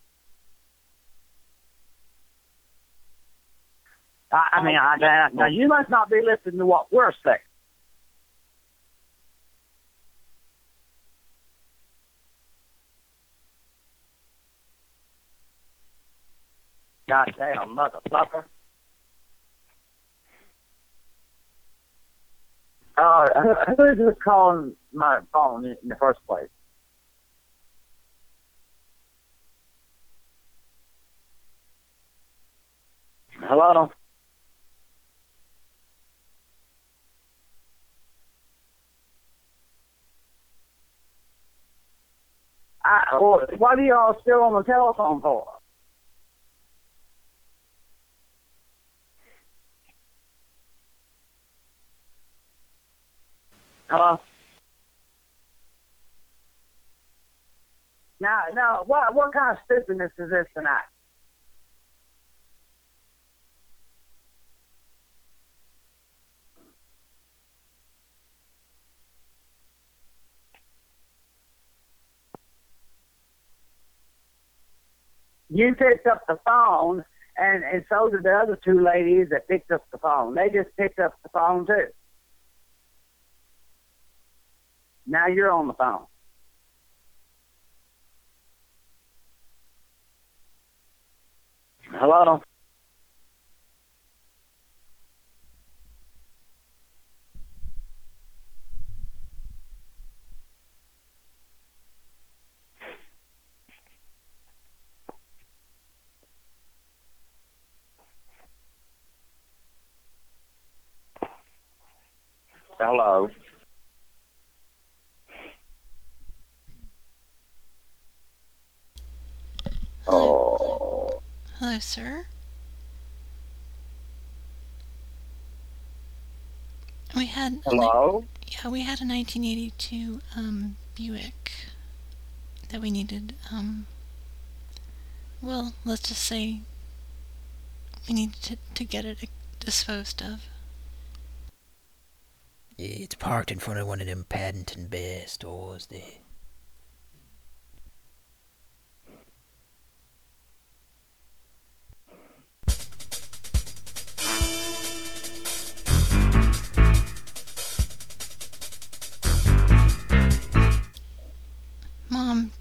I, I mean, I, I, now you must not be listening to what we're saying. Goddamn motherfucker. Uh, who- is this calling my phone in the first place? Hello? I, what what are y'all still on the telephone for? Oh. Hello? Now, now, what what kind of stupidness is this tonight? You picked up the phone, and and so did the other two ladies that picked up the phone. They just picked up the phone too. Now you're on the phone. Hello? Hello. Oh. Hello, sir. We had Hello? ni- yeah, we had a 1982 um, Buick that we needed. Um, well, let's just say we needed to, to get it disposed of. Yeah, it's parked in front of one of them Paddington Bear stores there.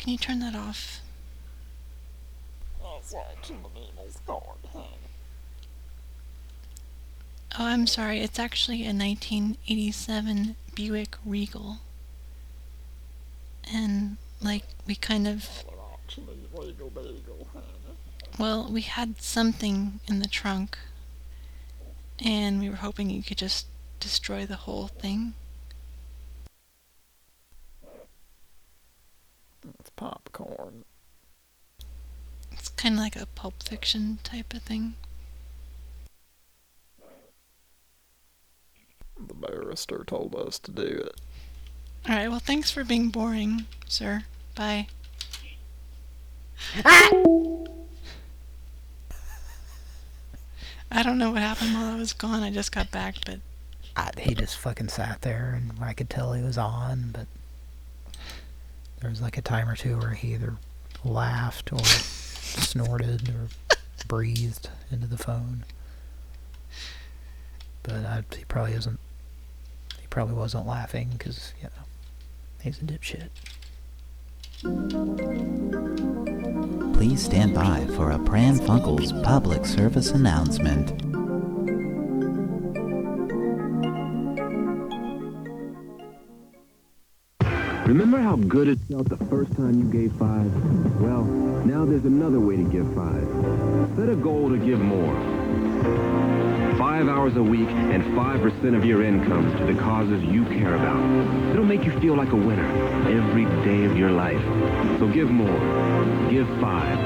Can you turn that off? Oh, oh I'm sorry. It's actually a 1987 Buick Regal. and like we kind of well, we had something in the trunk, and we were hoping you could just destroy the whole thing. It's popcorn. It's kind of like a Pulp Fiction type of thing. The barrister told us to do it. Alright, well, thanks for being boring, sir. Bye. Ah! [LAUGHS] I don't know what happened while I was gone. I just got back, but I, he just fucking sat there, and I could tell he was on, but there was like a time or two where he either laughed or [LAUGHS] snorted or breathed into the phone. But I, he probably isn't. He probably wasn't laughing because you know he's a dipshit. Please stand by for a Pran Funkels public service announcement. Remember how good it felt the first time you gave five? Well, now there's another way to give five. Set a goal to give more. Five hours a week and 5% of your income to the causes you care about. It'll make you feel like a winner every day of your life. So give more. Give five.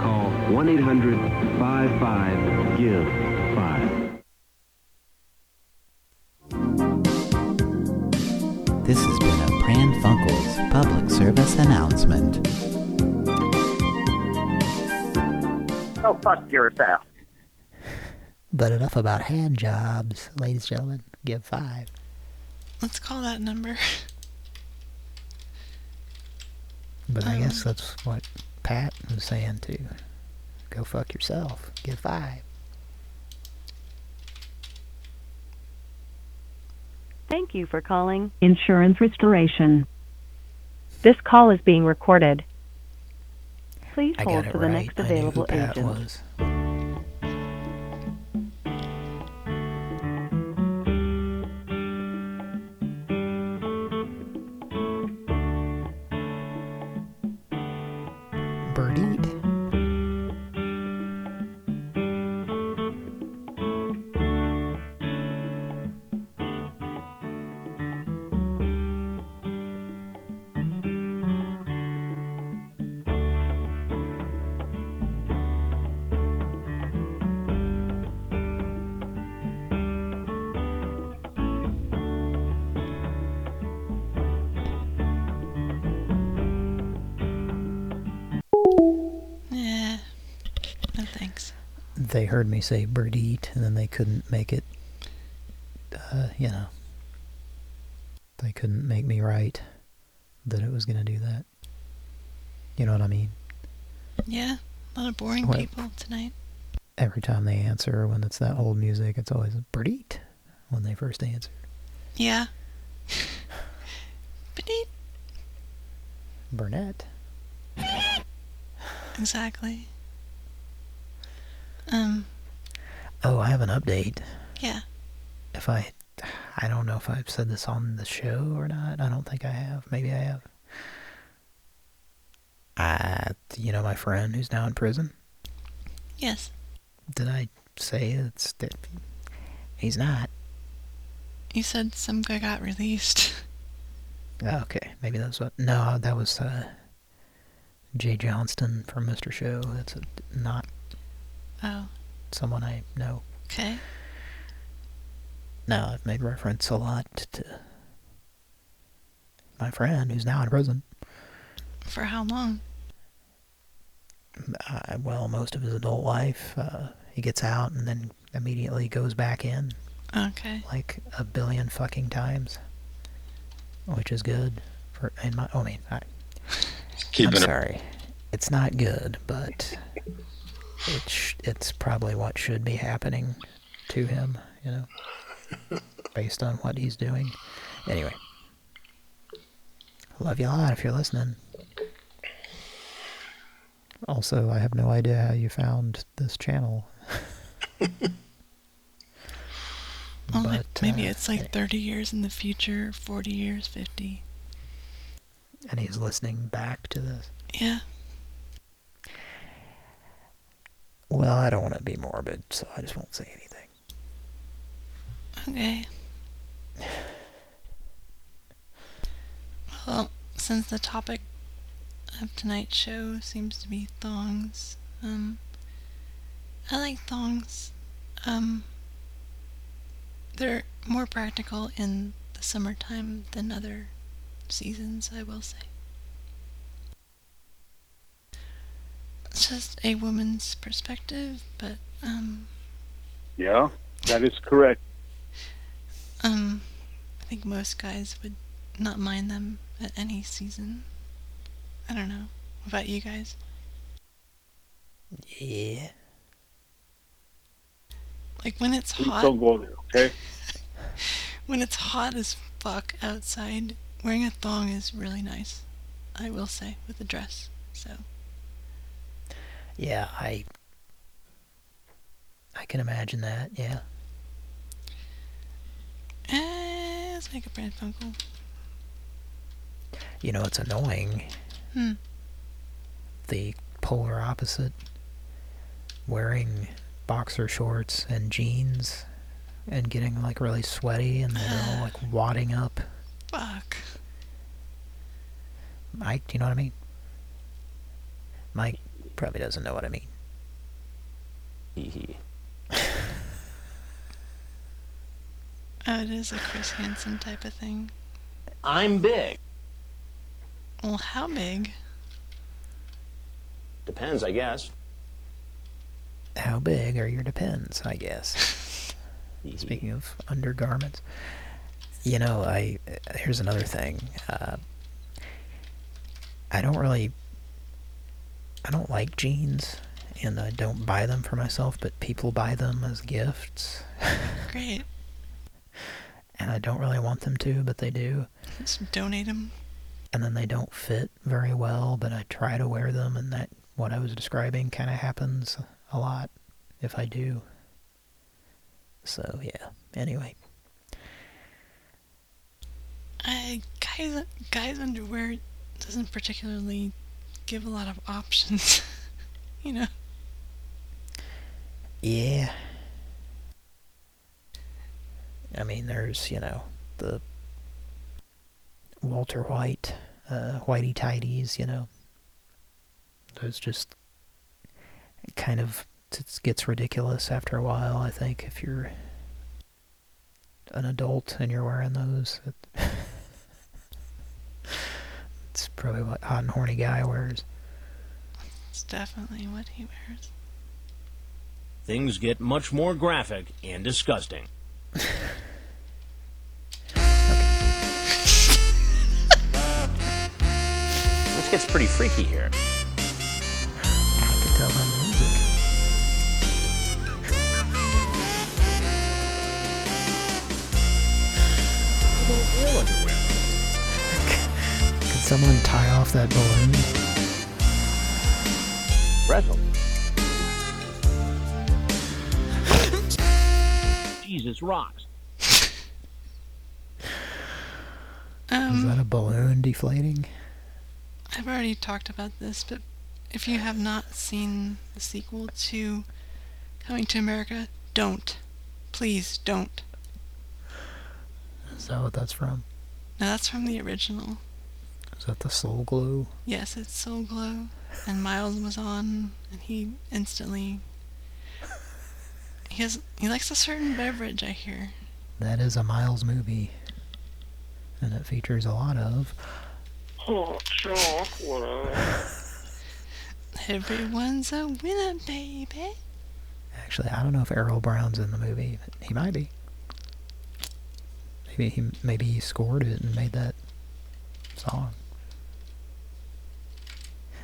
Call 1-800-55-GIVE-5. Announcement. Go fuck yourself. But enough about hand jobs, ladies and gentlemen. Give five. let's call that number. But I um, guess that's what Pat was saying too. Go fuck yourself. Give five. Thank you for calling Insurance Restoration. This call is being recorded. Please I hold for the right. next I knew who available agent. was. Birdied. They heard me say birdied, and then they couldn't make it, uh, you know, they couldn't make me right that it was going to do that. You know what I mean? Yeah, a lot of boring What? people tonight. Every time they answer, when it's that old music, it's always birdied when they first answer. Yeah. [LAUGHS] Beep. Burnett. Exactly. Um, Oh, I have an update. yeah. If I, I don't know if I've said this on the show or not. I don't think I have. Maybe I have. Uh, you know my friend who's now in prison? Yes. Did I say it's that he's not? You said some guy got released. [LAUGHS] Oh, okay, maybe that's what. No, that was uh, Jay Johnston from Mr. Show. That's a, not Oh, someone I know. okay. Now, I've made reference a lot to my friend who's now in prison. For how long? Uh, well, most of his adult life, uh, he gets out and then immediately goes back in. Okay. Like a billion fucking times. Which is good. For in my, oh, I mean, I, Keeping I'm it- sorry. It's not good, but it's it's probably what should be happening to him, you know, [LAUGHS] based on what he's doing. Anyway, love you a lot if you're listening. Also, I have no idea how you found this channel. [LAUGHS] Well, but maybe uh, it's like 30 years in the future, 40 years, 50. and he's listening back to this. Yeah. Well, I don't want to be morbid, so I just won't say anything. Okay. Well, since the topic of tonight's show seems to be thongs, um, I like thongs. Um, they're more practical in the summertime than other seasons, I will say. It's just a woman's perspective, but, um, Yeah, that is correct. um, I think most guys would not mind them at any season. I don't know. What about you guys? Yeah. Like when it's Please hot. don't go there, okay? [LAUGHS] when it's hot as fuck outside, wearing a thong is really nice. I will say, with a dress. So, Yeah, I I can imagine that. Yeah. eh, let's make a brand funkle. You know, it's annoying. Hmm. The polar opposite. Wearing boxer shorts and jeans and getting like really sweaty and they're all [SIGHS] like wadding up. Fuck. Mike, do you know what I mean? Mike probably doesn't know what I mean. Hee hee. Oh, it is a Chris Hansen type of thing. I'm big. Well, how big? Depends, I guess. How big are your depends, I guess. [LAUGHS] Speaking of undergarments. You know, I here's another thing. Uh, I don't really I don't like jeans and I don't buy them for myself, but people buy them as gifts. [LAUGHS] Great. and I don't really want them to, but they do. Just donate them. And then they don't fit very well, but I try to wear them and that what I was describing kind of happens a lot if I do. So, yeah. Anyway. I guys guys underwear doesn't particularly give a lot of options. [LAUGHS] you know. Yeah. I mean, there's, you know, the Walter White, uh, Whitey Tidies, you know. Those just kind of, it gets ridiculous after a while, I think, if you're an adult and you're wearing those. [LAUGHS] It, it's probably what hot and horny guy wears. It's definitely what he wears. Things get much more graphic and disgusting. [LAUGHS] this gets pretty freaky here. Someone tie off that balloon? Pretzel. Jesus rocks. Um, Is that a balloon deflating? I've already talked about this, but if you have not seen the sequel to Coming to America, don't. Please don't. Is that what that's from? No, that's from the original. Is that the Soul Glo? Yes, it's Soul Glo, and Miles was on, and he instantly. He has he likes a certain beverage, I hear. That is a Miles movie. And it features a lot of Hot chocolate. [LAUGHS] Everyone's a winner, baby. Actually, I don't know if Errol Brown's in the movie. But he might be. Maybe he maybe he scored it and made that song.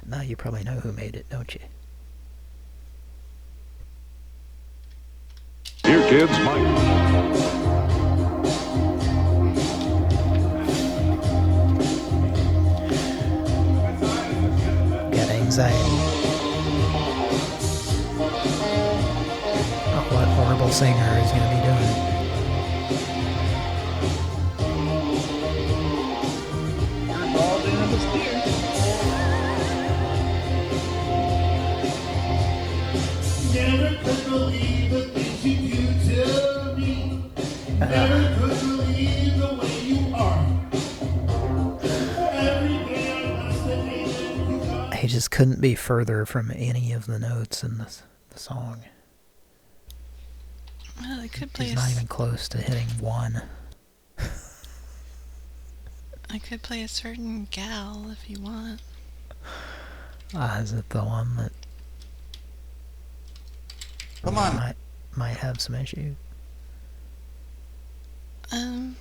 Now you probably know who made it, don't you? Here, kids, Mike. Got anxiety. Oh, what horrible singer is going to be doing couldn't be further from any of the notes in the, the song. Well, I could play He's not even close to hitting one. I could play a certain gal if you want. Ah, is it the one that Come on. might might have some issues Um,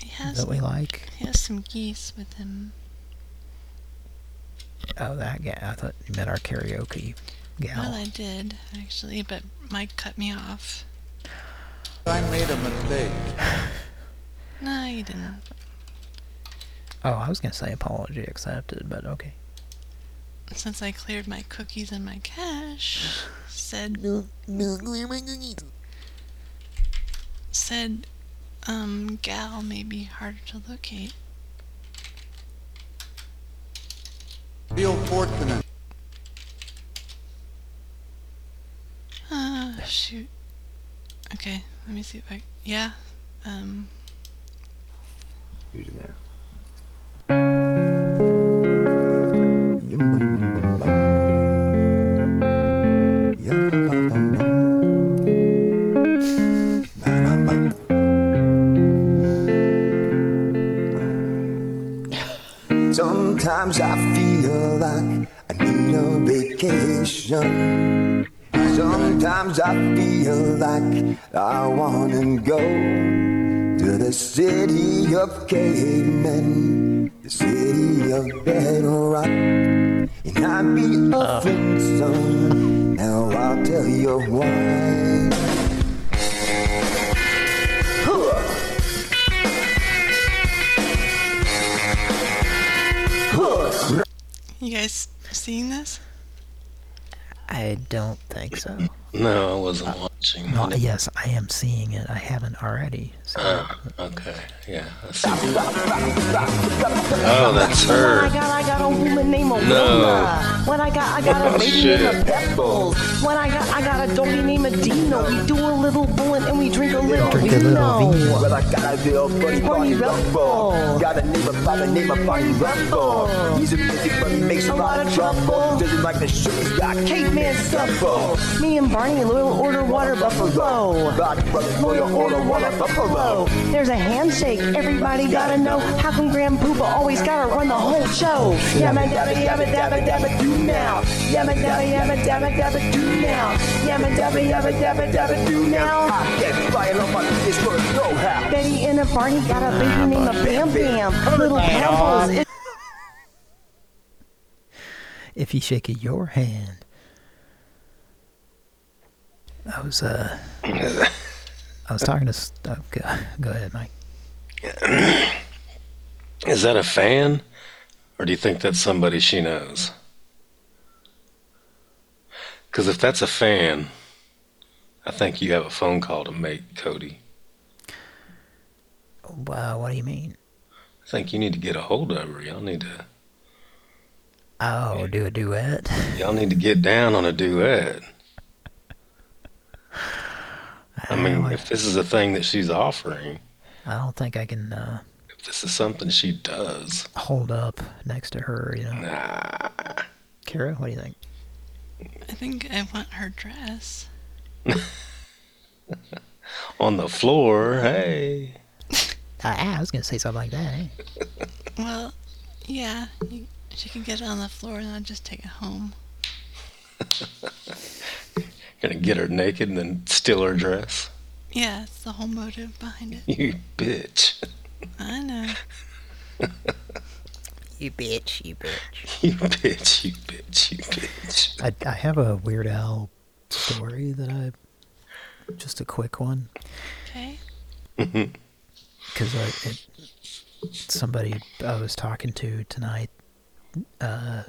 he has that we like? he has some geese with him. Oh, that guy. I thought you meant our karaoke gal. Well, I did actually, but Mike cut me off. I made a mistake. [SIGHS] No, you didn't. Oh, I was gonna say apology accepted, but okay. Since I cleared my cookies and my cache, said said um gal may be harder to locate. Feel fortunate. Ah, shoot. Okay, let me see if I. Yeah. Um. Who's there? Sometimes I vacation. Sometimes I feel like I wanna go to the city of cavemen, the city of bedrock. And I'd be a uh. friend, son. Now I'll tell you why. You guys seeing this? I don't think so. No, I wasn't watching. No, yes, I am seeing it. I haven't already. So. Ah, okay. Yeah. I see. Oh, that's her. When I got, I got a woman named Alona. No. When I got, I got a Oh, baby shit. named Pebbles. When I got, I got a doggy named Dino. We do a little bullet and we drink a little Drink a vino. little vino. Well, I got a little buddy, Barney Barney Rumble. Rumble. Got a neighbor by the name of Barney Rumble. He's a music, but he makes a lot of trouble. Doesn't like the shit, he's got Caveman Supple. Me and Barney, loyal order water buffalo. Loyal order water buffalo. There's a handshake, everybody gotta know. How come Grand Poopa always gotta run the whole show? Yabba dabba yabba dabba dabba do now. Yabba dabba yabba dabba dabba do now. Yabba dabba yabba dabba dabba do now. Get flying up on this for a know how. Betty and a Barney got a baby ah, named a Bam Bam. Little Pebbles. If you shake your hand. I was uh, I was talking to. Uh, go, go ahead, Mike. [CLEARS THROAT] Is that a fan? Or do you think that's somebody she knows? Because if that's a fan, I think you have a phone call to make, Cody. Wow, what do you mean? I think you need to get a hold of her. Y'all need to. Oh, do a duet. Y'all need to get down on a duet. I mean, if this is a thing that she's offering, I don't think I can uh, if this is something she does, hold up next to her. You know. Nah. Kara, what do you think? I think I want her dress. [LAUGHS] on the floor, hey. Uh, [LAUGHS] ah, I was gonna say something like that. Eh? Well, yeah, you, she can get it on the floor and I'll just take it home. [LAUGHS] Gonna get her naked and then steal her dress? Yeah, it's the whole motive behind it. You bitch. I know. [LAUGHS] You bitch, you bitch. [LAUGHS] You bitch, you bitch, you bitch. I, I have a Weird Al story that I, just a quick one, Okay. because I, it, somebody I was talking to tonight, uh,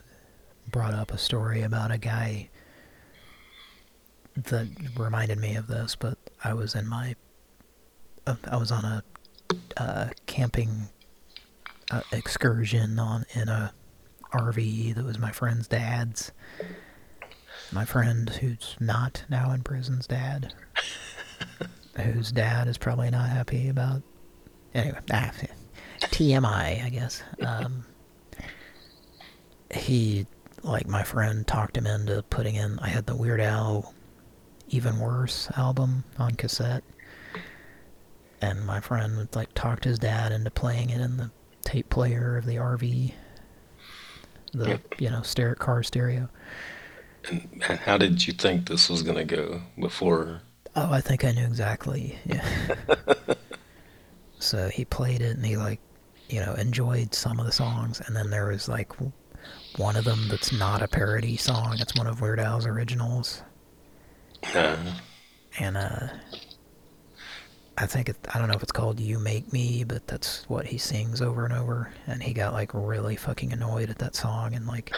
brought up a story about a guy that reminded me of this, but I was in my, uh, I was on a, uh, camping uh, excursion on in a RV that was my friend's dad's. My friend, who's not now in prison's dad, [LAUGHS] whose dad is probably not happy about. Anyway, [LAUGHS] ah, TMI, I guess. Um, he like my friend talked him into putting in. I had the Weird Al Even Worse album on cassette, and my friend would like talked his dad into playing it in the tape player of the RV, the you know stereo car stereo. And how did you think this was gonna go before? Oh, I think I knew exactly. Yeah. [LAUGHS] so he played it and he like, you know, enjoyed some of the songs, and then there was like one of them that's not a parody song. It's one of Weird Al's originals. Uh, And uh I think it, I don't know if it's called You Make Me, but that's what he sings over and over. And he got like really fucking annoyed at that song and like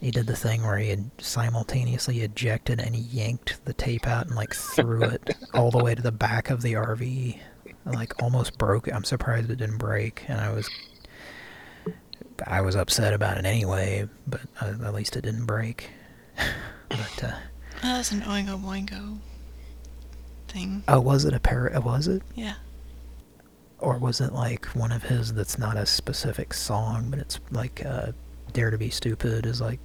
he did the thing where he had simultaneously ejected and yanked the tape out and like threw it [LAUGHS] all the way to the back of the RV. Like almost broke it. I'm surprised it didn't break. And I was I was upset about it anyway, but uh, at least it didn't break. [LAUGHS] but uh That was an Oingo Boingo thing. oh, was it a parrot? Was it? Yeah. Or was it like one of his that's not a specific song, but it's like uh, Dare to Be Stupid is like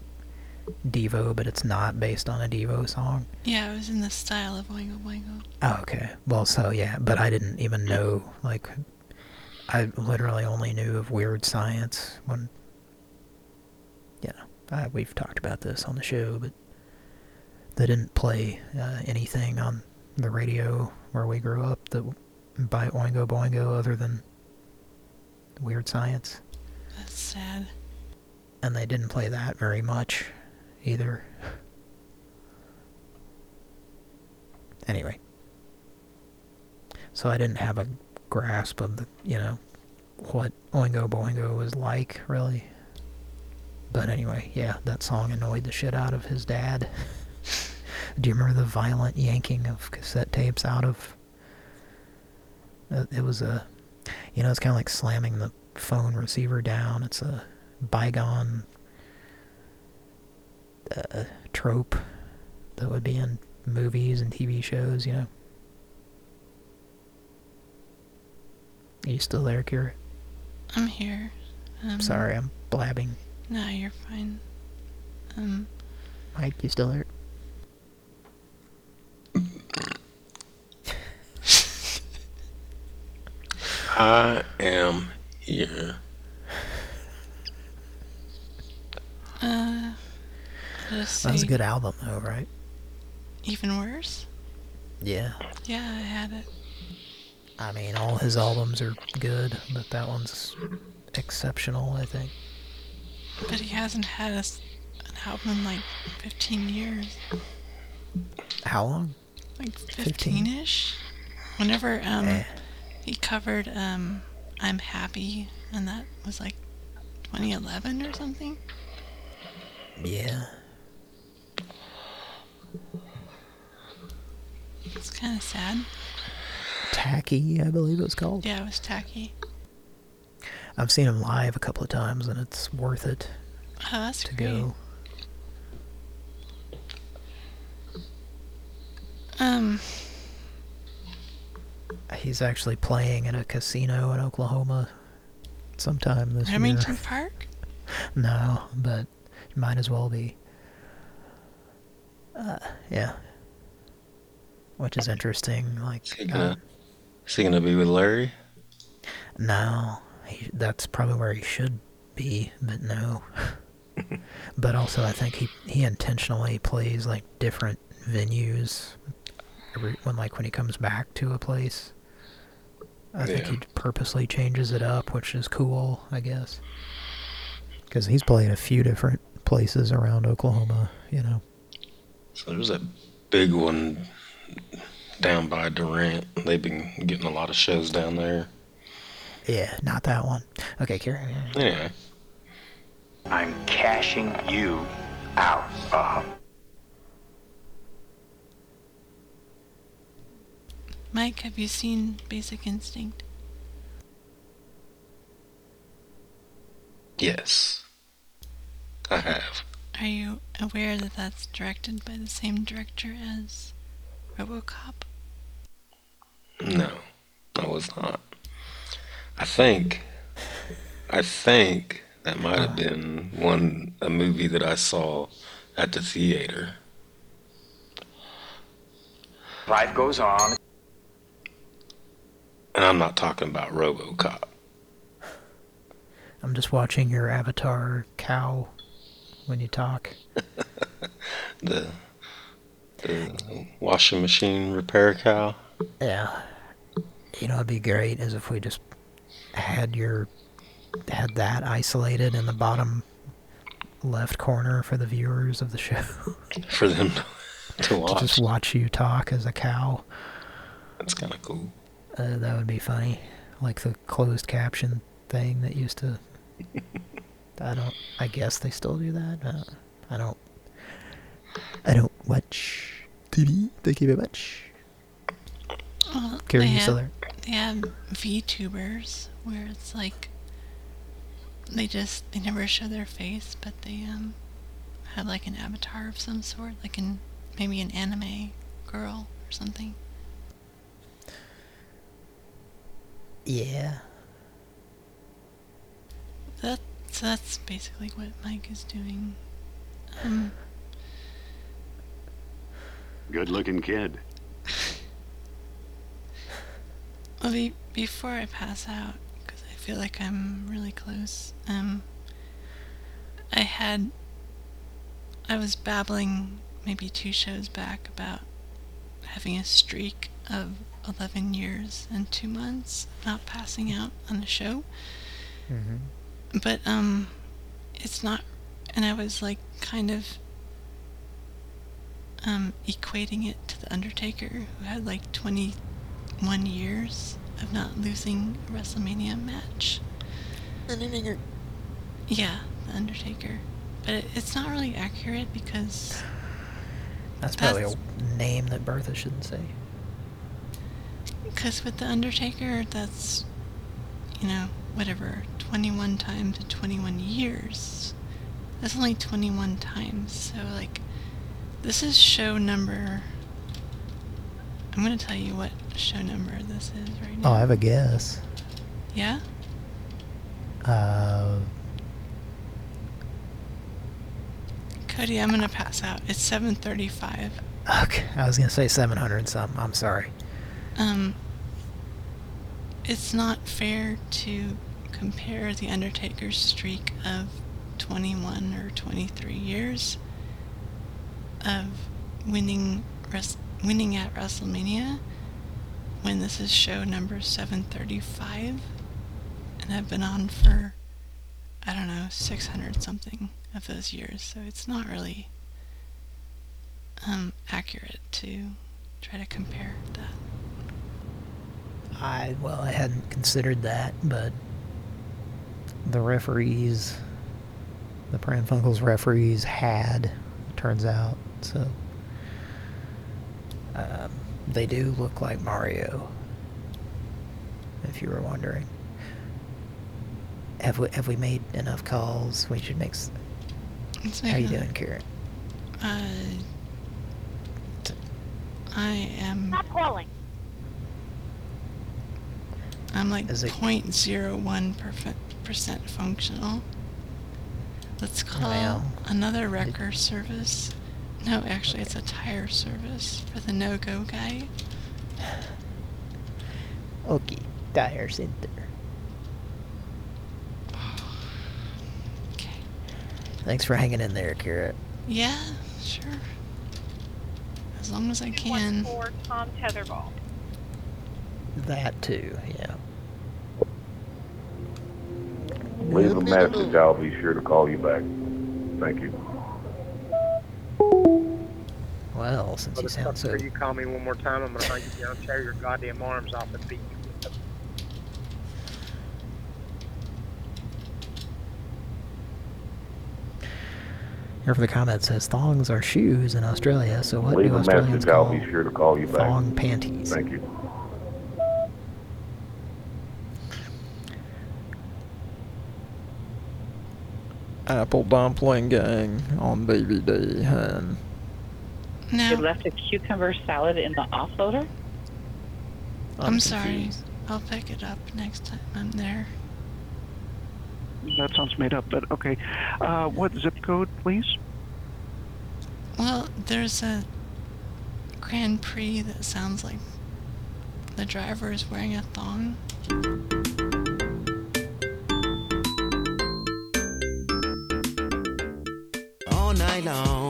Devo, but it's not based on a Devo song? Yeah, it was in the style of Oingo Boingo. Oh, okay. Well, so yeah, but I didn't even know, like, I literally only knew of Weird Science when, you know, I, we've talked about this on the show, but they didn't play uh, anything on the radio where we grew up that by Oingo Boingo other than Weird Science. That's sad. And they didn't play that very much either. Anyway. So I didn't have a grasp of the, you know, what Oingo Boingo was like, really. But anyway, yeah, that song annoyed the shit out of his dad. [LAUGHS] Do you remember the violent yanking of cassette tapes out of... Uh, It was a... You know, it's kind of like slamming the phone receiver down. It's a bygone uh, trope that would be in movies and TV shows, you know. Are you still there, Kira? I'm here. Um, I'm Sorry, I'm blabbing. No, you're fine. Um, Mike, you still there? I am here. uh, That was a good album, though, right? Even worse? Yeah. Yeah, I had it. I mean, all his albums are good, but that one's exceptional, I think. But he hasn't had a, an album in like 15 years. How long? Like 15-ish? Whenever um Eh. he covered um I'm Happy and that was like 2011 or something. Yeah. It's kind of sad. Tacky, I believe it was called. Yeah, it was tacky. I've seen him live a couple of times, and it's worth it Oh, to great. go. Um, He's actually playing in a casino in Oklahoma sometime this Remington year. Park? [LAUGHS] No, but it might as well be. Uh, yeah. Which is interesting. Like, Is he gonna, is he gonna be with Larry? No, he, that's probably where he should be, but no. [LAUGHS] but also, I think he he intentionally plays like different venues every, when like when he comes back to a place. I think Yeah. he purposely changes it up, which is cool, I guess. Because he's played a few different places around Oklahoma, you know. So there's a big one down by Durant. They've been getting a lot of shows down there. Yeah, not that one. Okay, Kira. Anyway, I'm cashing you out, Bob. Mike, have you seen Basic Instinct? yes, I have. Are you aware that that's directed by the same director as RoboCop? No, I was not. I think, I think That might have been one a movie that I saw at the theater. Life goes on. And I'm not talking about RoboCop. I'm just watching your avatar cow when you talk. [LAUGHS] The the washing machine repair cow. Yeah. You know, it'd be great as if we just had your had that isolated in the bottom left corner for the viewers of the show. [LAUGHS] For them to [LAUGHS] to watch. just watch you talk as a cow. That's kind of cool. Uh, that would be funny. Like the closed caption thing that used to... [LAUGHS] I don't... I guess they still do that. Uh, I don't... I don't watch TV. Thank you very much. Well, Karen, they you still have, there? They have VTubers where it's like they just they never show their face, but they um have like an avatar of some sort, like an maybe an anime girl or something. Yeah. That that's basically what Mike is doing. Um, Good looking kid. [LAUGHS] Well, be, before I pass out, because I feel like I'm really close, um, I had, I was babbling maybe two shows back about having a streak of 11 years and two months not passing out on a show. Mm-hmm. But, um, it's not, and I was like kind of, um, equating it to The Undertaker, who had like 21 years of not losing a WrestleMania match. Undertaker. Yeah, The Undertaker. But it, it's not really accurate because That's probably That's- a name that Bertha shouldn't say. Because with The Undertaker, that's, you know, whatever, 21 times in 21 years. That's only 21 times. So, like, this is show number. I'm going to tell you what show number this is right now. Oh. I have a guess. Yeah? Uh, Cody, I'm going to pass out. It's 735. okay, I was gonna say 700 something. I'm sorry. Um, it's not fair to compare the Undertaker's streak of 21 or 23 years of winning res- winning at WrestleMania when this is show number 735 and I've been on for I don't know 600 something of those years so it's not really um, accurate to try to compare that. I well, I hadn't considered that, but the referees, the Pran Funkels referees had, it turns out, so um, they do look like Mario. If you were wondering, have we have we made enough calls? We should make. How make you doing, Karen? Uh, I am. Stop calling. I'm like Is it- 0.01 perfe- percent functional. Let's call Well, another wrecker service. No, actually, it's a tire service for the no-go guy. Okay, tire center. Okay. [SIGHS] Thanks for hanging in there, Kara. Yeah, sure. As long as I can. One For Tom Tetherball. That too, yeah. Leave a message. I'll be sure to call you back. Thank you. Well, since you sound so you call me one more time, I'm gonna bring you down, tear your goddamn arms off, and beat you with them. Here for the comment says thongs are shoes in Australia, so what Leave do Australians message. I'll call be sure to call you back. thong panties? Thank you. Apple Dumpling Gang on DVD, hun. No. You left a cucumber salad in the offloader? I'm sorry. I'll pick it up next time I'm there. that sounds made up, but okay. Uh, what zip code, please? Well, there's a Grand Prix that sounds like the driver is wearing a thong. All night long.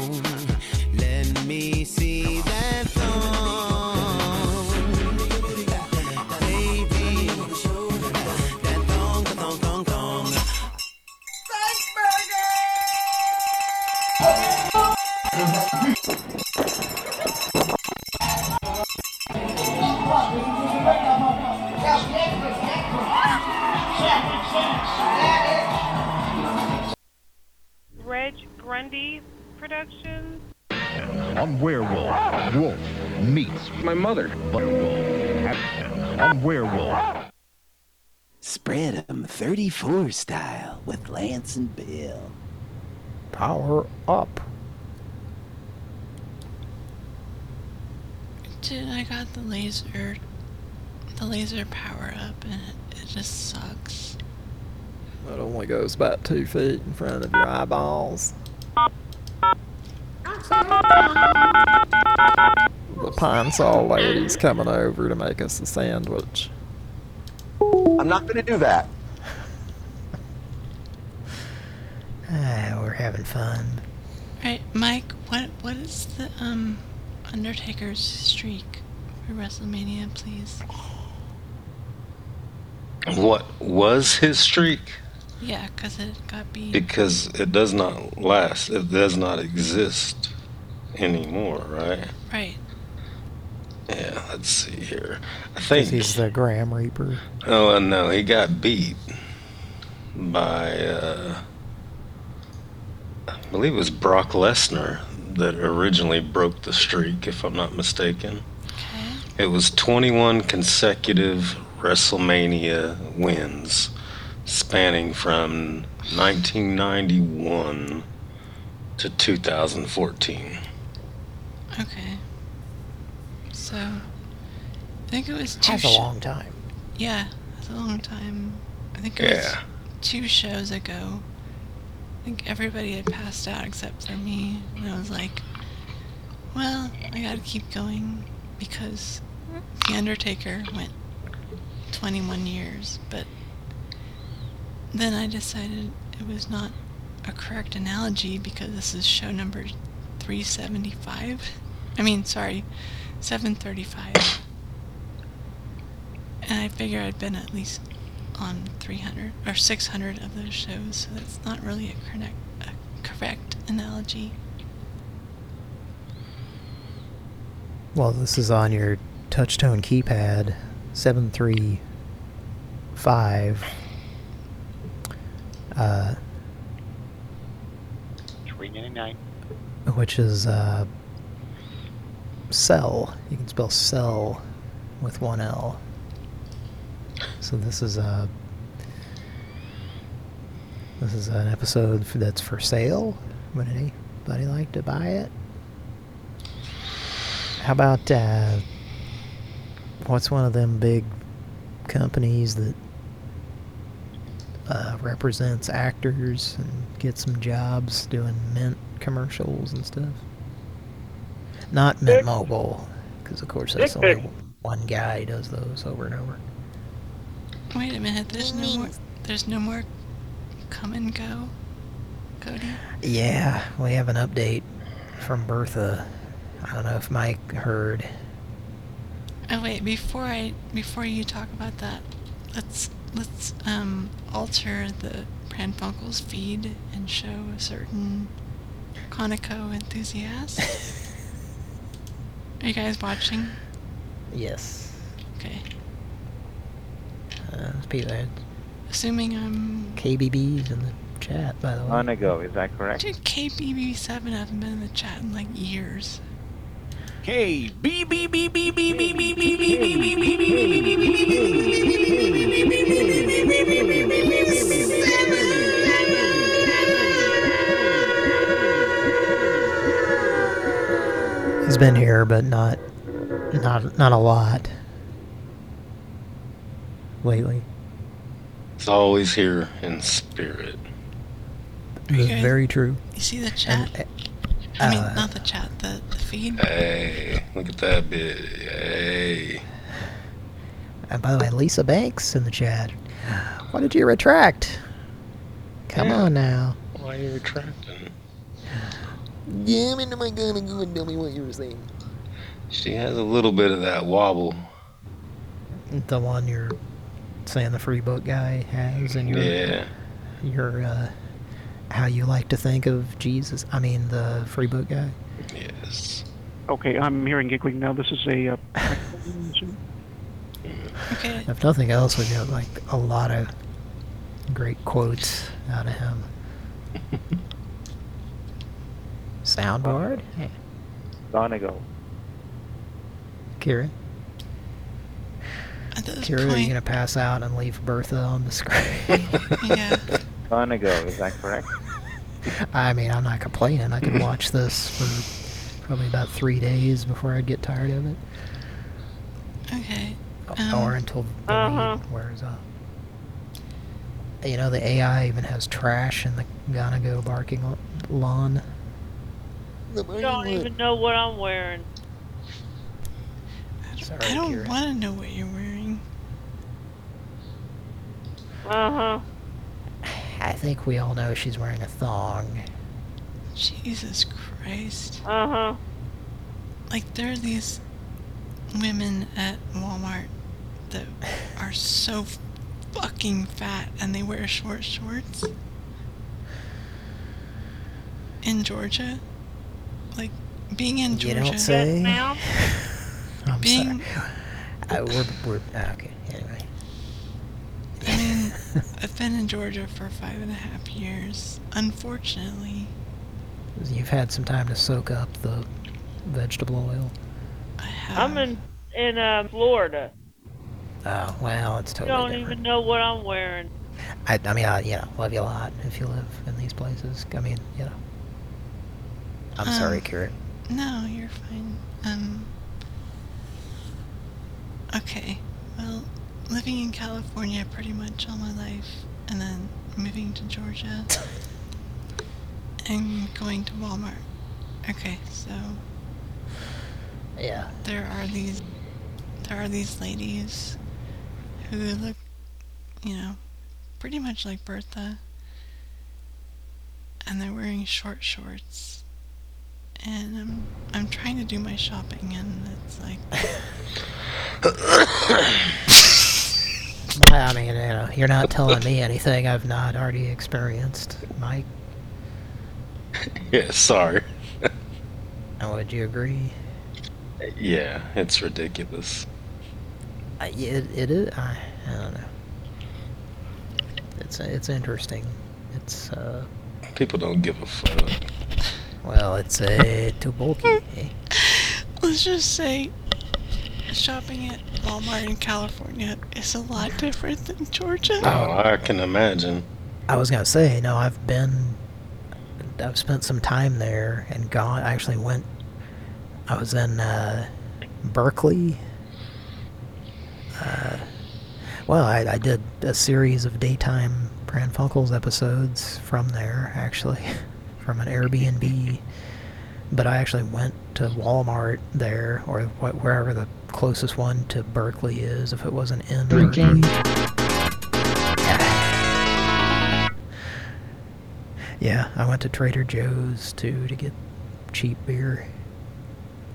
My mother. Werewolf. On Werewolf. Spread 'em 34 style with Lance and Bill. Power up. Dude, I got the laser, the laser power up, and it, it just sucks. It only goes about two feet in front of your eyeballs. The Pine Sol lady's coming over to make us a sandwich. I'm not going to do that. [LAUGHS] Ah, we're having fun. Right, Mike. What what is the um Undertaker's streak for WrestleMania, please? What was his streak? Yeah, 'cause it got beat. Because it does not last. It does not exist anymore, right? Right. Yeah, let's see here. I think. he's the Grim Reaper. Oh, uh, no, he got beat by, uh, I believe it was Brock Lesnar that originally broke the streak, if I'm not mistaken. Okay. It was 21 consecutive WrestleMania wins, spanning from 1991 to 2014. Okay. So, I think it was two. That's a sh- long time. Yeah, that's a long time. I think it was Yeah. two shows ago. I think everybody had passed out except for me, and I was like, "Well, I gotta keep going because the Undertaker went 21 years." But then I decided it was not a correct analogy because this is show number 375. I mean, sorry, 735. And I figure I'd been at least on 300 or 600 of those shows, so that's not really a correct, a correct analogy. Well, this is on your touchtone keypad, 735. Uh, Three ninety nine. which is uh, cell. You can spell cell with one L. So this is a this is an episode that's for sale. Would anybody like to buy it? How about uh, what's one of them big companies that uh, represents actors and gets some jobs doing Mint commercials and stuff? Not Mint Mobile, because of course that's Dick only pic. one guy does those over and over. Wait a minute, there's no more. There's no more come and go, Cody. Yeah, we have an update from Bertha. I don't know if Mike heard. Oh wait, before I before you talk about that, let's let's um alter the Pran Funkels feed and show a certain Conoco enthusiast. [LAUGHS] Are you guys watching? Yes. Okay. Uh, people had Assuming I'm KBBs in the chat, by the way. On ago, is that correct? Dude, KBB7 haven't been in the chat in like years. K B B B B B B B B B B He's been here, but not, not, not a lot lately. It's always here in spirit. This Okay. is very true. You see the chat? And, I mean, uh, not the chat, the, the feed. Hey, look at that bit. Hey. And by the way, Lisa Banks in the chat. Why did you retract? Come Yeah. on now. Why are you retracting? Yeah, I my god, go and tell me what you were saying. She has a little bit of that wobble. The one you're saying the free book guy has and your Yeah. your uh, how you like to think of Jesus. I mean the free book guy. Yes. Okay, I'm hearing giggling now. This is a. Uh, [LAUGHS] Okay. If nothing else, we got like a lot of great quotes out of him. [LAUGHS] Soundboard? Hey, Donegal. Kira? At this Kira, are you point, gonna pass out and leave Bertha on the screen? [LAUGHS] yeah. Donegal, is that correct? I mean, I'm not complaining. I could [LAUGHS] watch this for probably about three days before I'd get tired of it. Okay. or Um, until the Uh-huh. weed wears off. You know, the AI even has trash in the Gonna Go barking lo- lawn. Don't even know what I'm wearing. Sorry, I don't want to know what you're wearing. Uh huh. I think we all know she's wearing a thong. Jesus Christ. Uh huh. Like, there are these women at Walmart that are so fucking fat and they wear short shorts. In Georgia. Like, being in You Georgia. don't say. Yes, ma'am. I'm Being, sorry. Uh, we're, we're, ah, okay, anyway. I mean, [LAUGHS] I've been in Georgia for five and a half years. Unfortunately, You've had some time to soak up the vegetable oil. I have. I'm in in uh, Florida. Oh, well, it's totally Don't different. even know what I'm wearing. I, I mean, I, you know, love you a lot if you live in these places. I mean, you know. I'm sorry, Um, Kira. No, you're fine. Um. Okay. Well, living in California pretty much all my life, and then moving to Georgia, [LAUGHS] and going to Walmart. Okay, so Yeah. there are these, there are these ladies, who look, you know, pretty much like Bertha, and they're wearing short shorts. And I'm I'm trying to do my shopping and it's like I mean, you know, you're not telling me anything I've not already experienced, Mike. [LAUGHS] Yeah, sorry. And would you agree? Yeah, it's ridiculous. I, it, it is. I, I don't know. It's it's interesting. It's uh. People don't give a fuck. Well, it's uh, too bulky. [LAUGHS] eh? let's just say shopping at Walmart in California is a lot different than Georgia. Oh, I can imagine. I was gonna say no. I've been. I've spent some time there and gone. I actually went. I was in uh, Berkeley. Uh, well, I, I did a series of daytime Pran Funkels episodes from there, actually, [LAUGHS] from an Airbnb. But I actually went to Walmart there, or wh- wherever the closest one to Berkeley is, if it wasn't in Drinking. Berkeley. Yeah, I went to Trader Joe's too to get cheap beer.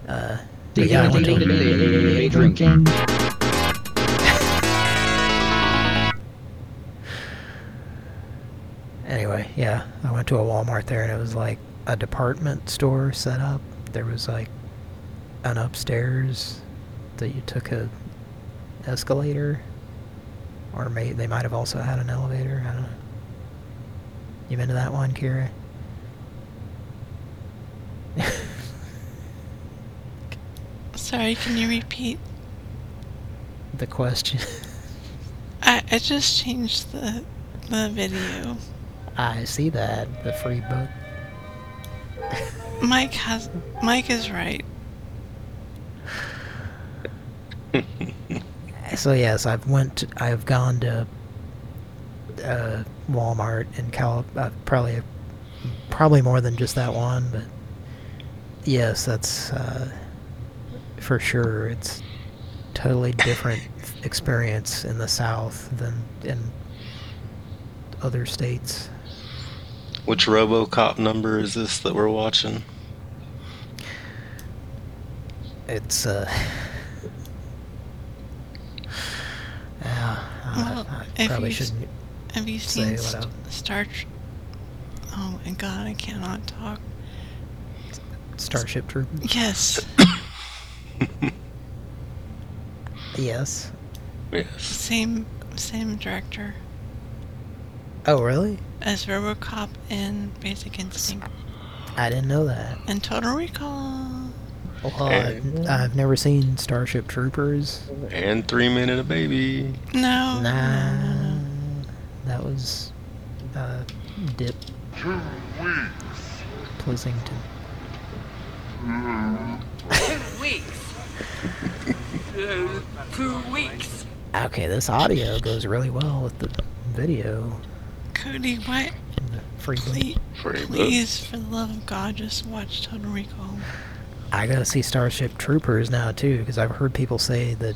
Uh, yeah, I went to Drinking. Anyway, yeah, I went to a Walmart there and it was like a department store set up. There was like an upstairs that you took a escalator, or may they might have also had an elevator. I don't know. You been to that one, Kira? Sorry, can you repeat? The question. I, I just changed the the video. I see that the free book. Mike has Mike is right. [LAUGHS] So yes, I've went. To, I've gone to uh, Walmart in Cal. Uh, probably, probably more than just that one, but yes, that's uh, for sure. It's totally different [LAUGHS] experience in the South than in other states. Which RoboCop number is this that we're watching? It's uh. [SIGHS] Yeah, Well, I, I probably you, shouldn't have you say seen what St- I- Star? Tr- oh my God, I cannot talk. Starship Troopers. Yes. Yes. Yes. Same same director Oh, really? as RoboCop and Basic Instinct I didn't know that. and Total Recall. Well, I've, I've never seen Starship Troopers. And Three Men and a Baby. No. Nah. That was uh, Dip Two weeks. Pleasington. Two weeks. Uh, two weeks. Okay, this audio goes really well with the video. Cody, why? Free Please, Free please, for the love of God, just watch Total Recall. I gotta see Starship Troopers now too, because I've heard people say that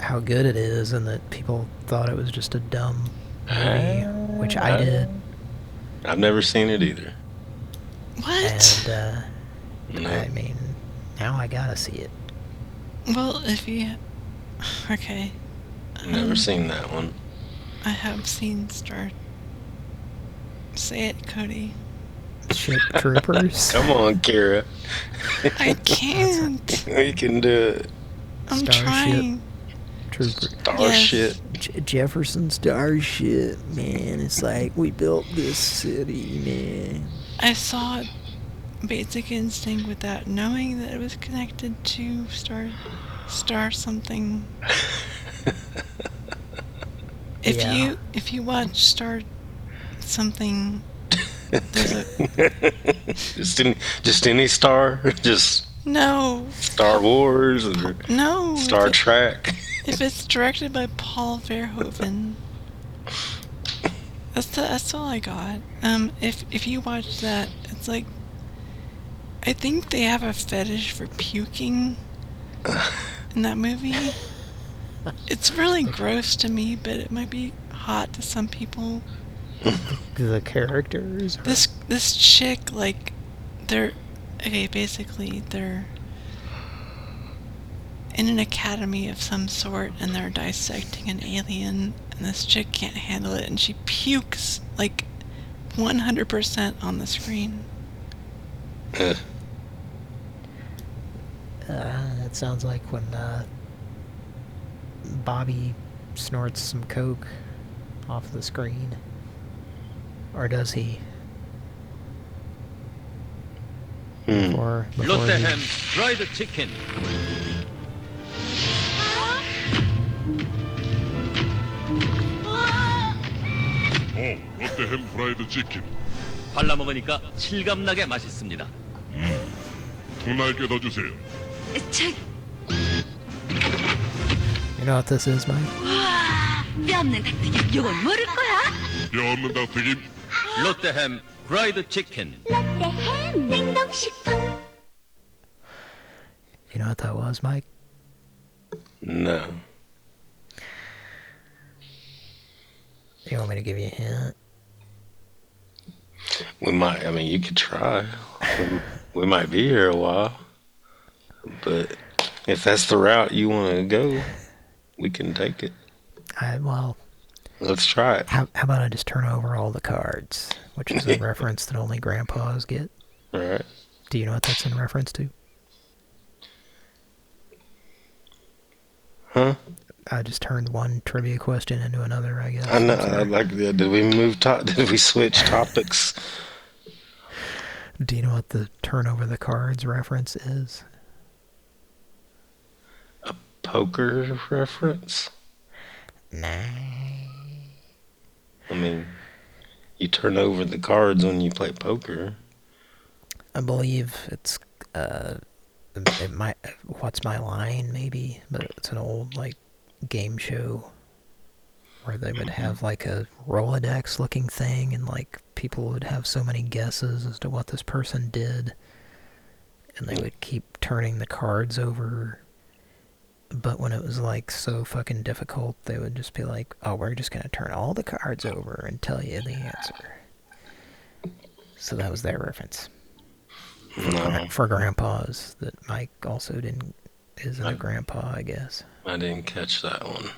how good it is, and that people thought it was just a dumb movie, which I did. I've never seen it either. What? And uh, No. I mean, now I gotta see it. Well, if you. Okay. I never Um, seen that one. I have seen Star. Say it, Cody. Ship Troopers. [LAUGHS] Come on, Kira. I can't. [LAUGHS] you can do it. I'm Starship trying. Trooper. Starship. J- Jefferson Starship, man. It's like we built this city, man. I saw Basic Instinct without knowing that it was connected to Star. Star something. [LAUGHS] If Yeah. you if you watch Star something, a [LAUGHS] just any, just any star, [LAUGHS] just no Star Wars or no Star if it- Trek. If it's directed by Paul Verhoeven, [LAUGHS] that's the, that's all I got. Um, if if you watch that, it's like I think they have a fetish for puking in that movie. It's really gross to me, but it might be hot to some people. [LAUGHS] The characters. or- This this chick, like, they're okay. Basically, they're in an academy of some sort, and they're dissecting an alien, and this chick can't handle it, and she pukes like 100% on the screen. Uh, Uh, that sounds like when uh, Bobby snorts some coke off the screen. Or does he? Hmm. Before, before he- 롯데햄 프라이드 치킨 어, 롯데햄 프라이드 치킨. 발라 먹으니까 실감나게 맛있습니다. 두 날개 더 주세요. You know what this is, Mike? 뼈 없는 닭튀김 요건 모를 거야? 뼈 없는 닭튀김. 롯데햄 프라이드 치킨 롯데햄 냉동식품 You know what that was, Mike? no. You want me to give you a hint? We might. I mean, you could try. We, we might be here a while, but if that's the route you want to go, we can take it. I, well, Let's try it. how, how about I just turn over all the cards? Which is a [LAUGHS] reference that only grandpas get. All right. Do you know what that's in reference to? Huh? I just turned one trivia question into another, I guess. I know. I like that. Did we move? To- [LAUGHS] did we switch topics? Do you know what the turn over the cards reference is? A poker reference? Nah. I mean, you turn over the cards when you play poker. I believe it's uh, it might. What's my line? Maybe, but it's an old like game show where they would have like a Rolodex looking thing and like people would have so many guesses as to what this person did and they would keep turning the cards over but when it was like so fucking difficult they would just be like oh we're just gonna turn all the cards over and tell you the answer so that was their reference for, No. for grandpas that Mike also didn't isn't a grandpa I guess I didn't catch that one.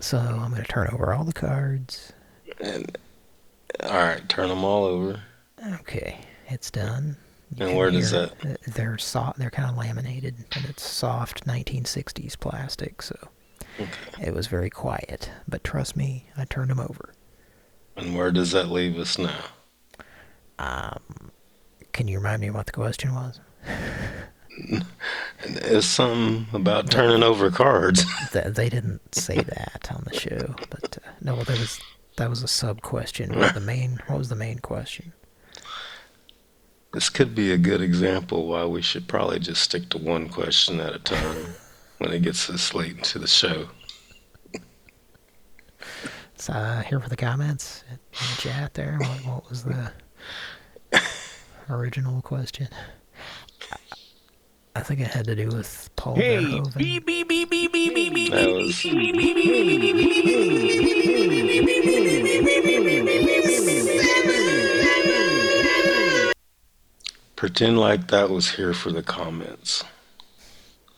so I'm gonna turn over all the cards And all right, turn them all over. Okay, it's done. And where does that- They're soft. They're kind of laminated, and it's soft 1960s plastic. So it was very quiet. But trust me, I turned them over. And where does that leave us now? Um, can you remind me what the question was? [LAUGHS] It's something about turning over cards. [LAUGHS] Th- they didn't say that on the show, but uh, no, that was that was a sub question. What the main? What was the main question? This could be a good example why we should probably just stick to one question at a time when it gets this late into the show. So uh, here for the comments in the chat there. What, what was the original question? I- I think it had to do with Paul Hey, Verhoeven. beep, beep, beep, beep, beep, beep, beep, That beep, was- beep, beep, beep, beep, beep, beep, Pretend like that was here for the comments.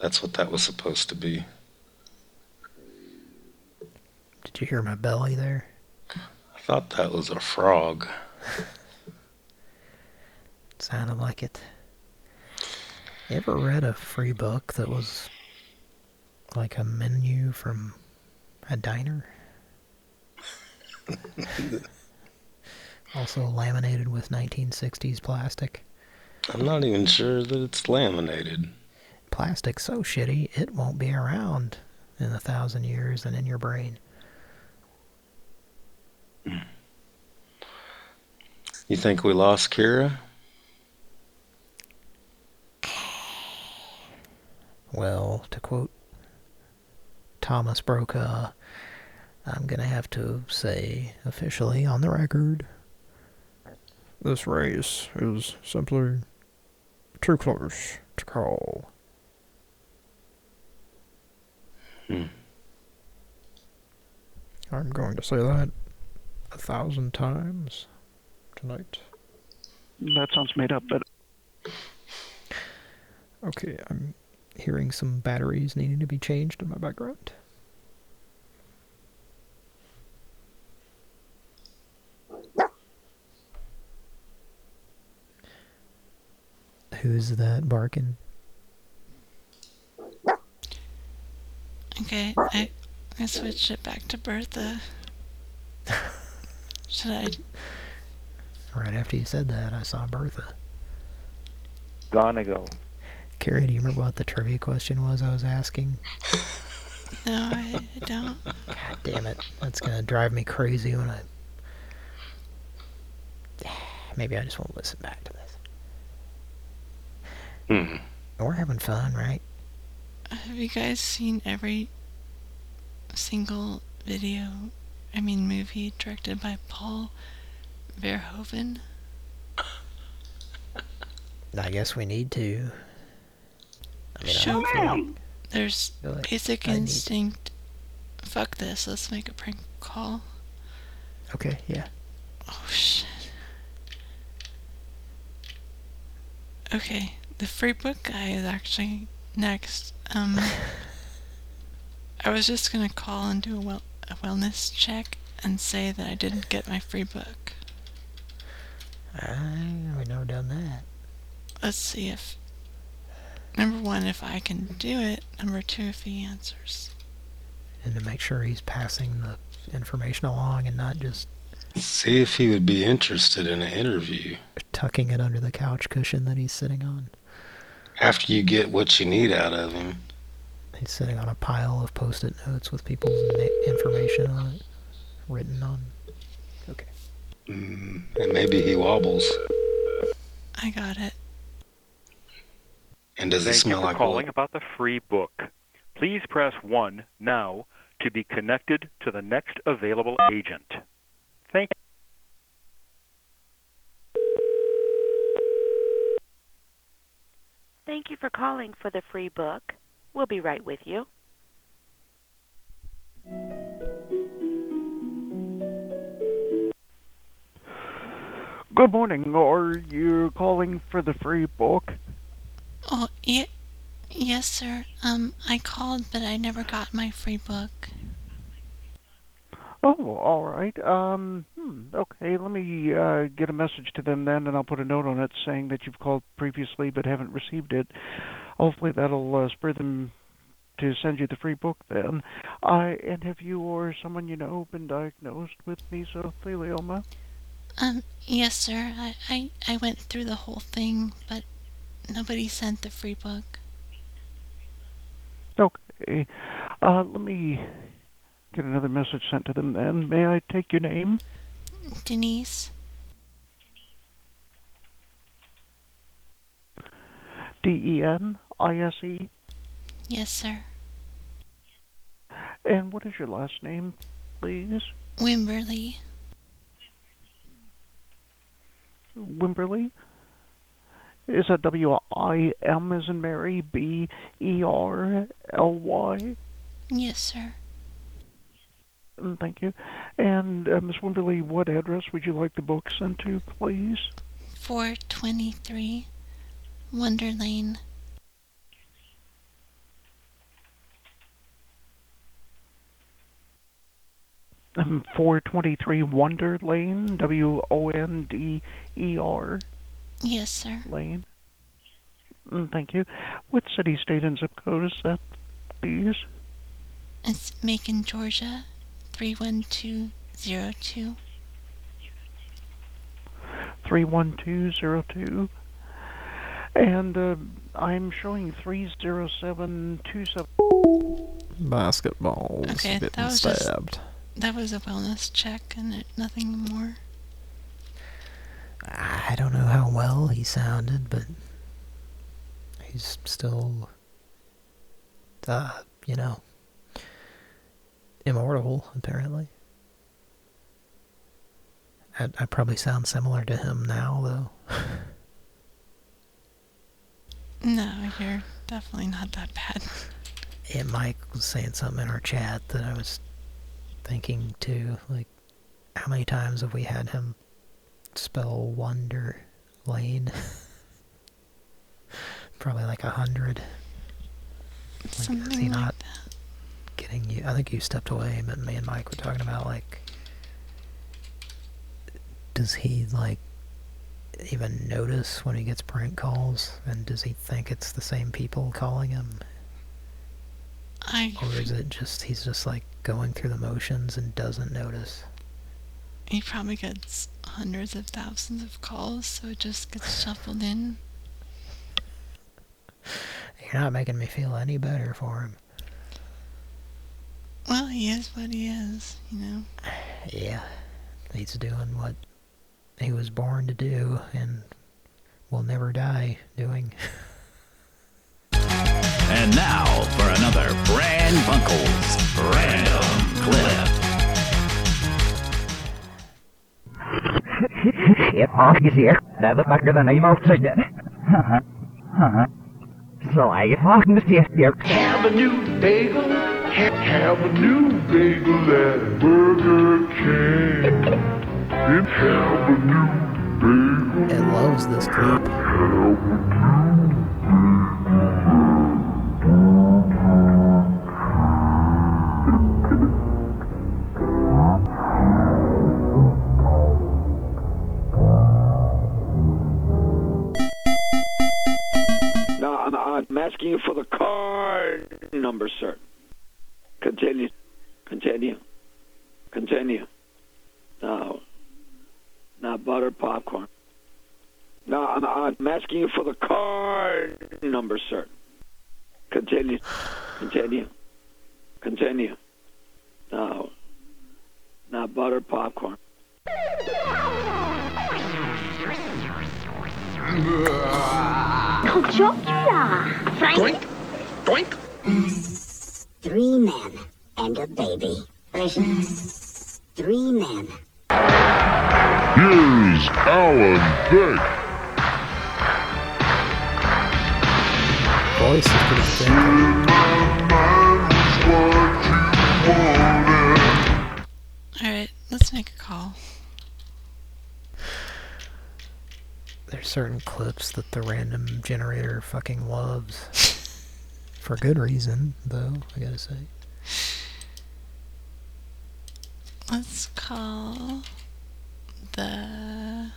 That's what that was supposed to be. Did you hear my belly there? I thought that was a frog. [LAUGHS] sounded like it. You ever read a free book that was like a menu from a diner? [LAUGHS] also laminated with 1960s plastic. I'm not even sure that it's laminated. Plastic's so shitty, it won't be around in a thousand years and in your brain. You think we lost Kira? Well, to quote Thomas Brokaw, I'm going to have to say officially on the record This race is simply too close to call. Hmm. I'm going to say that a thousand times tonight. That sounds made up, but Okay, I'm hearing some batteries needing to be changed in my background. Who's that barking? Okay, I I switched it back to Bertha. Should I? Right after you said that, I saw Bertha. Gonna go. Carrie, do you remember what the trivia question was I was asking? No, I, I don't. God damn it. That's gonna drive me crazy when I... [SIGHS] Maybe I just won't listen back to this. Hmm. We're having fun, right? Have you guys seen every single video, I mean movie directed by Paul Verhoeven? I guess we need to. I mean, Show don't feel like- There's feel like Basic I need- Instinct. Fuck this, let's make a prank call. Okay, yeah. Oh shit. Okay, the free book guy is actually next. Um, [LAUGHS] I was just gonna call and do a, well, a wellness check and say that I didn't get my free book. I we've never done that. Let's see if. Number one, if I can do it. Number two, if he answers. And to make sure he's passing the information along and not just See if he would be interested in an interview tucking it under the couch cushion that he's sitting on. After you get what you need out of him. He's sitting on a pile of post-it notes with people's information on it, written on. Okay. Mm, and maybe he wobbles. I got it. And does it smell you for like calling wood? about the free book. Please press 1 now to be connected to the next available agent. Thank you. Thank you for calling for the free book. We'll be right with you. Good morning. Are you calling for the free book? Oh, ye- yes, sir. Um, I called, but I never got my free book. Oh, all right. Um, hmm, okay. Let me uh, get a message to them then, and I'll put a note on it saying that you've called previously but haven't received it. Hopefully, that'll uh, spur them to send you the free book then. Uh, and have you or someone you know been diagnosed with mesothelioma? Um, yes, sir. I, I, I went through the whole thing, but nobody sent the free book. Okay. Uh, let me get another message sent to them then. May I take your name? Denise? D E N I S E. Yes, sir. And what is your last name, please? Wimberly. Wimberly? Is that W I M as in Mary, B E R L Y? Yes, sir. Mm, Thank you. And uh, Miss Wimberly, what address would you like the book sent to, please? 423 Wonder Lane. Um, 423 Wonder Lane, W O N D E R Yes, sir. Lane. Mm, Thank you. What city, state, and zip code is that, please? It's Macon, Georgia, 31202. 31202. And uh, I'm showing 30727. Basketballs Okay, getting that was just- That was a wellness check and it, nothing more. I don't know how well he sounded, but he's still, uh, you know, immortal, apparently. I, I probably sound similar to him now, though. [LAUGHS] No, you're definitely not that bad. And Mike was saying something in our chat that I was thinking too, like, how many times have we had him spell Wonder Lane? [LAUGHS] Probably like a hundred. Like, is he Something not like that. Getting you? I think you stepped away, but me and Mike were talking about like, does he like even notice when he gets prank calls, and does he think it's the same people calling him? I Or is it just he's just like going through the motions and doesn't notice? he probably gets hundreds of thousands of calls, so it just gets shuffled in. You're not making me feel any better for him. Well, he is what he is, you know. Yeah, he's doing what he was born to do and will never die doing. [LAUGHS] And now for another Pran Funkels Random Clip. Shit, off you here. Never backer than I'm outside it. Uh-huh. Uh-huh. So I fucking the here. Have a new bagel. Ha- Have a new bagel at Burger King. And Have a new bagel. It loves this clip. No, I'm, I'm asking you for the card number, sir. Continue. Continue. Continue. No. Not butter popcorn. No, I'm, I'm asking you for the card number, sir. Continue. Continue. Continue. No. Not butter popcorn. Doink. Doink. Three men and a baby. Three men. Here's Alan Thicke. Voice is pretty thick. Alright, let's make a call. There's certain clips that the random generator fucking loves. [LAUGHS] For good reason, though, I gotta say. Let's call the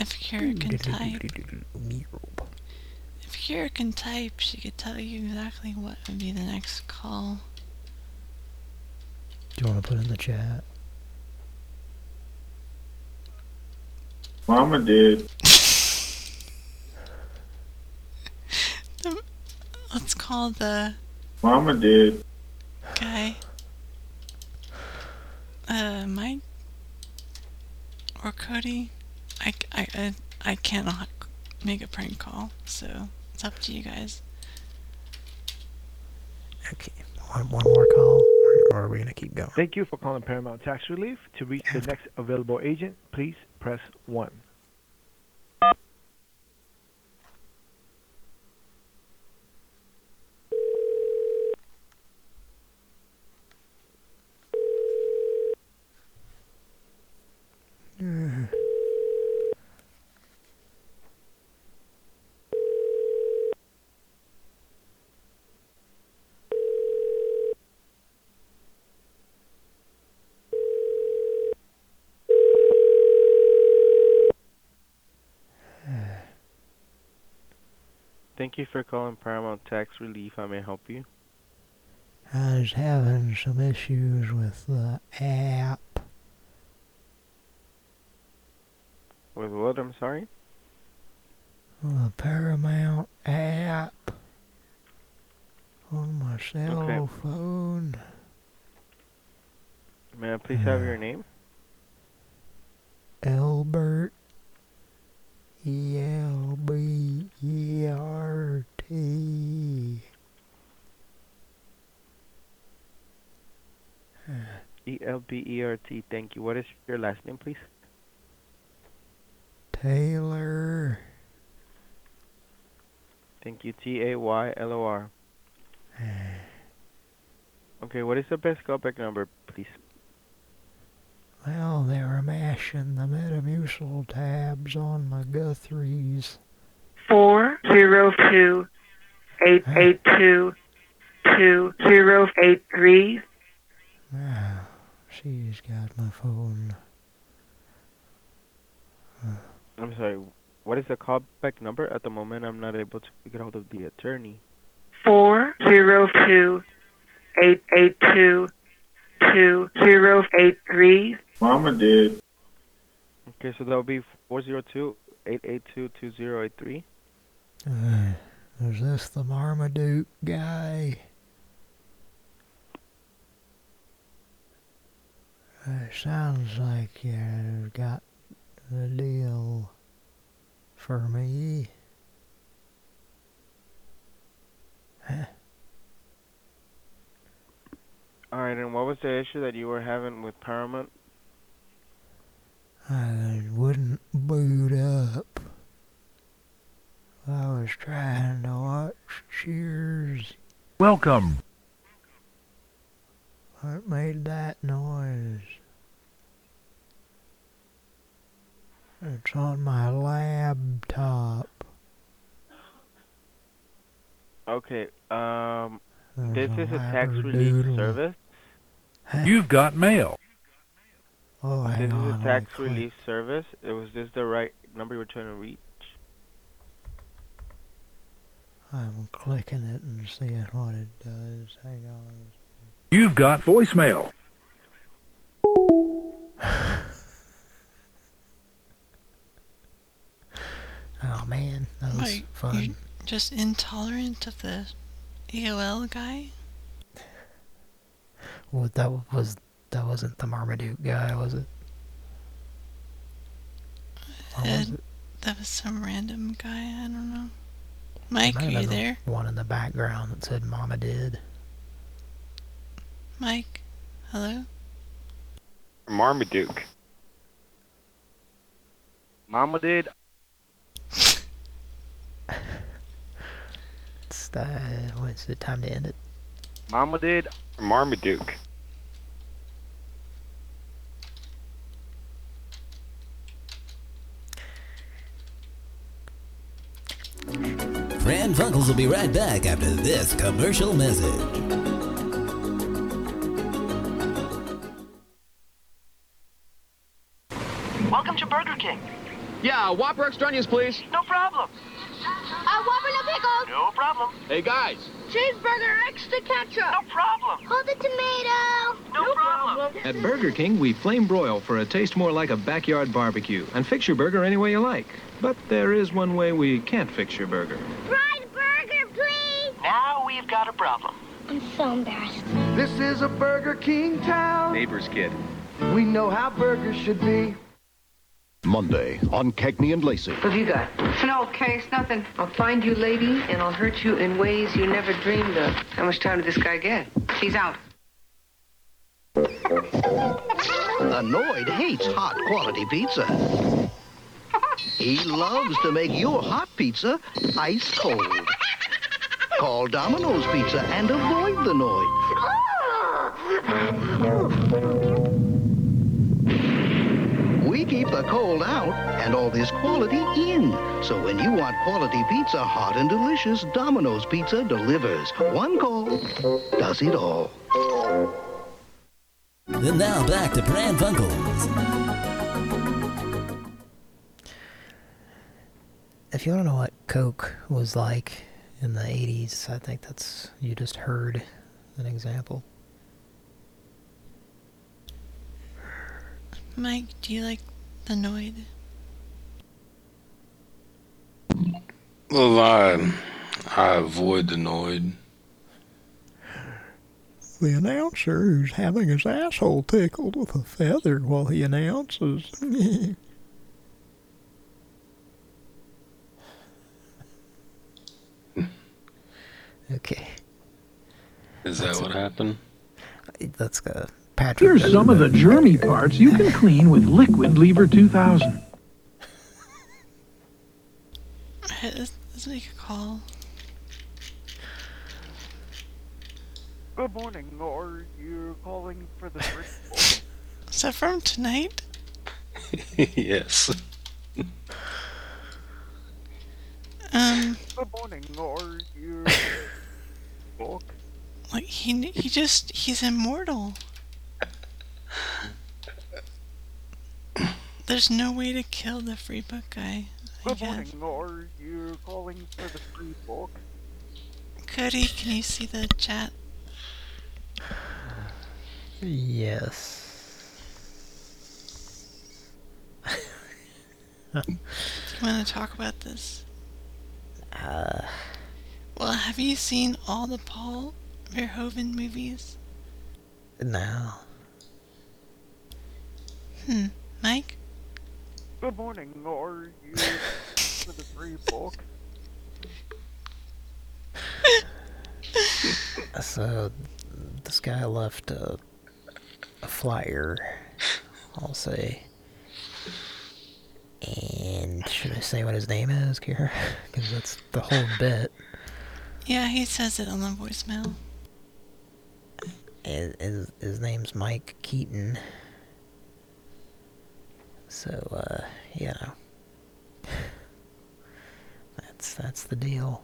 if Kira can type. If Kira can type, she could tell you exactly what would be the next call. Do you want to put in the chat? Mama did. [LAUGHS] The- let's call the Mama did. guy. Uh, Mike or Cody. I, I, I, I cannot make a prank call, so it's up to you guys. Okay, one, one more call, or are we gonna keep going? Thank you for calling Paramount Tax Relief. To reach the [LAUGHS] next available agent, please press 1. Thank you for calling Paramount Tax Relief. How may I help you? I was having some issues with the app. With what? I'm sorry? The Paramount app on my cell Okay. phone. May I please have your uh, name? Albert E L B E R T. L B E R T. Thank you. What is your last name, please? Taylor. Thank you. T A Y L O R. [SIGHS] Okay, what is the best callback number, please? Well, they were mashing the Metamucil tabs on my Guthrie's. four zero two eight eight two two zero eight three. Wow, [SIGHS] ah. She's got my phone. I'm sorry. What is the callback number? At the moment, I'm not able to get hold of the attorney. Four zero two eight eight two two zero eight three. Mama did. Okay, so that'll be 402-882-2083. Uh, is this the Marmaduke guy? Uh, sounds like you've got the deal for me. Huh? All right, and what was the issue that you were having with Paramount? I wouldn't boot up. I was trying to watch Cheers. Welcome. What made that noise? It's on my laptop. Okay, um, There's this a is a tax relief labradoodle. service. You've got mail. Oh, hang This hang is a let tax me click. relief service. It was this the right number you were trying to reach? I'm clicking it and seeing what it does. Hang on. You've got voicemail. [SIGHS] [LAUGHS] Oh man, that was Wait, fun. you're just intolerant of the AOL guy? Well, that was that wasn't the Marmaduke guy, was it? Or was it? that was some random guy, I don't know. Mike, are you been the there? One in the background that said "Mama did." Mike, hello? Marmaduke. Mama did. It's the, what is it? Time to end it. Mama did. Marmaduke. Pran Funkels will be right back after this commercial message. Welcome to Burger King. Yeah, Whopper extra onions, please. No problem. Uh, Whopper, no pickles. No problem. Hey, guys. Cheeseburger, extra ketchup. No problem. Hold the tomato. No problem. At Burger King, we flame broil for a taste more like a backyard barbecue and fix your burger any way you like. But there is one way we can't fix your burger. Fried burger, please. Now we've got a problem. I'm so embarrassed. This is a Burger King town. Neighbor's kid. We know how burgers should be. Monday on Cagney and Lacey. What have you got? An old case, nothing. I'll find you, lady, and I'll hurt you in ways you never dreamed of. How much time did this guy get? He's out. Annoyed hates hot quality pizza. He loves to make your hot pizza ice cold. Call Domino's Pizza and avoid the noise. Oh. We keep the cold out and all this quality in. So when you want quality pizza hot and delicious, Domino's Pizza delivers. One call does it all. And now back to Pran Funkels. If you want to know what Coke was like in the 80s, I think that's, you just heard an example. Mike, do you like the Noid? Well, I, I avoid the Noid. The announcer who's having his asshole tickled with a feather while he announces. [LAUGHS] okay. Is that what happened? Let's go. Patrick. Here's some of the germy parts you can clean with Liquid Lever 2000. Let's, let's make a call. Good morning, or you're calling for the first [LAUGHS] Is that from tonight? [LAUGHS] yes. Um, Good morning, or you're [LAUGHS] like he he just he's immortal. There's no way to kill the free book guy. I Good guess. morning, or you're calling for the free book. Cody, can you see the chat? Yes. Do you want to talk about this? Uh, Well, have you seen all the Paul Verhoeven movies? no. Hmm. Mike? Good morning, or you're [LAUGHS] for the free book. So, this guy left a, a flyer, I'll say. And should I say what his name is, Kira? [LAUGHS] Because that's the whole bit. Yeah, he says it on the voicemail. His, his, his name's Mike Keaton. So, uh, you know. [LAUGHS] That's, that's the deal.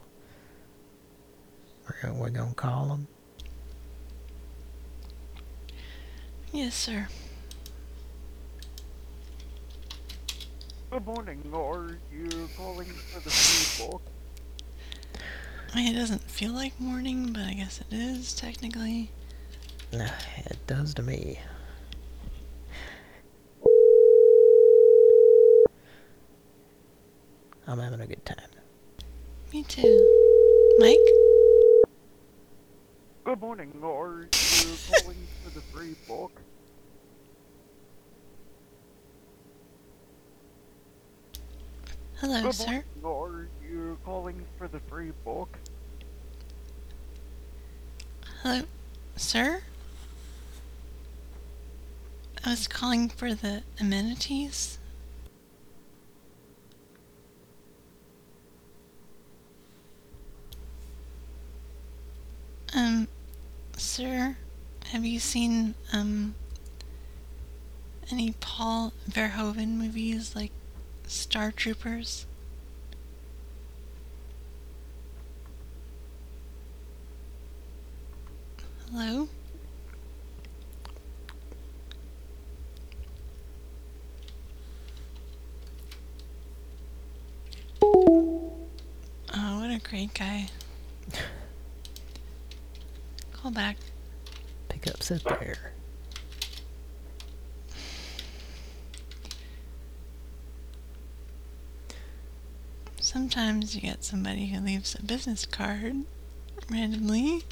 We're gonna, we're gonna call him. Yes, sir. Good morning, or you're calling for the free book. I mean, it doesn't feel like morning, but I guess it is, technically. Nah, it does to me. I'm having a good time. Me too. Mike? Good morning, or you're calling for the free book. Hello, Good sir. morning. Are you calling for the free book? Hello, sir? I was calling for the amenities. Um, sir, have you seen, um, any Paul Verhoeven movies like Star Troopers? Hello? Oh, what a great guy. [LAUGHS] Call back. Pick up, there. Sometimes you get somebody who leaves a business card randomly,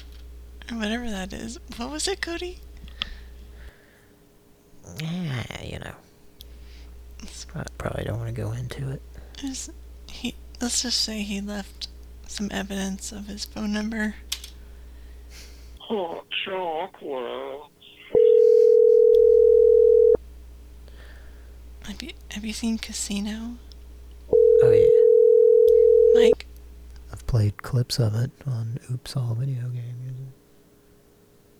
or whatever that is. What was it, Cody? Yeah, you know. I probably don't want to go into it. Is he? Let's just say he left some evidence of his phone number. Hot chocolate. Have you Have you seen Casino, Oh yeah, Mike? I've played clips of it on Oops All Video Game Music.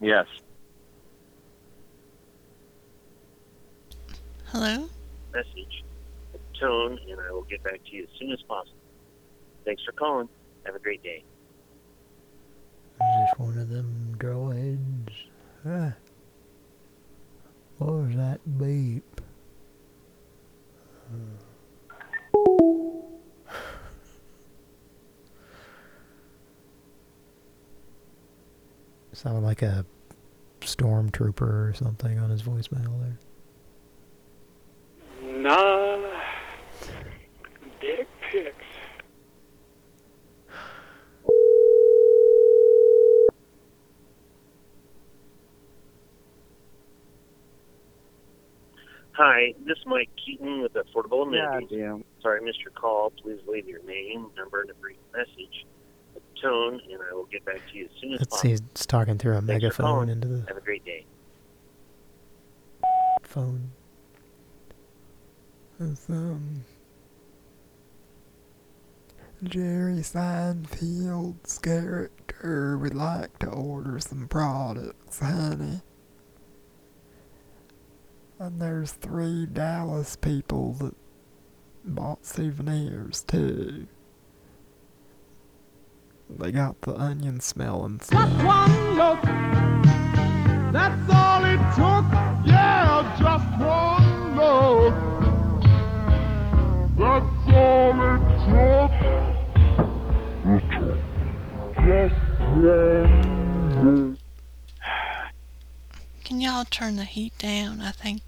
Yes. Hello. Message. Tone, and I will get back to you as soon as possible. Thanks for calling. Have a great day. Just one of them droids. Ah. What was that beep? [SIGHS] Sounded like a stormtrooper or something on his voicemail there. Nah. Dick pics. Hi, this is Mike Keaton with Affordable Amenities. damn. Sorry, I missed your call. Please leave your name, number, and a brief message. Tone, and I will get back to you as soon as Let's possible. see, he's talking through a Thanks megaphone into the Have a great day. phone. It's, um, Jerry Seinfeld's character would like to order some products, honey. And there's three Dallas people that bought souvenirs too. They got the onion smelling stuff. Just one look. That's all it took. Yeah, just one look. That's all it took. Just one look. Can y'all turn the heat down? I think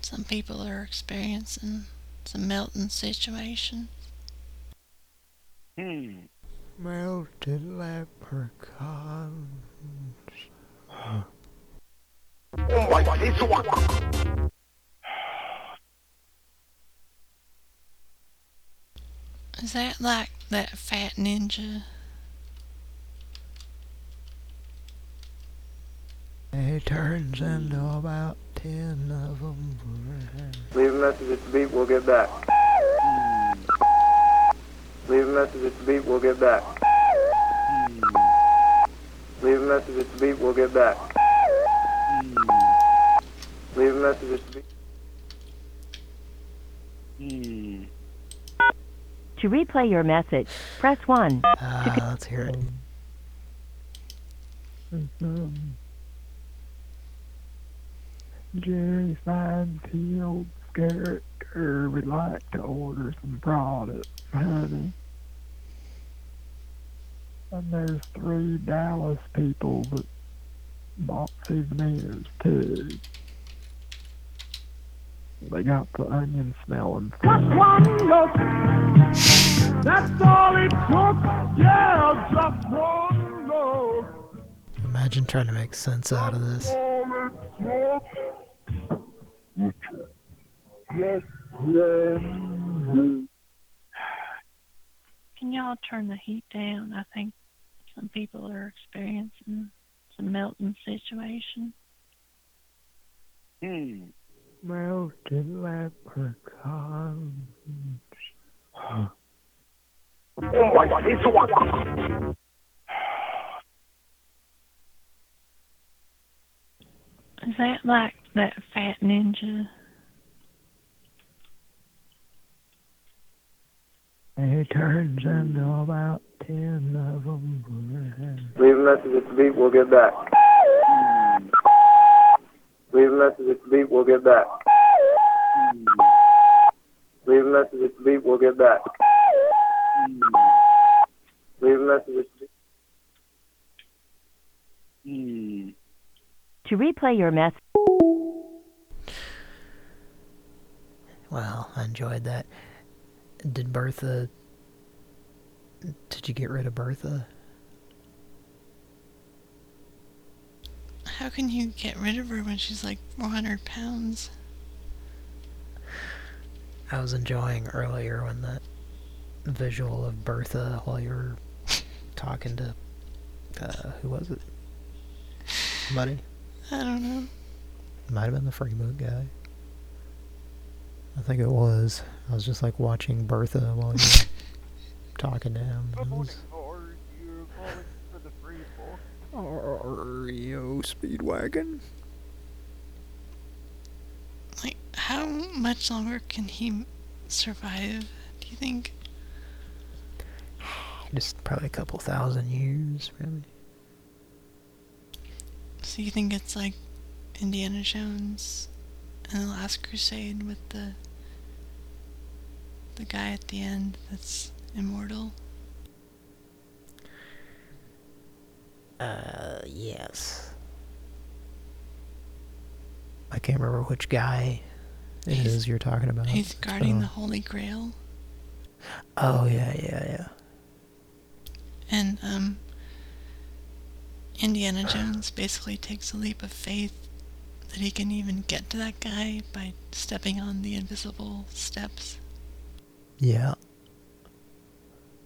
some people are experiencing some melting situation. Hmm. Melted leprechauns. Oh my God! Is that like that fat ninja? He turns into about ten of them. Leave a message at the beep, we'll get back. Leave a message at the beep, we'll get back. Leave a message at the beep, we'll get back. Leave a message at the beep. Hmm. To replay your message, press 1. Ah, let's hear it. Um, Jerry Seinfeld's character would like to order some products, honey. And there's three Dallas people that bought souvenirs too. They got the onion smelling Just one look. That's all it took. Yeah, just one look. Imagine trying to make sense out of this. All it took. Just one look. can y'all turn the heat down? I think some people are experiencing some melting situation. Hmm. Melted leprechauns. Oh my god, it's one. Is that like that fat ninja? It turns into about ten of them. Leave a message at the beep, we'll get back. Leave a message at the beep, we'll get back. Leave a message at the beep, we'll get back. Leave a message at the beep. Hmm. To replay your message. Well, I enjoyed that. Did Bertha... Did you get rid of Bertha? How can you get rid of her when she's like 400 pounds? I was enjoying earlier when that visual of Bertha while you were talking to... Uh, who was it? Somebody? I don't know. Might have been the Freeboot guy. I think it was. I was just like watching Bertha while you were [LAUGHS] talking to him. It was- REO Speedwagon. Like, how much longer can he survive, do you think? [SIGHS] Just probably a couple thousand years, really. So you think it's like Indiana Jones and the Last Crusade with the the guy at the end that's immortal? Uh, yes. I can't remember which guy it He's- is you're talking about. He's guarding been the Holy Grail. Oh, yeah, yeah, yeah. And um Indiana Jones basically takes a leap of faith that he can even get to that guy by stepping on the invisible steps. Yeah.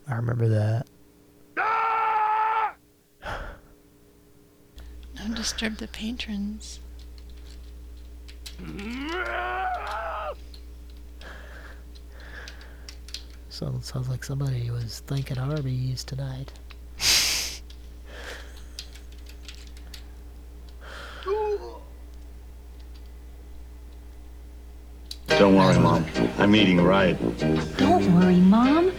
I remember that. [SIGHS] Don't disturb the patrons. [SIGHS] So sounds like somebody was thinking Arby's tonight. Don't worry, Mom. I'm eating right. Don't worry, Mom.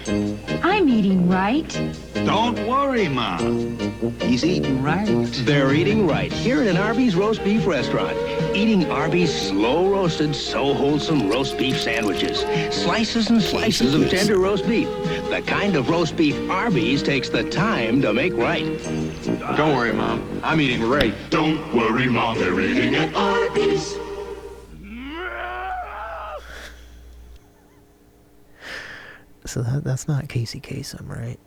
I'm eating right. Don't worry, Mom. He's eating right. They're eating right here at an Arby's roast beef restaurant. Eating Arby's slow roasted, so wholesome roast beef sandwiches. Slices and slices of tender roast beef. The kind of roast beef Arby's takes the time to make right. Don't worry, Mom. I'm eating right. Don't worry, Mom, they're eating at Arby's. So that that's not Casey Kasem, right?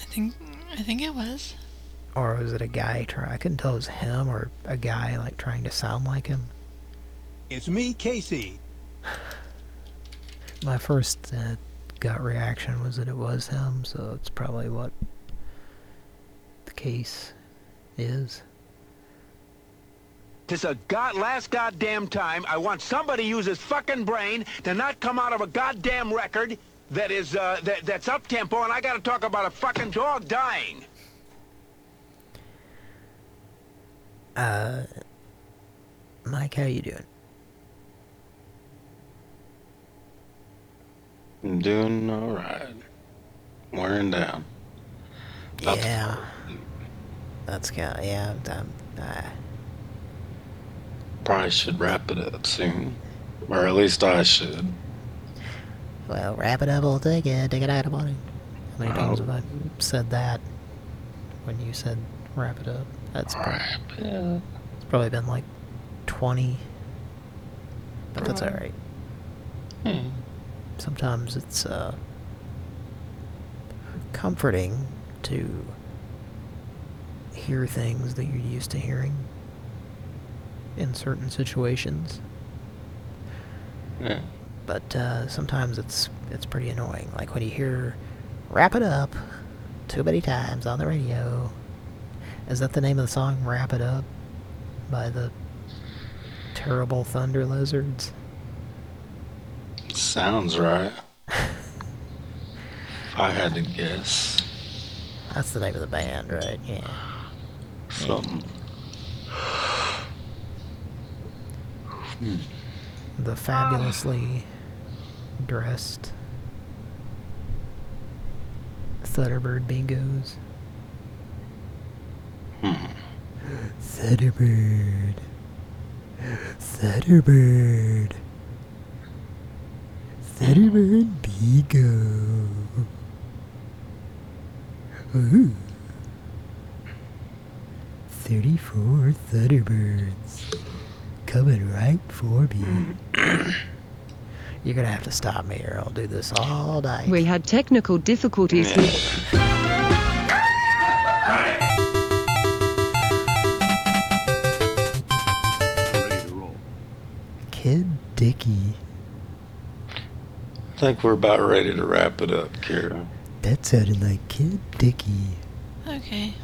I think I think it was. Or was it a guy trying? I couldn't tell it was him or a guy like trying to sound like him. It's me, Casey. [SIGHS] My first uh, gut reaction was that it was him, so it's probably what the case is. Tis a god last goddamn time I want somebody to use his fucking brain to not come out of a goddamn record that is uh that that's up tempo and I gotta talk about a fucking dog dying. Uh, Mike, how you doing? I'm doing alright. Wearing down. That's- yeah. That's good. yeah, I'm, uh, Probably should wrap it up soon. Or at least I should. well, wrap it up, we'll take it, take it out of money. How many times have I said that when you said wrap it up? That's probably, it's probably been like 20, but that's alright. Hmm. Sometimes it's, uh, comforting to hear things that you're used to hearing in certain situations. Yeah. but uh, sometimes it's it's pretty annoying. Like when you hear "Wrap It Up" too many times on the radio. Is that the name of the song? "Wrap It Up" by the Terrible Thunder Lizards. Sounds right. if I had to guess. That's the name of the band, right? Yeah. Something. The fabulously dressed Thunderbird Bingos. Thunderbird. Thunderbird. Thunderbird Bingo. Ooh. 34 Thunderbirds. Coming right for me. Mm-hmm. [CLEARS THROAT] You're gonna have to stop me or I'll do this all night. We had technical difficulties with. Kid Dicky. I think we're about ready to wrap it up, Kira. That sounded like Kid Dicky. Okay.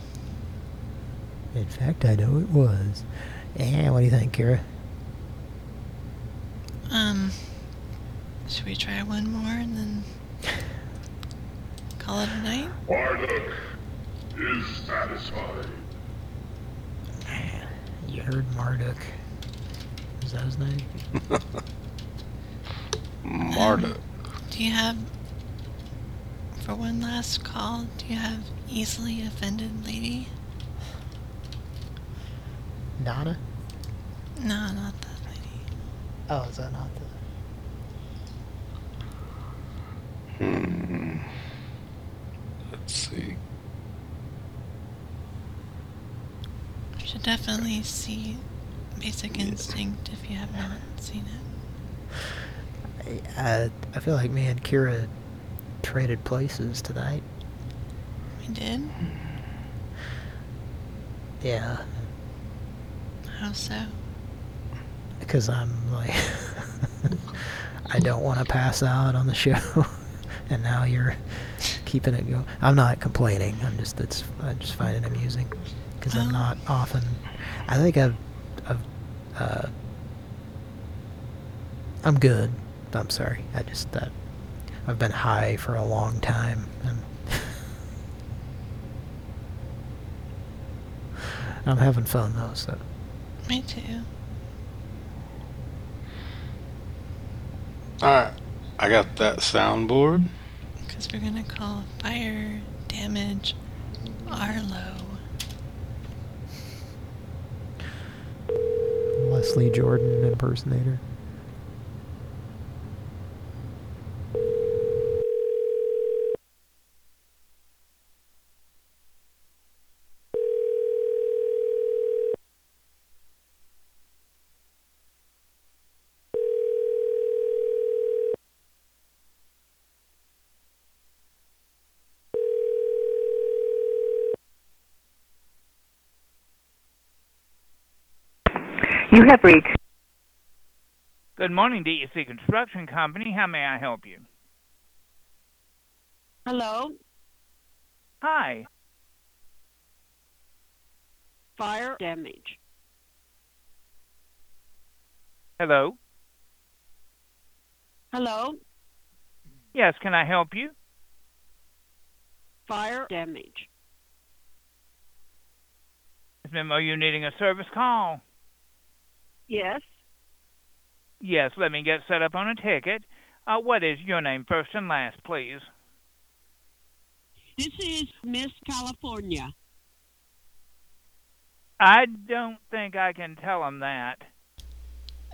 In fact, I know it was. Yeah, what do you think, Kira? Um, should we try one more and then call it a night? Marduk is satisfied. You heard Marduk. Is that his name? [LAUGHS] Marduk. Do you have, for one last call, do you have easily offended lady? Donna? No, not that lady. Oh, is that not the... Hmm. Let's see. You should definitely see Basic Instinct if you have not seen it. I, I feel like me and Kira traded places tonight. We did? Yeah, How so? Because I'm like... [LAUGHS] I don't want to pass out on the show. [LAUGHS] and now you're keeping it going. I'm not complaining. I'm just, it's, I just find it amusing. Because I'm not often... I think I've... I've uh, I'm good. I'm sorry. I just... Uh, I've been high for a long time. And [LAUGHS] I'm having fun though, so... Me too. Alright. I got that soundboard. Because we're gonna call fire damage Arlo. Leslie Jordan impersonator. You have reached. Good morning, DEC Construction Company. How may I help you? Hello, Hi. fire damage. Hello. Hello, Yes, can I help you? fire damage. Is Memo you needing a service call? Yes, Yes, let me get set up on a ticket. Uh, what is your name, first and last, please? this is Miss California. I don't think I can tell him that.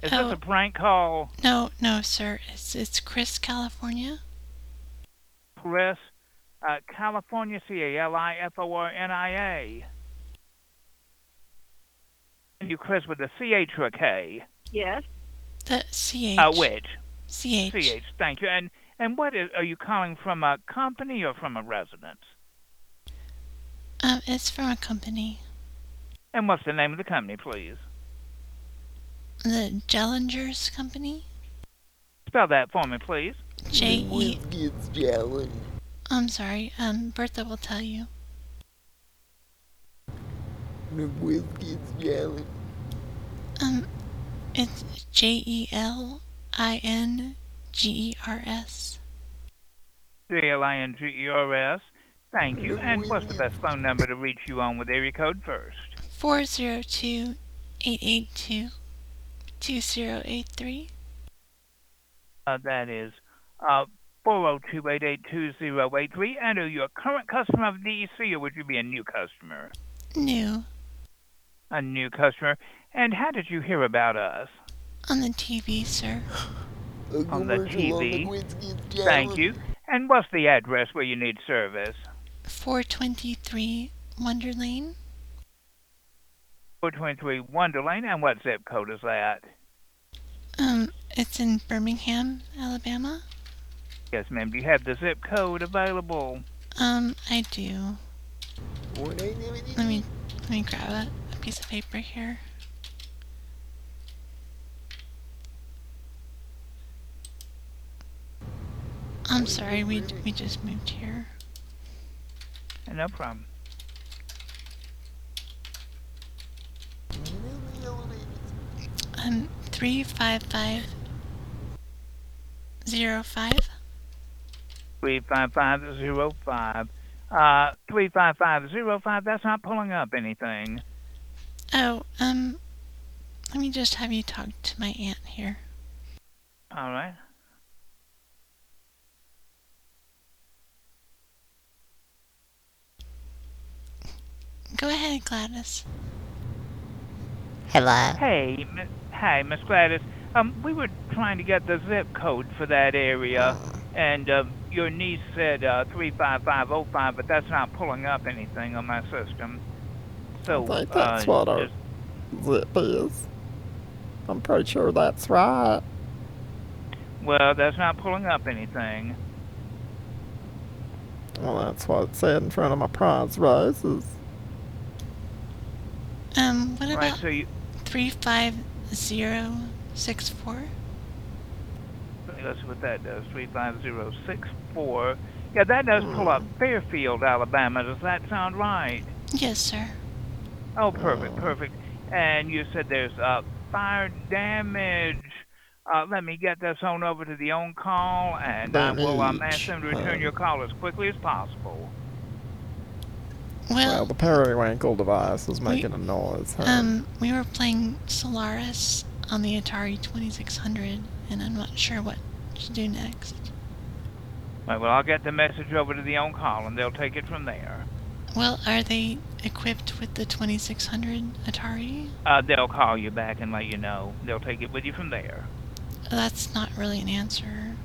Is Oh. this a prank call, No, no, sir. It's it's Chris, California. Chris? Uh, California, C-A-L-I-F-O-R-N-I-A. And you Chris with a C-H or a K? Yes, The CH. Uh, which? CH. CH, thank you. And and what is, are you calling from a company or from a residence? Um, it's from a company. And what's the name of the company, please? The Gellingers Company. spell that for me, please. J E. Gets jelly. I'm sorry. Um, Bertha will tell you. The whiskey's jelly. Um, it's J E L I N G E R S. C L I N G E R S. Thank you. And what's the best phone number to reach you on with area code first? 402 882 2083. Uh, that is uh, 402-882-2083. And are you a current customer of DEC or would you be a new customer? New. A new customer. And how did you hear about us? On the TV, sir. [GASPS] On the TV. Thank you. And what's the address where you need service? 423 Wonder Lane. 423 Wonder Lane. And what zip code is that? Um, it's in Birmingham, Alabama. Yes, ma'am. Do you have the zip code available? Um, I do. Let me let me grab a, a piece of paper here. I'm sorry, we we just moved here. No problem. Um, three five five zero five. 35505. Uh, 35505, that's not pulling up anything. Oh, um, let me just have you talk to my aunt here. All right. Go ahead, Gladys. Hello. Hey, mi- hi, Miss Gladys. Um, we were trying to get the zip code for that area, and uh, your niece said uh, 35505, but that's not pulling up anything on my system. So, I think that's uh, what our zip is. I'm pretty sure that's right. well, that's not pulling up anything. Well, that's what it said in front of my prize roses. Um, what Right, about so you, three five zero six four? let's see what that does. 35064. Yeah, that does pull up Fairfield, Alabama. Does that sound right? Yes, sir. Oh, perfect, perfect. And you said there's uh, fire damage. Uh, let me get this on over to the on call, and I will um, ask them to return your call as quickly as possible. Well, the periwinkle device is making a noise. huh? Um, we were playing Solaris on the Atari 2600, and I'm not sure what to do next. Right, well, I'll get the message over to the on call, and they'll take it from there. Well, are they equipped with the 2600 Atari? Uh, they'll call you back and let you know. They'll take it with you from there. That's not really an answer.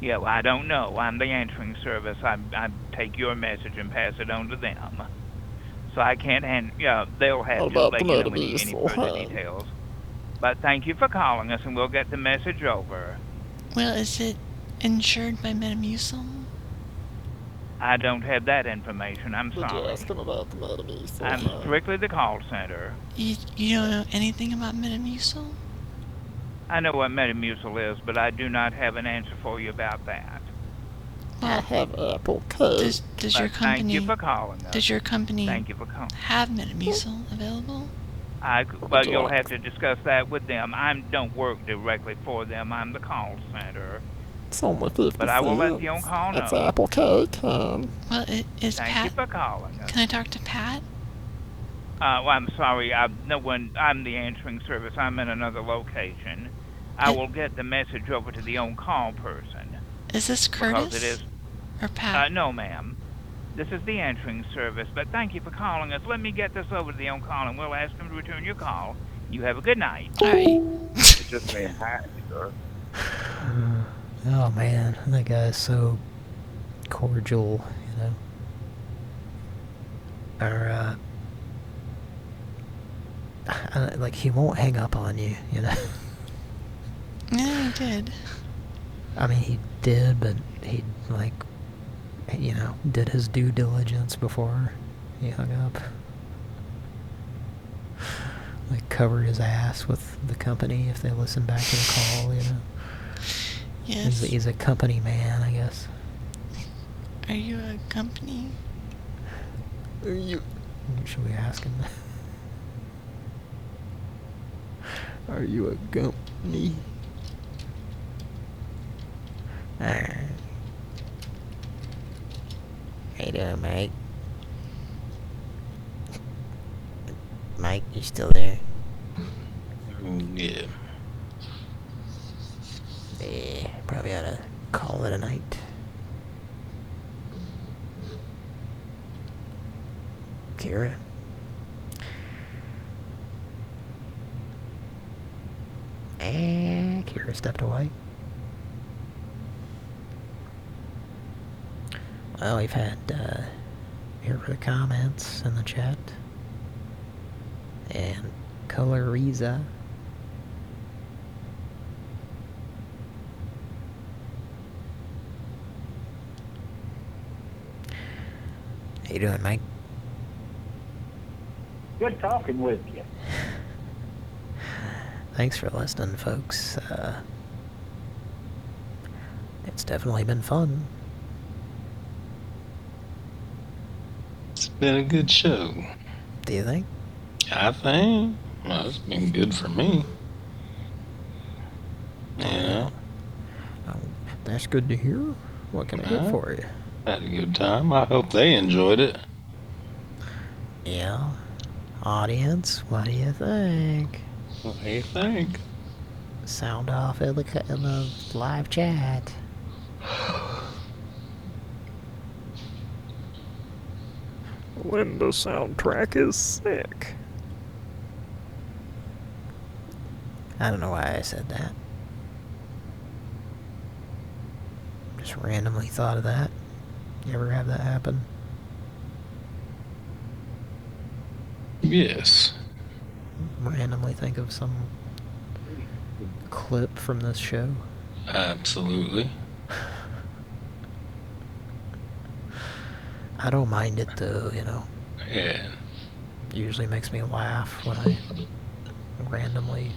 Yeah, well, I don't know. I'm the answering service. I I take your message and pass it on to them. So I can't hand. Yeah, they'll have What to about let the you know any, any further details. But thank you for calling us, and we'll get the message over. Well, is it insured by Metamucil? I don't have that information. I'm Did you sorry. ask him about the Metamucil? I'm huh? strictly the call center. You, you don't know anything about Metamucil? I know what Metamucil is, but I do not have an answer for you about that. I have Apple Code. Does, does your But thank company you for calling us. does your company Thank you for calling. have Metamucil available? I well, you you'll have to discuss that with them. I don't work directly for them. I'm the call center. It's only 50 But I will let the cents. on-call That's know. Apple Cake, um, Well, it is Thank Pat. you for calling us. Can I talk to Pat? Uh, well, I'm sorry. I, no one. I'm the answering service. I'm in another location. I will get the message over to the on-call person. Is this Because Curtis it is. or Uh, Pat? no, ma'am. This is the answering service. But thank you for calling us. Let me get this over to the on-call, and we'll ask them to return your call. You have a good night. All right. It's just saying hi, sir. [SIGHS] [LAUGHS] Oh man, that guy's so cordial, you know. Or, uh, I- [LAUGHS] like he won't hang up on you, you know. Yeah, he did. I mean, he did, but he like, you know, did his due diligence before he hung up. Like cover his ass with the company if they listen back to the call, you know. Yes. He's, he's a company man, I guess. Are you a company? Are you? Should we ask him? [LAUGHS] Are you a company? Alright. How you doing, Mike? Mike, you still there? Mm, yeah. Yeah, probably ought to call it a night. Kira? And Kira stepped away. Well, we've had, uh, here for the comments in the chat. And Coloriza. How you doing, Mike? Good talking with you. Thanks for listening, folks. Uh, it's definitely been fun. It's been a good show. Do you think? I think. Well, it's been good for me. Yeah. That's good to hear. What can I do Yeah. for you? Had a good time. I hope they enjoyed it. Yeah. Audience, what do you think? What do you think? Sound off in the, in the live chat. When the soundtrack is sick. I don't know why I said that. Just randomly thought of that. You ever have that happen? Yes. Randomly think of some clip from this show? Absolutely. [LAUGHS] I don't mind it though, you know. Yeah. Usually makes me laugh when I randomly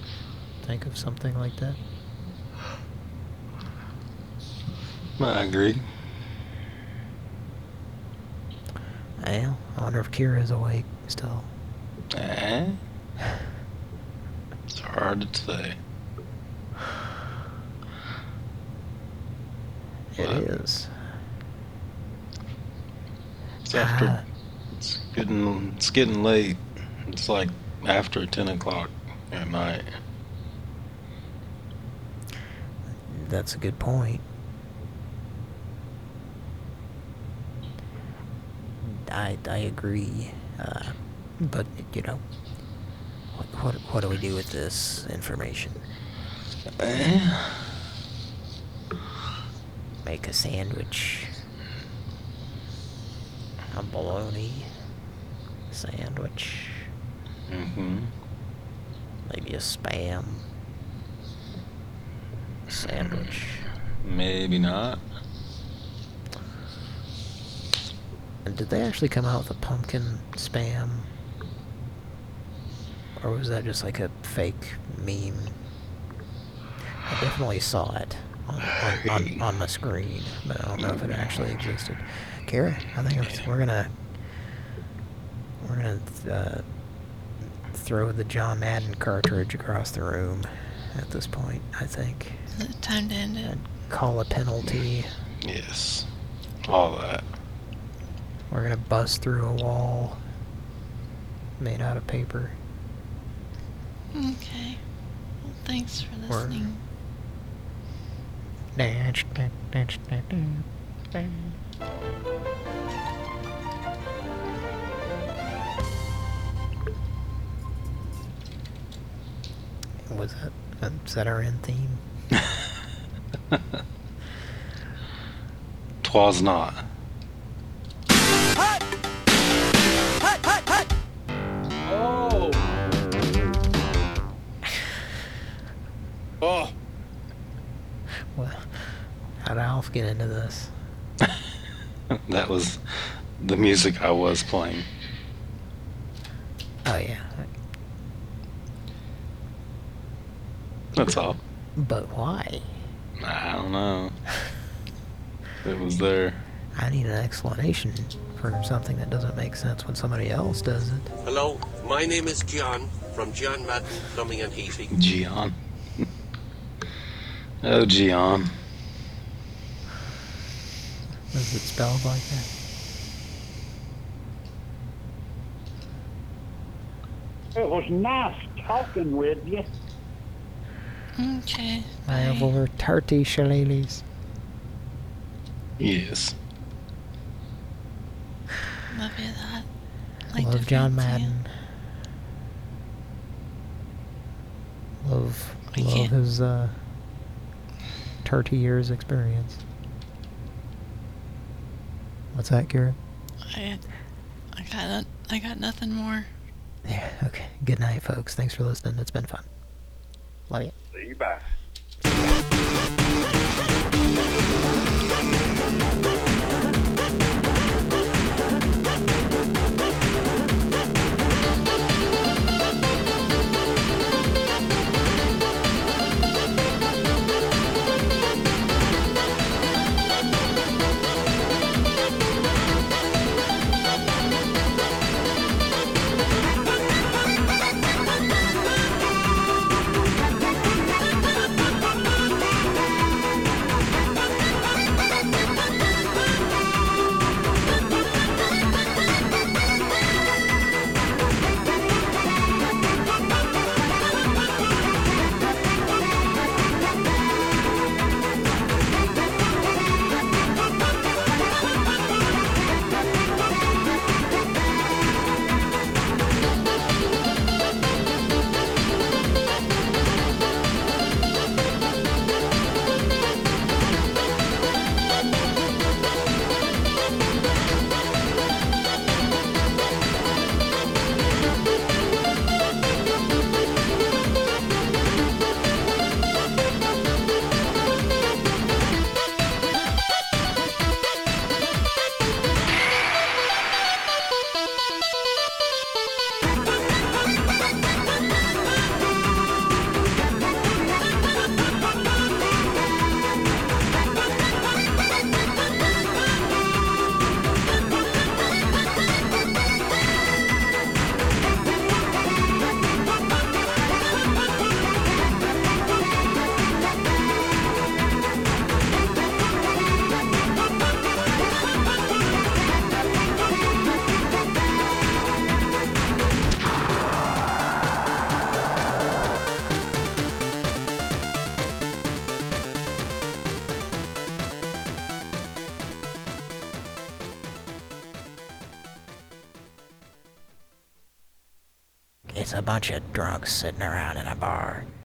think of something like that. I agree. Well, I wonder if Kira's awake still. Eh? It's hard to say. It is. It's after. It's getting. It's getting late. It's like after ten o'clock at night. That's a good point. I I agree, uh, but you know, what what what do we do with this information? [CLEARS THROAT] Make a sandwich. A bologna sandwich. Mm-hmm. Maybe a spam sandwich. Maybe not. And did they actually come out with a pumpkin spam? Or was that just like a fake meme? I definitely saw it on, on, on, [LAUGHS] on my screen, but I don't know if it actually existed. Kara, I think it's- we're gonna we're gonna uh, throw the John Madden cartridge across the room at this point. I think Is it time to end it? call a penalty. Yes. All that. We're gonna bust through a wall made out of paper. Okay. Well, thanks for Or- listening. Was that, is that our end theme? [LAUGHS] Twas not. How'd get into this? [LAUGHS] That was the music I was playing. Oh yeah, That's all. but why? I don't know. It was there. I need an explanation for something that doesn't make sense when somebody else does it. Hello, my name is John from John Madden Plumbing and Heating. Gian. [LAUGHS] oh, Gian. Is it spelled like that? It was nice talking with you. Okay. I have over 30 shillelaghs. Yes. Love you that. Like Love John Madden. Love, I love can't- his uh, 30 years experience. What's that, Garrett? I, I got, I got nothing more. Yeah, okay. Good night, folks. Thanks for listening. It's been fun. Love you. See you bye. Drunks sitting around in a bar.